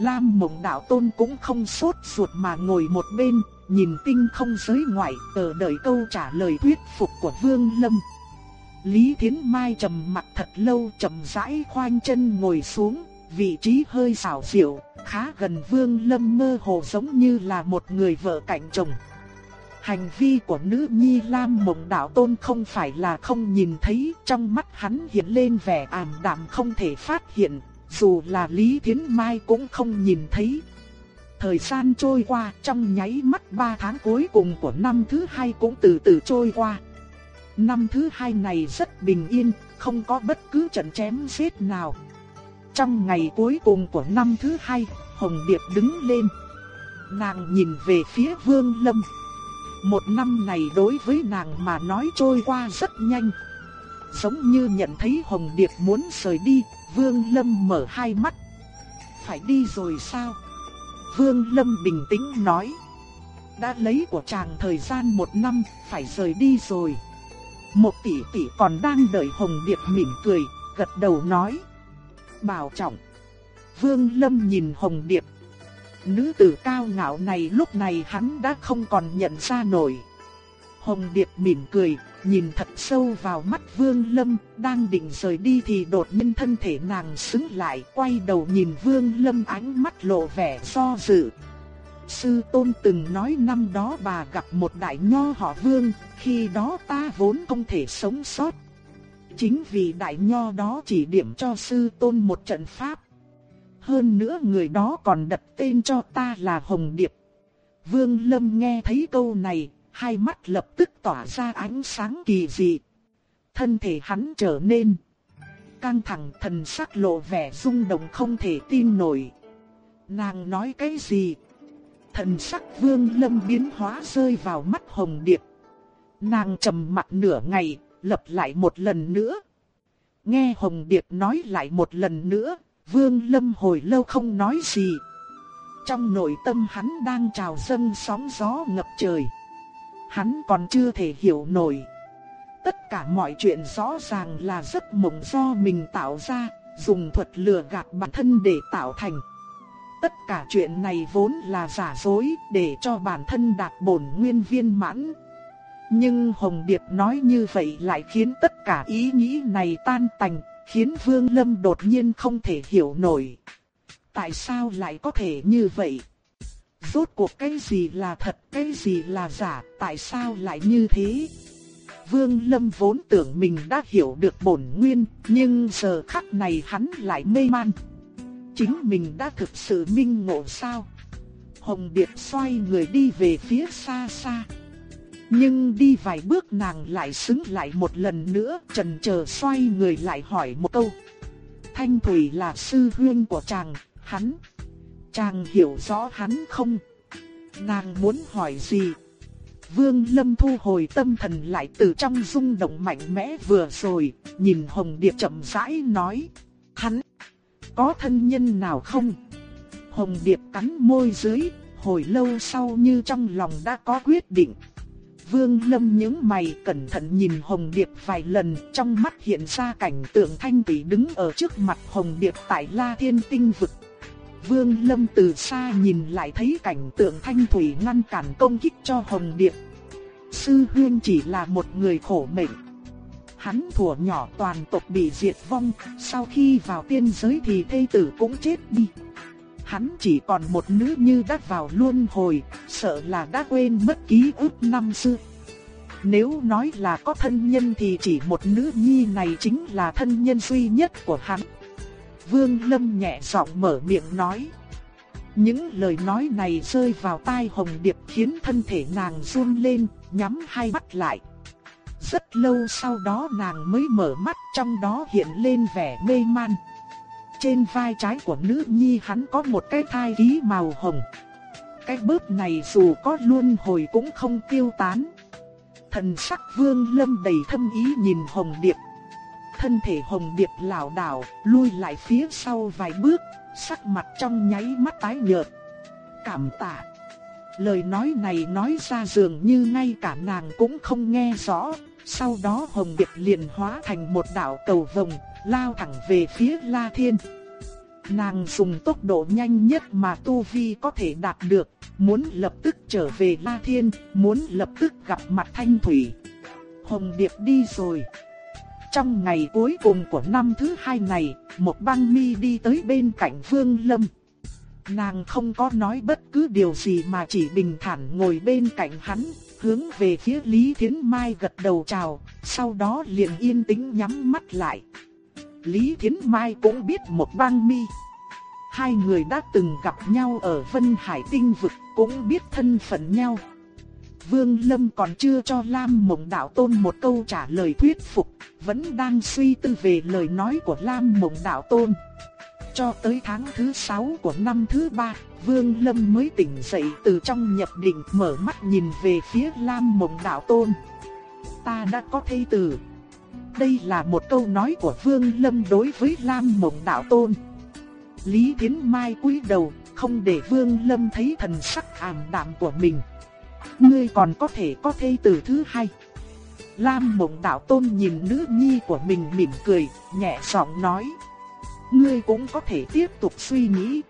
Lam Mộng Đạo Tôn cũng không sốt ruột mà ngồi một bên, nhìn tinh không giới ngoại, chờ đợi câu trả lời thuyết phục của Vương Lâm. Lý Thiến Mai trầm mặt thật lâu, chậm rãi khoanh chân ngồi xuống, vị trí hơi xảo xỉu, khá gần Vương Lâm mơ hồ giống như là một người vợ cạnh chồng. Hành vi của nữ nhi Lam Mộng Đạo Tôn không phải là không nhìn thấy, trong mắt hắn hiện lên vẻ ảm đạm không thể phát hiện, dù là Lý Thiến Mai cũng không nhìn thấy. Thời gian trôi qua, trong nháy mắt 3 tháng cuối cùng của năm thứ hai cũng từ từ trôi qua. Năm thứ hai này rất bình yên, không có bất cứ trận chém giết nào. Trong ngày cuối cùng của năm thứ hai, Hồng Điệp đứng lên. Nàng nhìn về phía Vương Lâm. Một năm này đối với nàng mà nói trôi qua rất nhanh. Giống như nhận thấy Hồng Điệp muốn rời đi, Vương Lâm mở hai mắt. Phải đi rồi sao? Vương Lâm bình tĩnh nói. Đã lấy của chàng thời gian một năm, phải rời đi rồi. Một tỷ tỷ còn đang đợi Hồng Điệp mỉm cười, gật đầu nói bảo trọng. Vương Lâm nhìn Hồng Điệp. Nữ tử cao ngạo này lúc này hắn đã không còn nhận ra nổi. Hồng Điệp mỉm cười, nhìn thật sâu vào mắt Vương Lâm, đang định rời đi thì đột nhiên thân thể nàng sững lại, quay đầu nhìn Vương Lâm ánh mắt lộ vẻ do dự. Sư Tôn từng nói năm đó bà gặp một đại nho họ Vương, khi đó ta vốn không thể sống sót, Chính vì đại nho đó chỉ điểm cho sư tôn một trận pháp. Hơn nữa người đó còn đặt tên cho ta là Hồng Điệp. Vương Lâm nghe thấy câu này, hai mắt lập tức tỏa ra ánh sáng kỳ dị. Thân thể hắn trở nên căng thẳng thần sắc lộ vẻ rung động không thể tin nổi. Nàng nói cái gì? Thần sắc Vương Lâm biến hóa rơi vào mắt Hồng Điệp. Nàng trầm mặt nửa ngày, lập lại một lần nữa. Nghe Hồng Điệp nói lại một lần nữa, Vương Lâm hồi lâu không nói gì. Trong nội tâm hắn đang trào dâng sóng gió ngập trời. Hắn còn chưa thể hiểu nổi. Tất cả mọi chuyện rõ ràng là giấc mộng do mình tạo ra, dùng thuật lừa gạt bản thân để tạo thành. Tất cả chuyện này vốn là giả dối để cho bản thân đạt bổn nguyên viên mãn. Nhưng Hồng Điệp nói như vậy lại khiến tất cả ý nghĩ này tan tành, khiến Vương Lâm đột nhiên không thể hiểu nổi. Tại sao lại có thể như vậy? Rốt cuộc cái gì là thật, cái gì là giả, tại sao lại như thế? Vương Lâm vốn tưởng mình đã hiểu được bổn nguyên, nhưng giờ khắc này hắn lại mê man. Chính mình đã thực sự minh ngộ sao? Hồng Điệp xoay người đi về phía xa xa. Nhưng đi vài bước nàng lại xứng lại một lần nữa, trần chờ xoay người lại hỏi một câu. Thanh Thủy là sư huynh của chàng, hắn. Chàng hiểu rõ hắn không? Nàng muốn hỏi gì? Vương Lâm thu hồi tâm thần lại từ trong rung động mạnh mẽ vừa rồi, nhìn Hồng Điệp chậm rãi nói. Hắn, có thân nhân nào không? Hồng Điệp cắn môi dưới, hồi lâu sau như trong lòng đã có quyết định. Vương Lâm nhướng mày cẩn thận nhìn Hồng Điệp vài lần, trong mắt hiện ra cảnh tượng thanh tỷ đứng ở trước mặt Hồng Điệp tại La Thiên Tinh Vực. Vương Lâm từ xa nhìn lại thấy cảnh tượng thanh thủy ngăn cản công kích cho Hồng Điệp. Sư Huyên chỉ là một người khổ mệnh. Hắn thủa nhỏ toàn tộc bị diệt vong, sau khi vào tiên giới thì thê tử cũng chết đi. Hắn chỉ còn một nữ như đã vào luân hồi, sợ là đã quên mất ký ức năm xưa. Nếu nói là có thân nhân thì chỉ một nữ nhi này chính là thân nhân duy nhất của hắn. Vương Lâm nhẹ giọng mở miệng nói. Những lời nói này rơi vào tai Hồng Điệp khiến thân thể nàng run lên, nhắm hai mắt lại. Rất lâu sau đó nàng mới mở mắt trong đó hiện lên vẻ mê man. Trên vai trái của nữ nhi hắn có một cái thai ký màu hồng. Cái bớp này dù có luôn hồi cũng không tiêu tán. Thần sắc vương lâm đầy thâm ý nhìn hồng điệp. Thân thể hồng điệp lảo đảo, lui lại phía sau vài bước, sắc mặt trong nháy mắt tái nhợt. Cảm tạ. Lời nói này nói ra dường như ngay cả nàng cũng không nghe rõ. Sau đó hồng điệp liền hóa thành một đạo cầu vồng, lao thẳng về phía La Thiên. Nàng dùng tốc độ nhanh nhất mà Tu Vi có thể đạt được, muốn lập tức trở về La Thiên, muốn lập tức gặp mặt Thanh Thủy. Hồng Điệp đi rồi. Trong ngày cuối cùng của năm thứ hai này, một băng mi đi tới bên cạnh Vương Lâm. Nàng không có nói bất cứ điều gì mà chỉ bình thản ngồi bên cạnh hắn, hướng về phía Lý Thiến Mai gật đầu chào, sau đó liền yên tĩnh nhắm mắt lại. Lý Thiến Mai cũng biết một băng mi. Hai người đã từng gặp nhau ở Vân Hải Tinh Vực, cũng biết thân phận nhau. Vương Lâm còn chưa cho Lam Mộng Đạo Tôn một câu trả lời thuyết phục, vẫn đang suy tư về lời nói của Lam Mộng Đạo Tôn. Cho tới tháng thứ 6 của năm thứ 3, Vương Lâm mới tỉnh dậy từ trong nhập định mở mắt nhìn về phía Lam Mộng Đạo Tôn. Ta đã có thây tử. Đây là một câu nói của Vương Lâm đối với Lam Mộng Đạo Tôn. Lý Thiến Mai cúi đầu, không để Vương Lâm thấy thần sắc ảm đạm của mình. Ngươi còn có thể có thây tử thứ hai. Lam Mộng Đạo Tôn nhìn nữ nhi của mình mỉm cười, nhẹ giọng nói: "Ngươi cũng có thể tiếp tục suy nghĩ.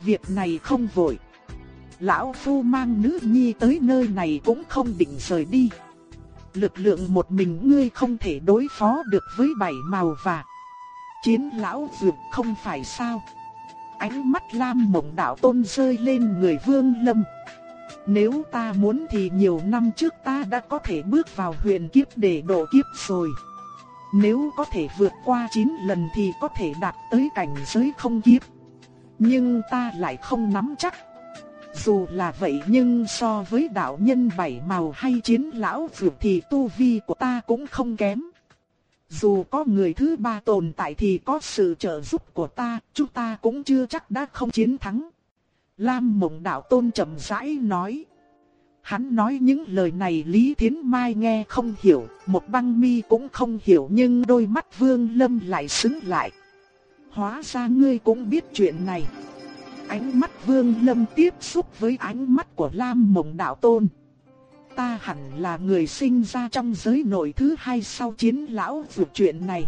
Việc này không vội. Lão phu mang nữ nhi tới nơi này cũng không định rời đi. Lực lượng một mình ngươi không thể đối phó được với bảy màu vàng. Chiến lão dược không phải sao?" ánh mắt Lam Mộng Đạo Tôn rơi lên người Vương Lâm. Nếu ta muốn thì nhiều năm trước ta đã có thể bước vào huyền kiếp để độ kiếp rồi. Nếu có thể vượt qua 9 lần thì có thể đạt tới cảnh giới không kiếp. Nhưng ta lại không nắm chắc. Dù là vậy nhưng so với đạo nhân bảy màu hay chiến lão vượt thì tu vi của ta cũng không kém. Dù có người thứ ba tồn tại thì có sự trợ giúp của ta, chúng ta cũng chưa chắc đã không chiến thắng. Lam mộng đạo tôn chậm rãi nói. Hắn nói những lời này Lý Thiến Mai nghe không hiểu, một băng mi cũng không hiểu nhưng đôi mắt Vương Lâm lại sững lại. Hóa ra ngươi cũng biết chuyện này. Ánh mắt Vương Lâm tiếp xúc với ánh mắt của Lam Mộng Đạo Tôn ta hẳn là người sinh ra trong giới nội thứ hai sau chiến lão vượt chuyện này.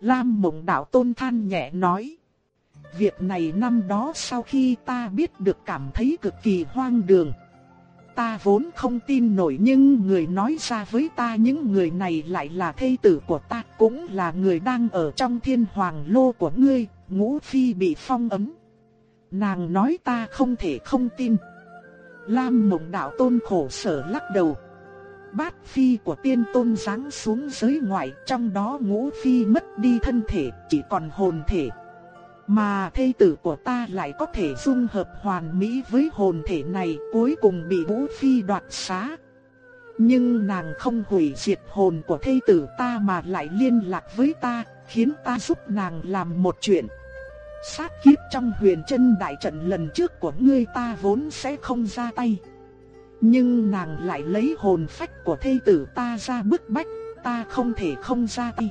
Lam mộng đạo tôn than nhẹ nói. Việc này năm đó sau khi ta biết được cảm thấy cực kỳ hoang đường. Ta vốn không tin nổi nhưng người nói ra với ta những người này lại là thê tử của ta cũng là người đang ở trong thiên hoàng lô của ngươi, ngũ phi bị phong ấm. Nàng nói ta không thể không tin. Lam mộng đạo tôn khổ sở lắc đầu. Bát phi của tiên tôn giáng xuống giới ngoại, trong đó ngũ phi mất đi thân thể, chỉ còn hồn thể. Mà thê tử của ta lại có thể dung hợp hoàn mỹ với hồn thể này, cuối cùng bị ngũ phi đoạt xá. Nhưng nàng không hủy diệt hồn của thê tử ta mà lại liên lạc với ta, khiến ta giúp nàng làm một chuyện. Sát kiếp trong huyền chân đại trận lần trước của ngươi ta vốn sẽ không ra tay. Nhưng nàng lại lấy hồn phách của thê tử ta ra bức bách, ta không thể không ra tay.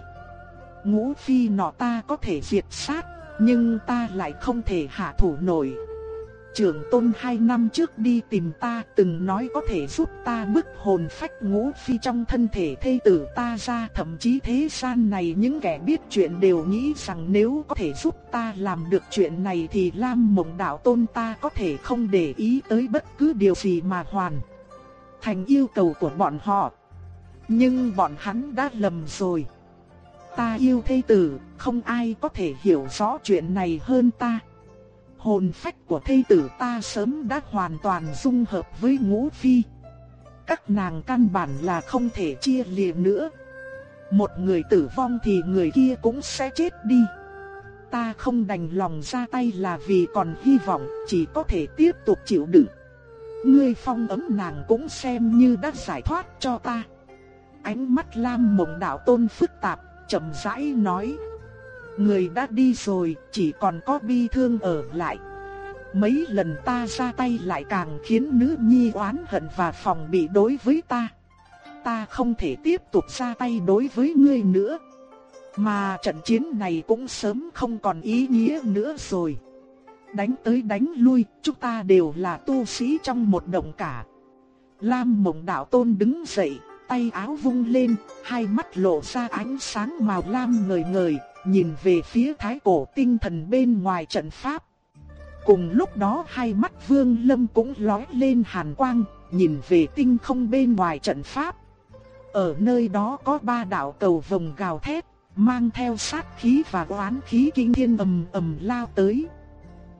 Ngũ phi nọ ta có thể diệt sát, nhưng ta lại không thể hạ thủ nổi. Trưởng tôn hai năm trước đi tìm ta từng nói có thể giúp ta bức hồn phách ngũ phi trong thân thể thê tử ta ra, Thậm chí thế gian này những kẻ biết chuyện đều nghĩ rằng nếu có thể giúp ta làm được chuyện này thì Lam mộng đạo tôn ta có thể không để ý tới bất cứ điều gì mà hoàn thành yêu cầu của bọn họ. Nhưng bọn hắn đã lầm rồi. Ta yêu thê tử, không ai có thể hiểu rõ chuyện này hơn ta. Hồn phách của thê tử ta sớm đã hoàn toàn dung hợp với ngũ phi. Các nàng căn bản là không thể chia lìa nữa. Một người tử vong thì người kia cũng sẽ chết đi. Ta không đành lòng ra tay là vì còn hy vọng chỉ có thể tiếp tục chịu đựng. Ngươi phong ấm nàng cũng xem như đã giải thoát cho ta. Ánh mắt Lam Mộng Đạo Tôn phức tạp, chậm rãi nói: Người đã đi rồi, chỉ còn có bi thương ở lại. Mấy lần ta ra tay lại càng khiến nữ nhi oán hận và phòng bị đối với ta. Ta không thể tiếp tục ra tay đối với ngươi nữa. Mà trận chiến này cũng sớm không còn ý nghĩa nữa rồi. Đánh tới đánh lui, chúng ta đều là tu sĩ trong một động cả. Lam mộng đạo tôn đứng dậy, tay áo vung lên, hai mắt lộ ra ánh sáng màu lam ngời ngời, nhìn về phía thái cổ tinh thần bên ngoài trận pháp. Cùng lúc đó hai mắt vương lâm cũng lói lên hàn quang, nhìn về tinh không bên ngoài trận pháp. Ở nơi đó có ba đạo cầu vồng gào thét, mang theo sát khí và oán khí kinh thiên ầm ầm lao tới.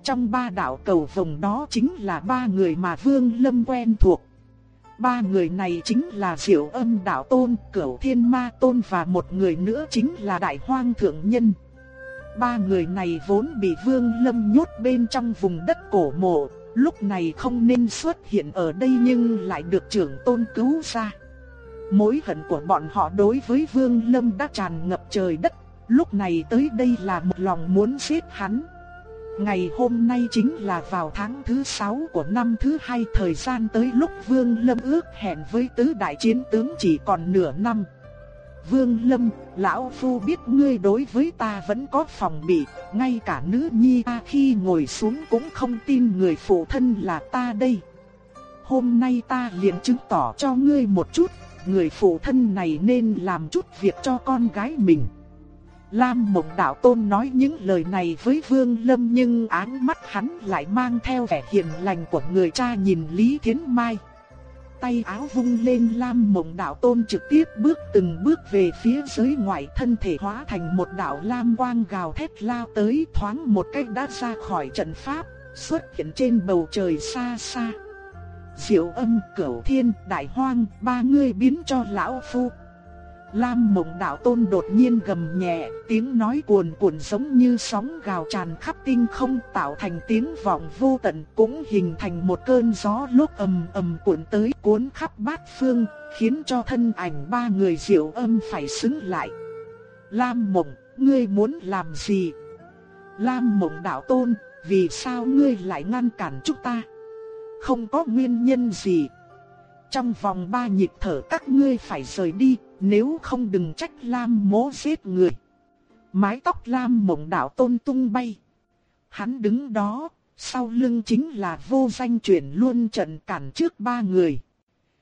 Trong ba đạo cầu vồng đó chính là ba người mà Vương Lâm quen thuộc. Ba người này chính là Diệu Âm Đạo Tôn, Cửu Thiên Ma Tôn và một người nữa chính là Đại Hoang Thượng Nhân. Ba người này vốn bị Vương Lâm nhốt bên trong vùng đất cổ mộ, lúc này không nên xuất hiện ở đây nhưng lại được trưởng tôn cứu ra. Mối hận của bọn họ đối với Vương Lâm đã tràn ngập trời đất, lúc này tới đây là một lòng muốn giết hắn. Ngày hôm nay chính là vào tháng thứ 6 của năm thứ hai thời gian tới lúc Vương Lâm ước hẹn với tứ đại chiến tướng chỉ còn nửa năm. Vương Lâm, lão phu biết ngươi đối với ta vẫn có phòng bị, ngay cả nữ nhi ta khi ngồi xuống cũng không tin người phụ thân là ta đây. Hôm nay ta liền chứng tỏ cho ngươi một chút, người phụ thân này nên làm chút việc cho con gái mình. Lam Mộng Đạo Tôn nói những lời này với Vương Lâm nhưng ánh mắt hắn lại mang theo vẻ hiền lành của người cha nhìn Lý Thiến Mai. Tay áo vung lên Lam Mộng Đạo Tôn trực tiếp bước từng bước về phía dưới ngoại thân thể hóa thành một đạo lam quang gào thét lao tới thoáng một cách đã ra khỏi trận pháp, xuất hiện trên bầu trời xa xa. Diệu âm, cửu thiên, đại hoang, ba người biến cho lão phu. Lam mộng đạo tôn đột nhiên gầm nhẹ, tiếng nói cuồn cuộn giống như sóng gào tràn khắp tinh không tạo thành tiếng vọng vô tận cũng hình thành một cơn gió lúc ầm ầm cuộn tới cuốn khắp bát phương, khiến cho thân ảnh ba người diệu âm phải xứng lại. Lam mộng, ngươi muốn làm gì? Lam mộng đạo tôn, vì sao ngươi lại ngăn cản chúng ta? Không có nguyên nhân gì. Trong vòng ba nhịp thở các ngươi phải rời đi, nếu không đừng trách Lam mố giết người. Mái tóc Lam mộng đạo tôn tung bay. Hắn đứng đó, sau lưng chính là vô danh chuyển luôn trận cản trước ba người.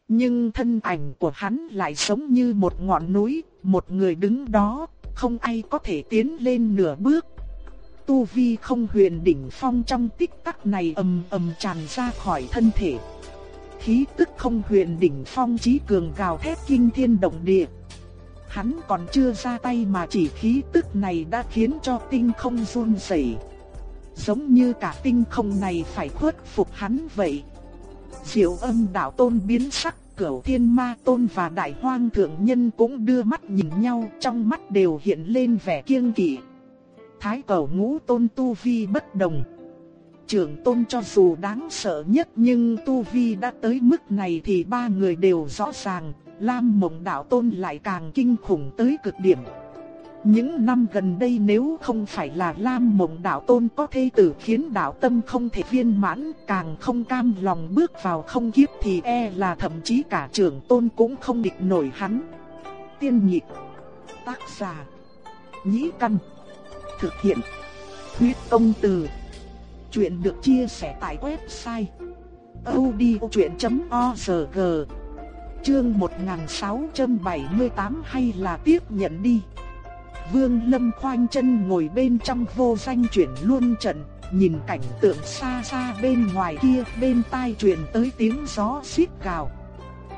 Nhưng thân ảnh của hắn lại giống như một ngọn núi, một người đứng đó, không ai có thể tiến lên nửa bước. Tu vi không huyền đỉnh phong trong tích tắc này ầm ầm tràn ra khỏi thân thể khí tức không huyền đỉnh phong chí cường gào thét kinh thiên động địa. Hắn còn chưa ra tay mà chỉ khí tức này đã khiến cho tinh không run rẩy. giống như cả tinh không này phải khuất phục hắn vậy. Diệu âm đạo tôn biến sắc, cửu thiên ma tôn và đại hoang thượng nhân cũng đưa mắt nhìn nhau, trong mắt đều hiện lên vẻ kiêng kỵ. Thái cầu ngũ tôn tu vi bất đồng. Trưởng tôn cho dù đáng sợ nhất nhưng tu vi đã tới mức này thì ba người đều rõ ràng, Lam mộng đạo tôn lại càng kinh khủng tới cực điểm. Những năm gần đây nếu không phải là Lam Mộng Đạo Tôn có thê tử khiến đạo tâm không thể viên mãn, càng không cam lòng bước vào không kiếp thì e là thậm chí cả trưởng tôn cũng không địch nổi hắn. Tiên nhịp, tác giả, nhĩ căn, thực hiện, huyết công từ. Chuyện được chia sẻ tại website odchuyện.org Chương 1678 hay là tiếp nhận đi Vương Lâm khoanh chân ngồi bên trong vô danh chuyển luôn trận, nhìn cảnh tượng xa xa bên ngoài kia, bên tai truyền tới tiếng gió xít gào.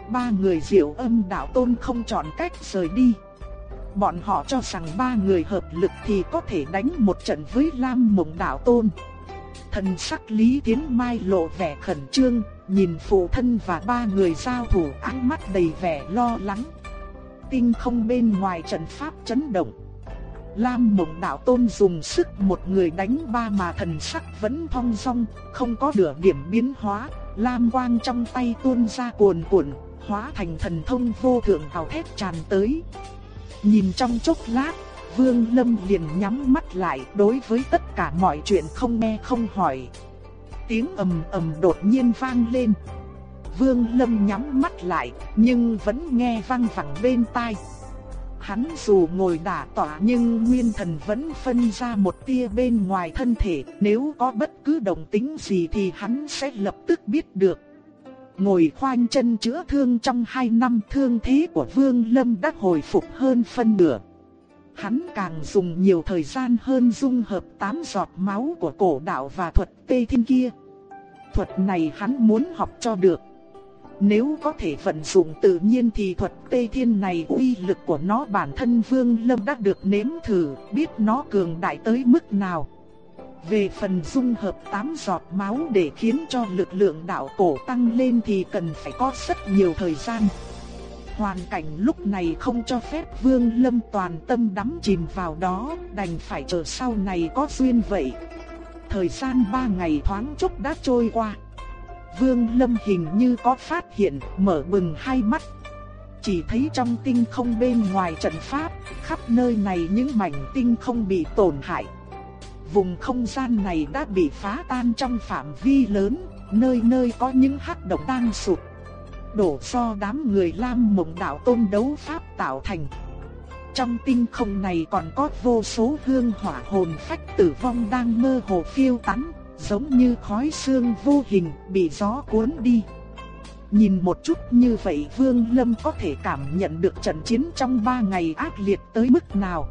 Ba người diệu âm đạo tôn không chọn cách rời đi. Bọn họ cho rằng ba người hợp lực thì có thể đánh một trận với Lam Mộng đạo tôn. Thần sắc Lý Tiến Mai lộ vẻ khẩn trương, nhìn phụ thân và ba người giao thủ ánh mắt đầy vẻ lo lắng. Tinh không bên ngoài trận pháp chấn động. Lam Mộng Đạo Tôn dùng sức một người đánh ba mà thần sắc vẫn thong dong, không có nửa điểm biến hóa, lam quang trong tay tuôn ra cuồn cuộn, hóa thành thần thông vô thượng hào thét tràn tới. Nhìn trong chốc lát, Vương Lâm liền nhắm mắt lại, đối với tất cả mọi chuyện không nghe không hỏi. Tiếng ầm ầm đột nhiên vang lên. Vương Lâm nhắm mắt lại, nhưng vẫn nghe vang vẳng bên tai. Hắn dù ngồi đả tỏa nhưng nguyên thần vẫn phân ra một tia bên ngoài thân thể, nếu có bất cứ động tính gì thì hắn sẽ lập tức biết được. Ngồi khoanh chân chữa thương trong hai năm thương thế của Vương Lâm đã hồi phục hơn phân nửa. Hắn càng dùng nhiều thời gian hơn dung hợp tám giọt máu của cổ đạo và thuật tê thiên kia. Thuật này hắn muốn học cho được. Nếu có thể vận dụng tự nhiên thì thuật tê thiên này uy lực của nó bản thân Vương Lâm đã được nếm thử, biết nó cường đại tới mức nào. Về phần dung hợp tám giọt máu để khiến cho lực lượng đạo cổ tăng lên thì cần phải có rất nhiều thời gian. Hoàn cảnh lúc này không cho phép Vương Lâm toàn tâm đắm chìm vào đó, đành phải chờ sau này có duyên vậy. Thời gian ba ngày thoáng chốc đã trôi qua. Vương Lâm hình như có phát hiện, mở bừng hai mắt. Chỉ thấy trong tinh không bên ngoài trận pháp, khắp nơi này những mảnh tinh không bị tổn hại. Vùng không gian này đã bị phá tan trong phạm vi lớn, nơi nơi có những hắc động đang sụp. Đổ do đám người Lam Mộng Đạo Tôn đấu pháp tạo thành. Trong tinh không này còn có vô số hương hỏa hồn phách tử vong đang mơ hồ phiêu tán, giống như khói xương vô hình bị gió cuốn đi. Nhìn một chút như vậy Vương Lâm có thể cảm nhận được trận chiến trong ba ngày ác liệt tới mức nào.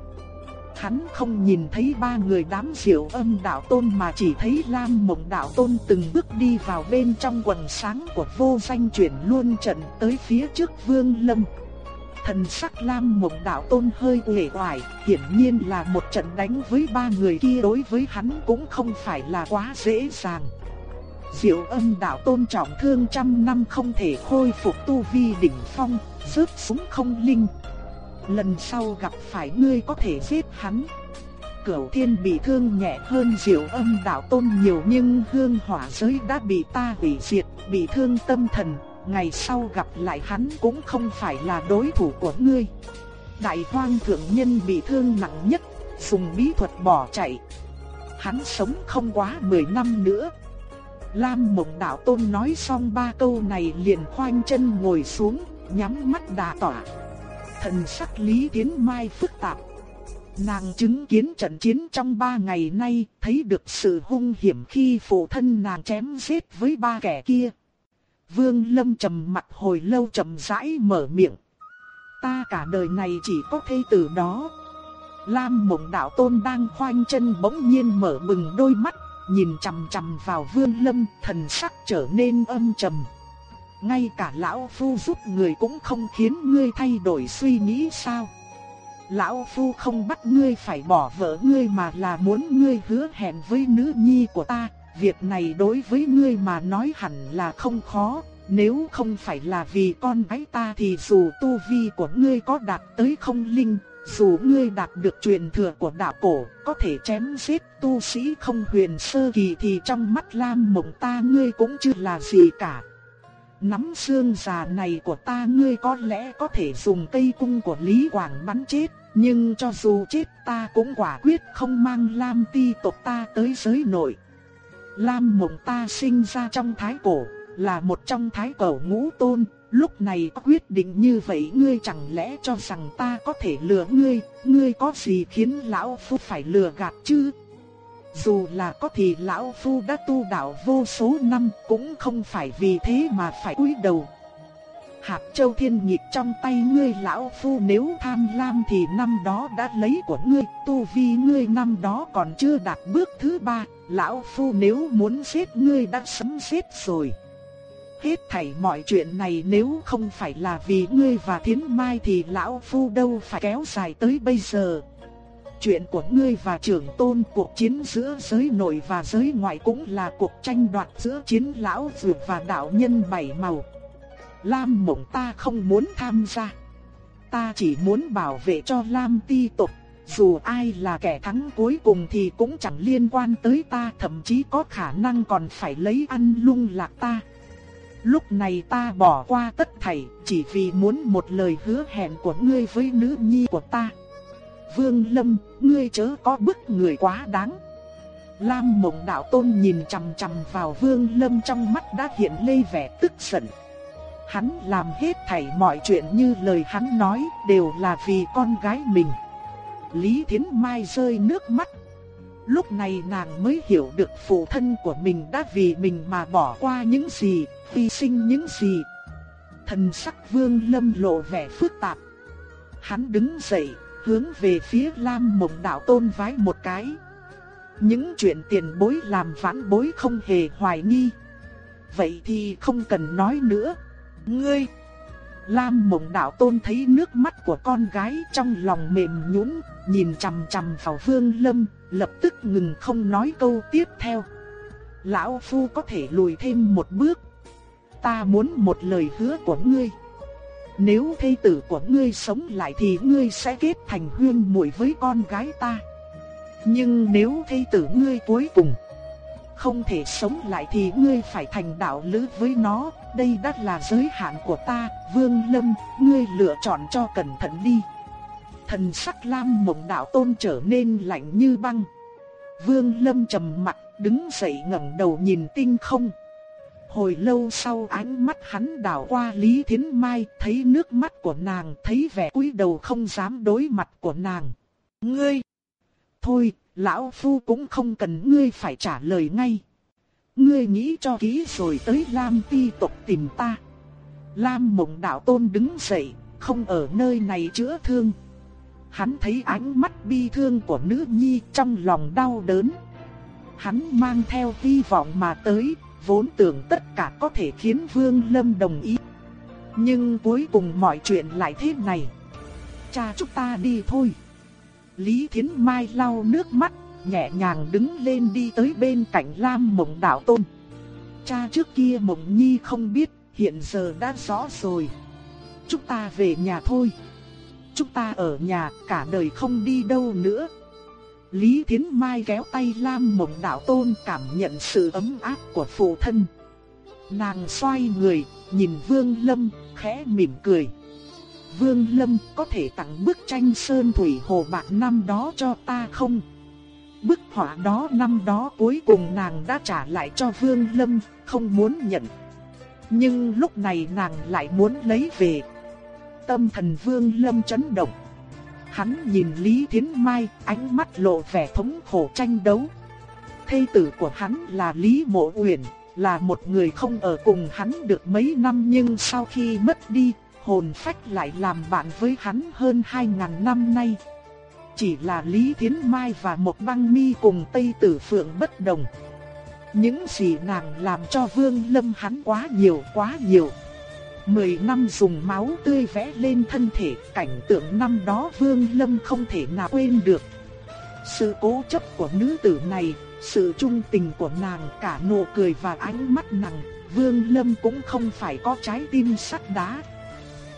Hắn không nhìn thấy ba người đám diệu âm đạo tôn mà chỉ thấy Lam mộng đạo tôn từng bước đi vào bên trong quần sáng của vô danh chuyển luôn trận tới phía trước Vương Lâm. Thần sắc Lam Mộng Đạo Tôn hơi uể oải, hiển nhiên là một trận đánh với ba người kia đối với hắn cũng không phải là quá dễ dàng. Diệu âm đạo tôn trọng thương trăm năm không thể khôi phục tu vi đỉnh phong, rớt xuống không linh. Lần sau gặp phải ngươi có thể giết hắn. Cửu thiên bị thương nhẹ hơn diệu âm đạo tôn nhiều nhưng hương hỏa giới đã bị ta hủy diệt, bị thương tâm thần, ngày sau gặp lại hắn cũng không phải là đối thủ của ngươi. Đại hoang thượng nhân bị thương nặng nhất, dùng bí thuật bỏ chạy. Hắn sống không quá 10 năm nữa. Lam mộng đạo tôn nói xong ba câu này liền khoanh chân ngồi xuống, nhắm mắt đà tỏa. Thần sắc Lý kiến Mai phức tạp. Nàng chứng kiến trận chiến trong ba ngày nay, thấy được sự hung hiểm khi phụ thân nàng chém giết với ba kẻ kia. Vương Lâm trầm mặt hồi lâu trầm rãi mở miệng. Ta cả đời này chỉ có thê tử đó. Lam mộng đạo tôn đang khoanh chân bỗng nhiên mở bừng đôi mắt, nhìn chằm chằm vào Vương Lâm, thần sắc trở nên âm trầm. Ngay cả lão phu giúp người cũng không khiến ngươi thay đổi suy nghĩ sao? Lão Phu không bắt ngươi phải bỏ vợ ngươi mà là muốn ngươi hứa hẹn với nữ nhi của ta, việc này đối với ngươi mà nói hẳn là không khó, nếu không phải là vì con gái ta thì dù tu vi của ngươi có đạt tới không linh, dù ngươi đạt được truyền thừa của đạo cổ, có thể chém giết tu sĩ không huyền sơ kỳ thì trong mắt Lam Mộng ta ngươi cũng chưa là gì cả. Nắm xương già này của ta ngươi có lẽ có thể dùng cây cung của Lý Quảng bắn chết, nhưng cho dù chết ta cũng quả quyết không mang Lam ti tộc ta tới giới nội. Lam Mộng ta sinh ra trong thái cổ, là một trong thái cổ ngũ tôn, lúc này có quyết định như vậy ngươi chẳng lẽ cho rằng ta có thể lừa ngươi, ngươi có gì khiến lão phu phải lừa gạt chứ? Dù là có thì lão phu đã tu đạo vô số năm cũng không phải vì thế mà phải cúi đầu. Hạt châu thiên nhịp trong tay ngươi lão phu nếu tham lam thì năm đó đã lấy của ngươi, tu vi ngươi năm đó còn chưa đạt bước thứ ba, lão phu nếu muốn giết ngươi đã sấm giết rồi. Hết thảy mọi chuyện này nếu không phải là vì ngươi và Thiến Mai thì lão phu đâu phải kéo dài tới bây giờ. Chuyện của ngươi và trưởng tôn, cuộc chiến giữa giới nội và giới ngoại cũng là cuộc tranh đoạt giữa chiến lão dược và đạo nhân bảy màu. Lam mộng ta không muốn tham gia. Ta chỉ muốn bảo vệ cho Lam ti tộc. Dù ai là kẻ thắng cuối cùng thì cũng chẳng liên quan tới ta, thậm chí có khả năng còn phải lấy ăn lung lạc ta. Lúc này ta bỏ qua tất thảy, chỉ vì muốn một lời hứa hẹn của ngươi với nữ nhi của ta. Vương Lâm, ngươi chớ có bức người quá đáng. Lam Mộng Đạo Tôn nhìn chằm chằm vào Vương Lâm trong mắt đã hiện lên vẻ tức giận. Hắn làm hết thảy mọi chuyện như lời hắn nói đều là vì con gái mình. Lý Thiến Mai rơi nước mắt. Lúc này nàng mới hiểu được phụ thân của mình đã vì mình mà bỏ qua những gì, hy sinh những gì. Thần sắc Vương Lâm lộ vẻ phức tạp. Hắn đứng dậy, hướng về phía Lam Mộng Đạo Tôn vái một cái. Những chuyện tiền bối làm vãn bối không hề hoài nghi. Vậy thì không cần nói nữa. Ngươi! Lam Mộng Đạo Tôn thấy nước mắt của con gái trong lòng mềm nhũn, nhìn chằm chằm vào Vương Lâm, lập tức ngừng không nói câu tiếp theo. Lão Phu có thể lùi thêm một bước. Ta muốn một lời hứa của ngươi. Nếu thê tử của ngươi sống lại thì ngươi sẽ kết thành huyên muội với con gái ta. Nhưng nếu thê tử ngươi cuối cùng không thể sống lại thì ngươi phải thành đạo lữ với nó, đây đã là giới hạn của ta, Vương Lâm, ngươi lựa chọn cho cẩn thận đi. Thần sắc Lam Mộng Đạo Tôn trở nên lạnh như băng. Vương Lâm trầm mặt, đứng dậy ngẩng đầu nhìn tinh không. Hồi lâu sau ánh mắt hắn đảo qua Lý Thiến Mai, thấy nước mắt của nàng, thấy vẻ cúi đầu không dám đối mặt của nàng. Ngươi! Thôi, lão phu cũng không cần ngươi phải trả lời ngay. Ngươi nghĩ cho kỹ rồi tới Lam Ti tộc tìm ta. Lam Mộng Đạo Tôn đứng dậy, không ở nơi này chữa thương. Hắn thấy ánh mắt bi thương của nữ nhi trong lòng đau đớn. Hắn mang theo hy vọng mà tới, vốn tưởng tất cả có thể khiến Vương Lâm đồng ý. Nhưng cuối cùng mọi chuyện lại thế này. Cha chúng ta đi thôi. Lý Thiến Mai lau nước mắt, nhẹ nhàng đứng lên đi tới bên cạnh Lam Mộng Đạo Tôn. Cha trước kia Mộng Nhi không biết, hiện giờ đã rõ rồi. Chúng ta về nhà thôi. Chúng ta ở nhà cả đời không đi đâu nữa. Lý Thiến Mai kéo tay Lam Mộng Đạo Tôn cảm nhận sự ấm áp của phụ thân. Nàng xoay người, nhìn Vương Lâm, khẽ mỉm cười. Vương Lâm có thể tặng bức tranh Sơn Thủy Hồ Bạc năm đó cho ta không? Bức họa đó năm đó cuối cùng nàng đã trả lại cho Vương Lâm, không muốn nhận. Nhưng lúc này nàng lại muốn lấy về. Tâm thần Vương Lâm chấn động. Hắn nhìn Lý Thiến Mai, ánh mắt lộ vẻ thống khổ tranh đấu. Thê tử của hắn là Lý Mộ Uyển, là một người không ở cùng hắn được mấy năm nhưng sau khi mất đi, hồn phách lại làm bạn với hắn hơn 2.000 năm nay. Chỉ là Lý Thiến Mai và một băng mi cùng Tây Tử Phượng bất đồng. Những gì nàng làm cho Vương Lâm hắn quá nhiều quá nhiều. Mười năm dùng máu tươi vẽ lên thân thể, cảnh tượng năm đó Vương Lâm không thể nào quên được. Sự cố chấp của nữ tử này, sự trung tình của nàng, cả nụ cười và ánh mắt nàng, Vương Lâm cũng không phải có trái tim sắt đá.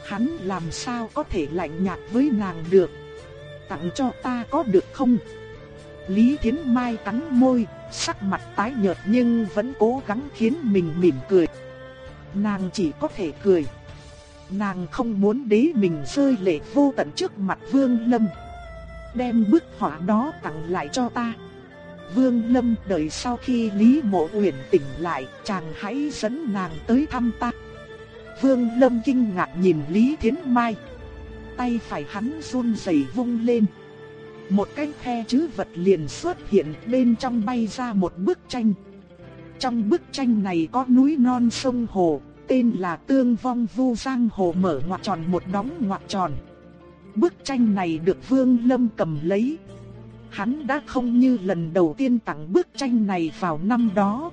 Hắn làm sao có thể lạnh nhạt với nàng được? Tặng cho ta có được không? Lý Thiến Mai cắn môi, sắc mặt tái nhợt nhưng vẫn cố gắng khiến mình mỉm cười. Nàng chỉ có thể cười. Nàng không muốn đế mình rơi lệ vô tận trước mặt Vương Lâm. Đem bức họa đó tặng lại cho ta. Vương Lâm đợi sau khi Lý Mộ Uyển tỉnh lại, chàng hãy dẫn nàng tới thăm ta. Vương Lâm kinh ngạc nhìn Lý Thiến Mai. Tay phải hắn run rẩy vung lên. Một cái khe chữ vật liền xuất hiện bên trong bay ra một bức tranh. Trong bức tranh này có núi non sông hồ, tên là Tương Vong Vu Giang Hồ mở ngoặc tròn một đóng ngoặc tròn. Bức tranh này được Vương Lâm cầm lấy. Hắn đã không như lần đầu tiên tặng bức tranh này vào năm đó.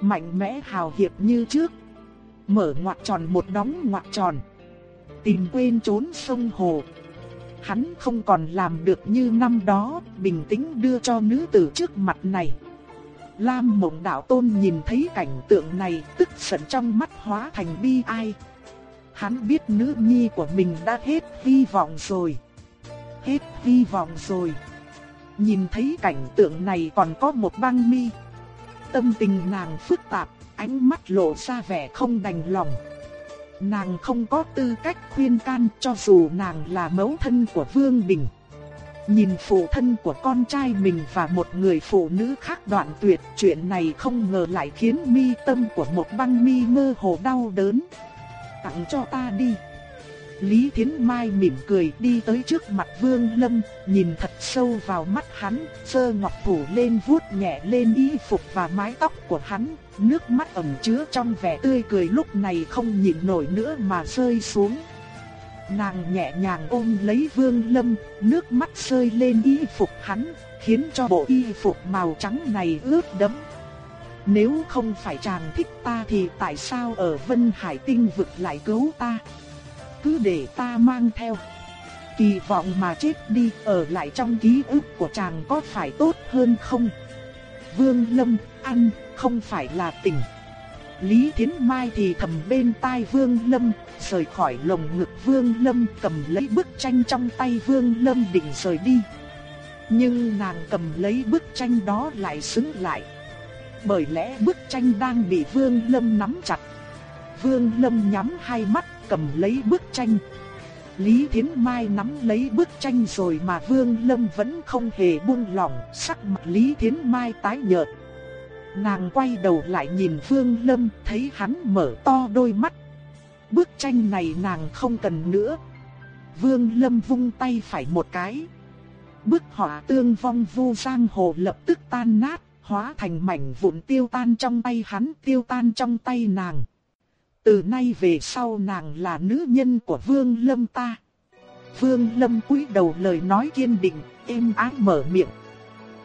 Mạnh mẽ hào hiệp như trước. Mở ngoặc tròn một đóng ngoặc tròn. Tìm quên trốn sông hồ. Hắn không còn làm được như năm đó, bình tĩnh đưa cho nữ tử trước mặt này. Lam mộng đạo tôn nhìn thấy cảnh tượng này tức giận trong mắt hóa thành bi ai. Hắn biết nữ nhi của mình đã hết hy vọng rồi. Hết hy vọng rồi. Nhìn thấy cảnh tượng này còn có một băng mi. Tâm tình nàng phức tạp, ánh mắt lộ ra vẻ không đành lòng. Nàng không có tư cách khuyên can cho dù nàng là mẫu thân của Vương Bình. Nhìn phụ thân của con trai mình và một người phụ nữ khác đoạn tuyệt chuyện này không ngờ lại khiến mi tâm của một băng mi mơ hồ đau đớn. Tặng cho ta đi. Lý Thiến Mai mỉm cười đi tới trước mặt Vương Lâm, nhìn thật sâu vào mắt hắn, sơ ngọc phủ lên vuốt nhẹ lên y phục và mái tóc của hắn, nước mắt ẩn chứa trong vẻ tươi cười lúc này không nhịn nổi nữa mà rơi xuống. Nàng nhẹ nhàng ôm lấy Vương Lâm, nước mắt rơi lên y phục hắn, khiến cho bộ y phục màu trắng này ướt đẫm. Nếu không phải chàng thích ta thì tại sao ở Vân Hải Tinh vực lại cứu ta? Cứ để ta mang theo. Kỳ vọng mà chết đi ở lại trong ký ức của chàng có phải tốt hơn không? Vương Lâm, ăn, không phải là tình. Lý Thiến Mai thì thầm bên tai Vương Lâm, rời khỏi lồng ngực Vương Lâm cầm lấy bức tranh trong tay Vương Lâm định rời đi. Nhưng nàng cầm lấy bức tranh đó lại xứng lại. Bởi lẽ bức tranh đang bị Vương Lâm nắm chặt. Vương Lâm nhắm hai mắt cầm lấy bức tranh. Lý Thiến Mai nắm lấy bức tranh rồi mà Vương Lâm vẫn không hề buông lỏng, sắc mặt Lý Thiến Mai tái nhợt. Nàng quay đầu lại nhìn Vương Lâm, thấy hắn mở to đôi mắt. Bức tranh này nàng không cần nữa. Vương Lâm vung tay phải một cái. Bức họa tương vong vu giang hồ lập tức tan nát, hóa thành mảnh vụn tiêu tan trong tay hắn, tiêu tan trong tay nàng. Từ nay về sau nàng là nữ nhân của Vương Lâm ta. Vương Lâm cúi đầu lời nói kiên định, êm ái mở miệng.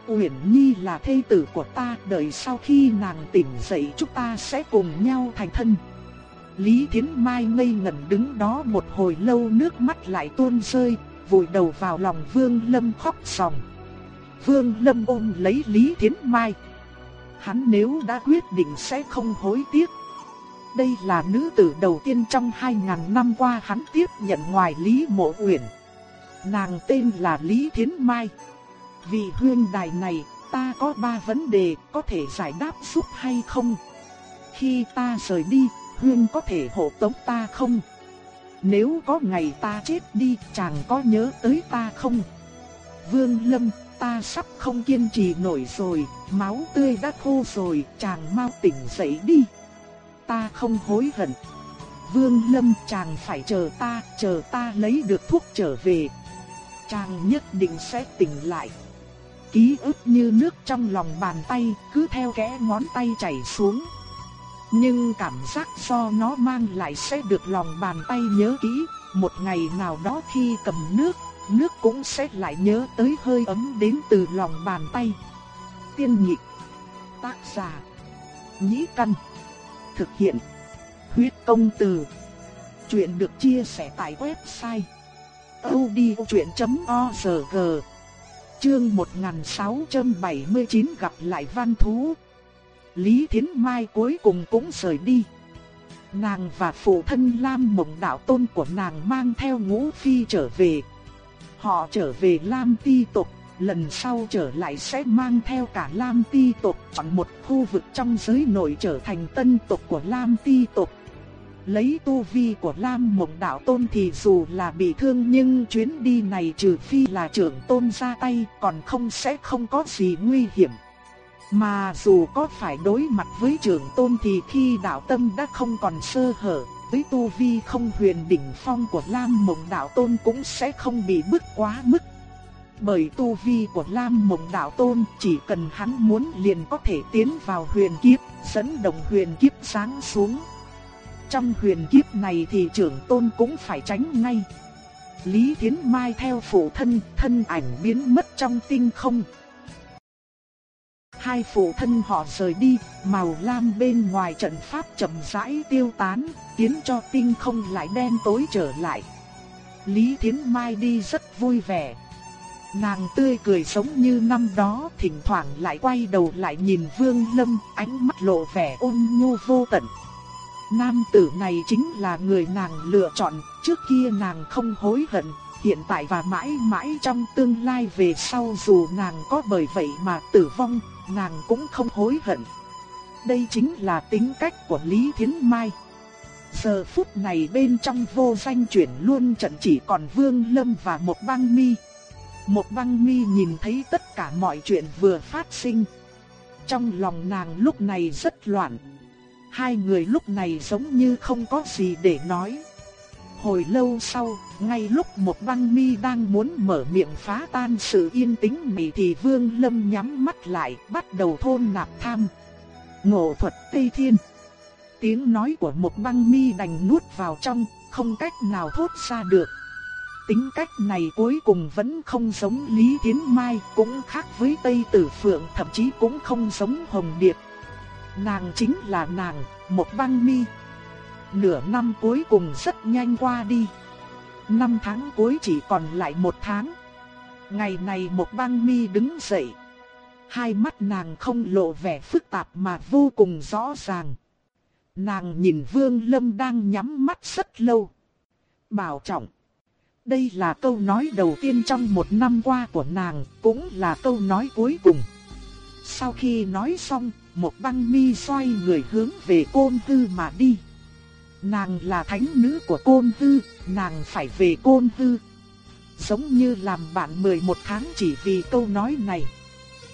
Uyển Nhi là thê tử của ta, đợi sau khi nàng tỉnh dậy chúng ta sẽ cùng nhau thành thân. Lý Thiến Mai ngây ngẩn đứng đó một hồi lâu nước mắt lại tuôn rơi, vùi đầu vào lòng Vương Lâm khóc sòng. Vương Lâm ôm lấy Lý Thiến Mai. Hắn nếu đã quyết định sẽ không hối tiếc. Đây là nữ tử đầu tiên trong 2.000 năm qua hắn tiếp nhận ngoài Lý Mộ Uyển. Nàng tên là Lý Thiến Mai. Vì huyên đài này, ta có ba vấn đề có thể giải đáp giúp hay không? Khi ta rời đi, huyên có thể hộ tống ta không? Nếu có ngày ta chết đi, chàng có nhớ tới ta không? Vương Lâm, ta sắp không kiên trì nổi rồi, máu tươi đã khô rồi, chàng mau tỉnh dậy đi. Ta không hối hận. Vương Lâm chàng phải chờ ta, chờ ta lấy được thuốc trở về. Chàng nhất định sẽ tỉnh lại ký ức như nước trong lòng bàn tay, cứ theo kẽ ngón tay chảy xuống. Nhưng cảm giác do nó mang lại sẽ được lòng bàn tay nhớ kỹ, một ngày nào đó khi cầm nước, nước cũng sẽ lại nhớ tới hơi ấm đến từ lòng bàn tay. Tiên nhị tác giả, nhĩ căn, thực hiện, huyết công từ. Chuyện được chia sẻ tại website odchuyện.org Chương 1679 gặp lại văn thú. Lý Thiến Mai cuối cùng cũng rời đi. Nàng và phụ thân Lam Mộng Đạo Tôn của nàng mang theo ngũ phi trở về. Họ trở về Lam Ti Tộc, lần sau trở lại sẽ mang theo cả Lam Ti tộc chọn một khu vực trong giới nội trở thành tân tộc của Lam Ti tộc. Lấy tu vi của Lam Mộng Đạo Tôn thì dù là bị thương nhưng chuyến đi này trừ phi là trưởng tôn ra tay còn không sẽ không có gì nguy hiểm. Mà dù có phải đối mặt với trưởng tôn thì khi đạo tâm đã không còn sơ hở, với tu vi không huyền đỉnh phong của Lam Mộng Đạo Tôn cũng sẽ không bị bức quá mức bởi tu vi của Lam Mộng Đạo Tôn chỉ cần hắn muốn liền có thể tiến vào huyền kiếp, dẫn động huyền kiếp sáng xuống. Trong huyền kiếp này thì trưởng tôn cũng phải tránh ngay. Lý Thiến Mai theo phụ thân, thân ảnh biến mất trong tinh không. Hai phụ thân họ rời đi, màu lam bên ngoài trận pháp chậm rãi tiêu tán, khiến cho tinh không lại đen tối trở lại. Lý Thiến Mai đi rất vui vẻ, Nàng tươi cười giống như năm đó, thỉnh thoảng lại quay đầu lại nhìn Vương Lâm, ánh mắt lộ vẻ ôn nhu vô tận. Nam tử này chính là người nàng lựa chọn, trước kia nàng không hối hận, hiện tại và mãi mãi trong tương lai về sau dù nàng có bởi vậy mà tử vong, nàng cũng không hối hận. Đây chính là tính cách của Lý Thiến Mai. Giờ phút này bên trong vô danh chuyển luôn trận chỉ còn Vương Lâm và một băng mi. Một băng mi nhìn thấy tất cả mọi chuyện vừa phát sinh. Trong lòng nàng lúc này rất loạn. Hai người lúc này giống như không có gì để nói. Hồi lâu sau, ngay lúc một băng mi đang muốn mở miệng phá tan sự yên tĩnh này thì Vương Lâm nhắm mắt lại, bắt đầu thôn nạp tham. Ngộ thuật Tây Thiên. Tiếng nói của một băng mi đành nuốt vào trong, không cách nào thốt ra được. Tính cách này cuối cùng vẫn không giống Lý Thiến Mai, cũng khác với Tây Tử Phượng, thậm chí cũng không giống Hồng Điệp. Nàng chính là nàng, một băng mi. Nửa năm cuối cùng rất nhanh qua đi. Năm tháng cuối chỉ còn lại một tháng. Ngày này một băng mi đứng dậy. Hai mắt nàng không lộ vẻ phức tạp mà vô cùng rõ ràng. Nàng nhìn Vương Lâm đang nhắm mắt rất lâu. Bảo trọng. Đây là câu nói đầu tiên trong một năm qua của nàng, cũng là câu nói cuối cùng. Sau khi nói xong, một băng mi xoay người hướng về côn tư mà đi. Nàng là thánh nữ của côn tư, nàng phải về côn tư. Giống như làm bạn 11 tháng chỉ vì câu nói này.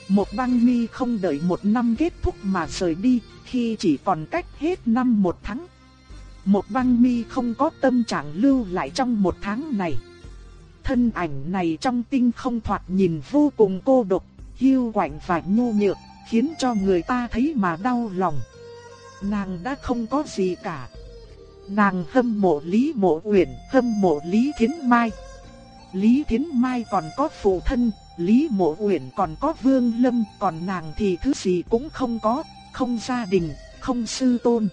Một băng mi không đợi một năm kết thúc mà rời đi, khi chỉ còn cách hết năm một tháng một băng mi không có tâm trạng lưu lại trong một tháng này. Thân ảnh này trong tinh không thoạt nhìn vô cùng cô độc, hiu quạnh và nhu nhược, khiến cho người ta thấy mà đau lòng. Nàng đã không có gì cả. Nàng hâm mộ Lý Mộ Uyển, hâm mộ Lý Thiến Mai. Lý Thiến Mai còn có phụ thân, Lý Mộ Uyển còn có Vương Lâm, còn nàng thì thứ gì cũng không có, không gia đình, không sư tôn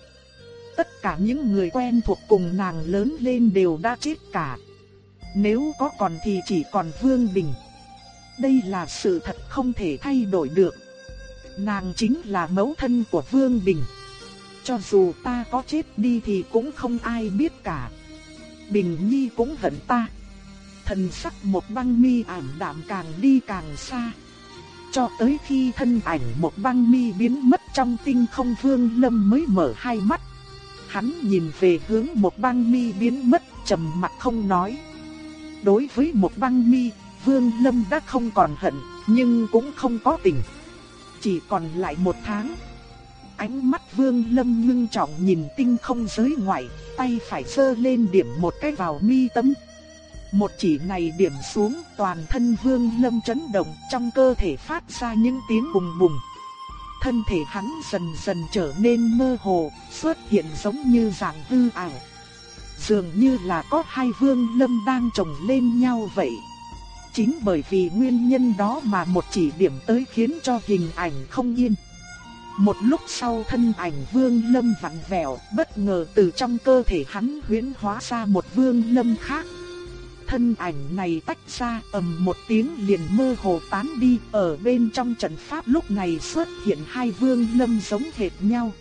tất cả những người quen thuộc cùng nàng lớn lên đều đã chết cả. Nếu có còn thì chỉ còn Vương Bình. Đây là sự thật không thể thay đổi được. Nàng chính là mẫu thân của Vương Bình. Cho dù ta có chết đi thì cũng không ai biết cả. Bình Nhi cũng hận ta. Thần sắc một băng mi ảm đạm càng đi càng xa. Cho tới khi thân ảnh một băng mi biến mất trong tinh không Vương Lâm mới mở hai mắt. Hắn nhìn về hướng một băng mi biến mất trầm mặt không nói. Đối với một băng mi, Vương Lâm đã không còn hận, nhưng cũng không có tình. Chỉ còn lại một tháng. Ánh mắt Vương Lâm ngưng trọng nhìn tinh không giới ngoại, tay phải sơ lên điểm một cái vào mi tâm. Một chỉ này điểm xuống toàn thân Vương Lâm chấn động trong cơ thể phát ra những tiếng bùng bùng thân thể hắn dần dần trở nên mơ hồ, xuất hiện giống như dạng hư ảo. Dường như là có hai vương lâm đang chồng lên nhau vậy. Chính bởi vì nguyên nhân đó mà một chỉ điểm tới khiến cho hình ảnh không yên. Một lúc sau thân ảnh vương lâm vặn vẹo, bất ngờ từ trong cơ thể hắn huyễn hóa ra một vương lâm khác. Thân ảnh này tách ra ầm một tiếng liền mơ hồ tán đi, ở bên trong trận pháp lúc này xuất hiện hai vương lâm giống hệt nhau.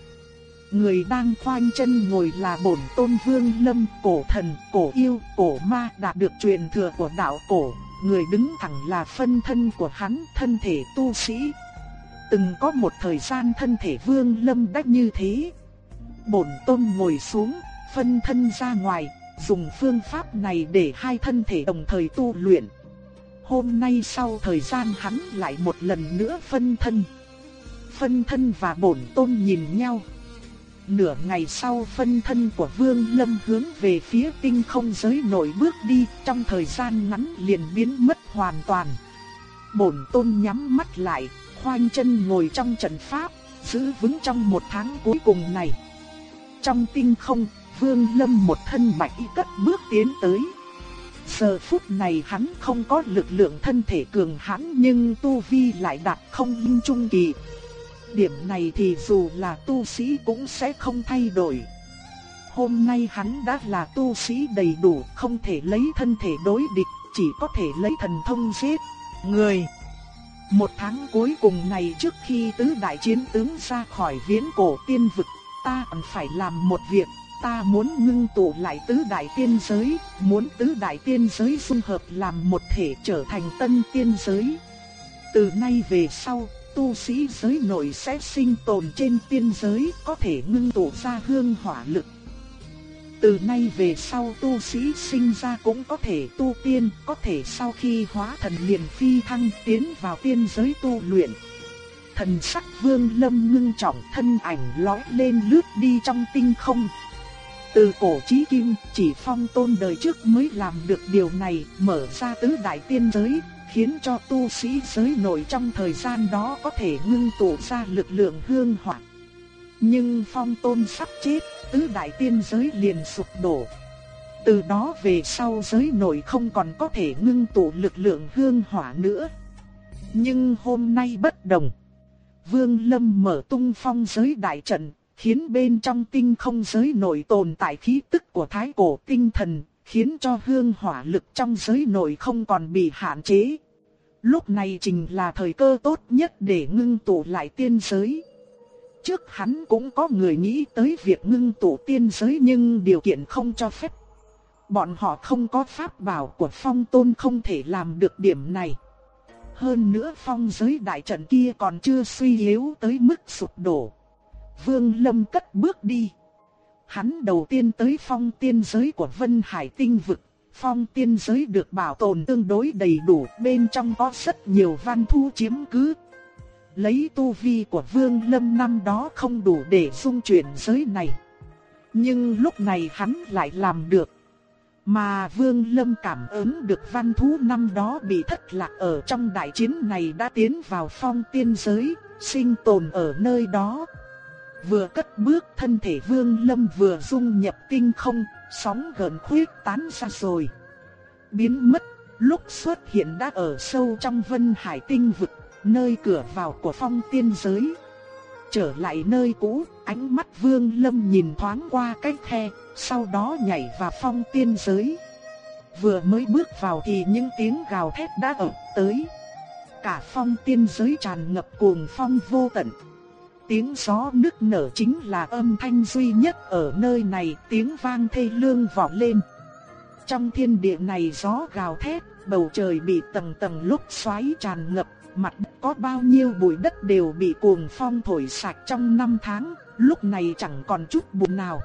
Người đang khoanh chân ngồi là bổn tôn vương lâm, cổ thần, cổ yêu, cổ ma đạt được truyền thừa của đạo cổ. Người đứng thẳng là phân thân của hắn, thân thể tu sĩ. Từng có một thời gian thân thể vương lâm đắc như thế. Bổn tôn ngồi xuống, phân thân ra ngoài, dùng phương pháp này để hai thân thể đồng thời tu luyện. Hôm nay sau thời gian hắn lại một lần nữa phân thân. Phân thân và bổn tôn nhìn nhau. Nửa ngày sau phân thân của Vương Lâm hướng về phía tinh không giới nổi bước đi, trong thời gian ngắn liền biến mất hoàn toàn. Bổn tôn nhắm mắt lại, khoanh chân ngồi trong trận pháp, giữ vững trong một tháng cuối cùng này. Trong tinh không, Vương Lâm một thân bạch y cất bước tiến tới. Giờ phút này hắn không có lực lượng thân thể cường hãn nhưng tu vi lại đạt không linh trung kỳ. Điểm này thì dù là tu sĩ cũng sẽ không thay đổi. Hôm nay hắn đã là tu sĩ đầy đủ, không thể lấy thân thể đối địch, chỉ có thể lấy thần thông giết người. Một tháng cuối cùng này trước khi tứ đại chiến tướng ra khỏi viễn cổ tiên vực, ta còn phải làm một việc, ta muốn ngưng tụ lại tứ đại tiên giới, muốn tứ đại tiên giới dung hợp làm một thể trở thành tân tiên giới. Từ nay về sau, tu sĩ giới nội sẽ sinh tồn trên tiên giới, có thể ngưng tụ ra hương hỏa lực. Từ nay về sau tu sĩ sinh ra cũng có thể tu tiên, có thể sau khi hóa thần liền phi thăng tiến vào tiên giới tu luyện. Thần sắc vương lâm ngưng trọng thân ảnh lói lên lướt đi trong tinh không, từ cổ chí kim, chỉ phong tôn đời trước mới làm được điều này, mở ra tứ đại tiên giới, khiến cho tu sĩ giới nội trong thời gian đó có thể ngưng tụ ra lực lượng hương hỏa. Nhưng phong tôn sắp chết, tứ đại tiên giới liền sụp đổ. Từ đó về sau giới nội không còn có thể ngưng tụ lực lượng hương hỏa nữa. Nhưng hôm nay bất đồng. Vương Lâm mở tung phong giới đại trận, khiến bên trong tinh không giới nội tồn tại khí tức của thái cổ tinh thần, khiến cho hương hỏa lực trong giới nội không còn bị hạn chế. Lúc này chính là thời cơ tốt nhất để ngưng tụ lại tiên giới. Trước hắn cũng có người nghĩ tới việc ngưng tụ tiên giới nhưng điều kiện không cho phép. Bọn họ không có pháp bảo của phong tôn không thể làm được điểm này. Hơn nữa phong giới đại trận kia còn chưa suy yếu tới mức sụp đổ. Vương Lâm cất bước đi. Hắn đầu tiên tới phong tiên giới của Vân Hải tinh vực. Phong tiên giới được bảo tồn tương đối đầy đủ, bên trong có rất nhiều văn thu chiếm cứ. Lấy tu vi của Vương Lâm năm đó không đủ để dung chuyển giới này. Nhưng lúc này hắn lại làm được. Mà Vương Lâm cảm ứng được văn thú năm đó bị thất lạc ở trong đại chiến này đã tiến vào phong tiên giới, sinh tồn ở nơi đó. Vừa cất bước thân thể vương lâm vừa dung nhập tinh không, sóng gần khuyết tán ra rồi. Biến mất, lúc xuất hiện đã ở sâu trong vân hải tinh vực, nơi cửa vào của phong tiên giới. Trở lại nơi cũ, ánh mắt vương lâm nhìn thoáng qua cái khe, sau đó nhảy vào phong tiên giới. Vừa mới bước vào thì những tiếng gào thét đã ập tới. Cả phong tiên giới tràn ngập cuồng phong vô tận. Tiếng gió nức nở chính là âm thanh duy nhất ở nơi này, tiếng vang thê lương vọng lên. Trong thiên địa này gió gào thét, bầu trời bị tầng tầng lúc xoáy tràn ngập, mặt đất có bao nhiêu bụi đất đều bị cuồng phong thổi sạch trong năm tháng, lúc này chẳng còn chút bụi nào.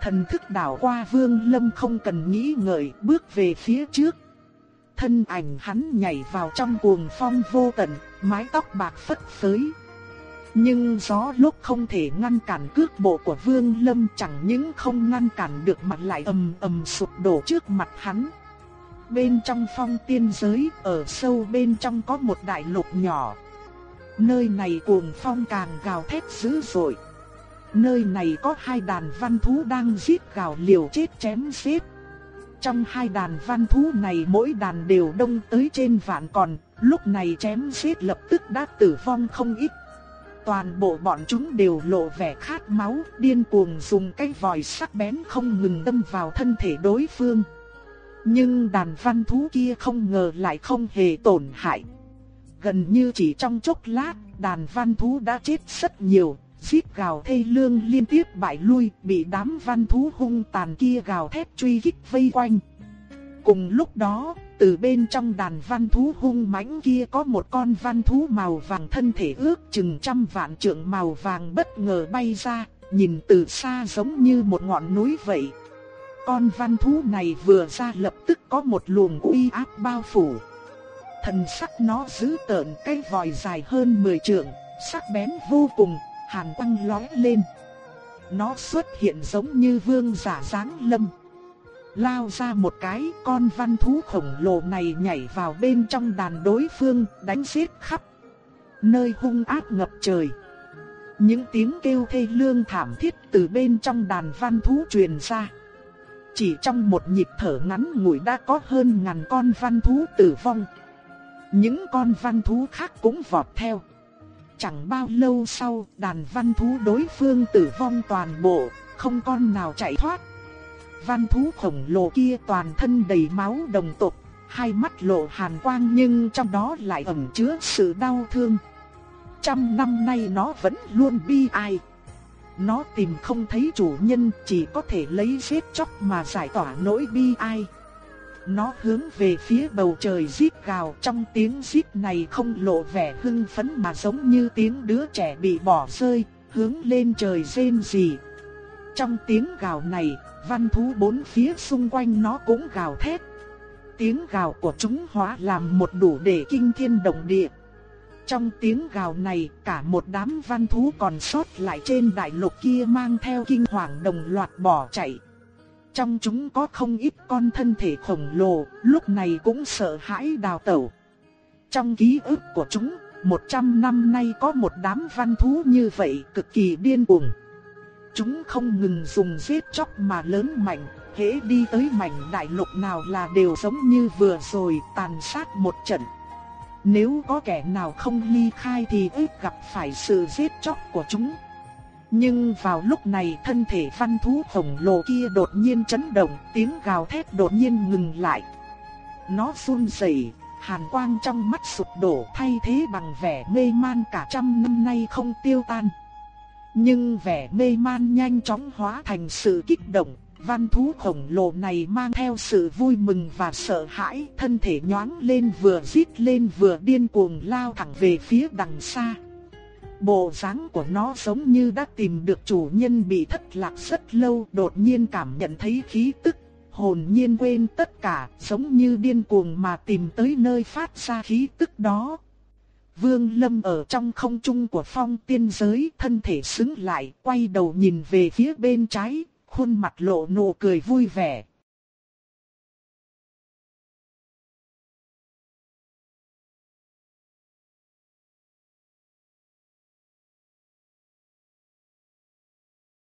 Thần thức đảo qua vương lâm không cần nghĩ ngợi, bước về phía trước. Thân ảnh hắn nhảy vào trong cuồng phong vô tận, mái tóc bạc phất phới. Nhưng gió lúc không thể ngăn cản cước bộ của Vương Lâm chẳng những không ngăn cản được mặt lại ầm ầm sụp đổ trước mặt hắn. Bên trong phong tiên giới, ở sâu bên trong có một đại lục nhỏ. Nơi này cuồng phong càng gào thét dữ dội. Nơi này có hai đàn văn thú đang giết gào liều chết chém giết. Trong hai đàn văn thú này mỗi đàn đều đông tới trên vạn còn, lúc này chém giết lập tức đã tử vong không ít Toàn bộ bọn chúng đều lộ vẻ khát máu, điên cuồng dùng cái vòi sắc bén không ngừng đâm vào thân thể đối phương. Nhưng đàn văn thú kia không ngờ lại không hề tổn hại. Gần như chỉ trong chốc lát, đàn văn thú đã chết rất nhiều, giết gào thê lương liên tiếp bại lui, bị đám văn thú hung tàn kia gào thét truy kích vây quanh. Cùng lúc đó, từ bên trong đàn văn thú hung mãnh kia có một con văn thú màu vàng thân thể ước chừng trăm vạn trượng màu vàng bất ngờ bay ra, nhìn từ xa giống như một ngọn núi vậy. Con văn thú này vừa ra lập tức có một luồng uy áp bao phủ. Thần sắc nó giữ tợn cái vòi dài hơn 10 trượng, sắc bén vô cùng, hàn quang lóe lên. Nó xuất hiện giống như vương giả dáng lâm. Lao ra một cái con văn thú khổng lồ này nhảy vào bên trong đàn đối phương đánh giết khắp. Nơi hung ác ngập trời. Những tiếng kêu thê lương thảm thiết từ bên trong đàn văn thú truyền ra. Chỉ trong một nhịp thở ngắn ngủi đã có hơn ngàn con văn thú tử vong. Những con văn thú khác cũng vọt theo. Chẳng bao lâu sau, đàn văn thú đối phương tử vong toàn bộ, không con nào chạy thoát. Văn thú khổng lồ kia toàn thân đầy máu đồng tộc, hai mắt lộ hàn quang nhưng trong đó lại ẩn chứa sự đau thương. Trăm năm nay nó vẫn luôn bi ai. Nó tìm không thấy chủ nhân chỉ có thể lấy giết chóc mà giải tỏa nỗi bi ai. Nó hướng về phía bầu trời giết gào trong tiếng giết này không lộ vẻ hưng phấn mà giống như tiếng đứa trẻ bị bỏ rơi, hướng lên trời rên rỉ. Trong tiếng gào này, văn thú bốn phía xung quanh nó cũng gào thét. Tiếng gào của chúng hóa làm một đủ để kinh thiên động địa. Trong tiếng gào này, cả một đám văn thú còn sót lại trên đại lục kia mang theo kinh hoàng đồng loạt bỏ chạy. Trong chúng có không ít con thân thể khổng lồ, lúc này cũng sợ hãi đào tẩu. Trong ký ức của chúng, 100 năm nay có một đám văn thú như vậy cực kỳ điên cuồng. Chúng không ngừng dùng giết chóc mà lớn mạnh, hễ đi tới mảnh đại lục nào là đều giống như vừa rồi tàn sát một trận. Nếu có kẻ nào không ly khai thì ít gặp phải sự giết chóc của chúng. Nhưng vào lúc này thân thể văn thú khổng lồ kia đột nhiên chấn động, tiếng gào thét đột nhiên ngừng lại. Nó run rẩy, hàn quang trong mắt sụp đổ thay thế bằng vẻ mê man cả trăm năm nay không tiêu tan. Nhưng vẻ mê man nhanh chóng hóa thành sự kích động, văn thú khổng lồ này mang theo sự vui mừng và sợ hãi, thân thể nhoáng lên vừa rít lên vừa điên cuồng lao thẳng về phía đằng xa. Bộ dáng của nó giống như đã tìm được chủ nhân bị thất lạc rất lâu, đột nhiên cảm nhận thấy khí tức, hồn nhiên quên tất cả, giống như điên cuồng mà tìm tới nơi phát ra khí tức đó. Vương Lâm ở trong không trung của phong tiên giới, thân thể xứng lại, quay đầu nhìn về phía bên trái, khuôn mặt lộ nụ cười vui vẻ.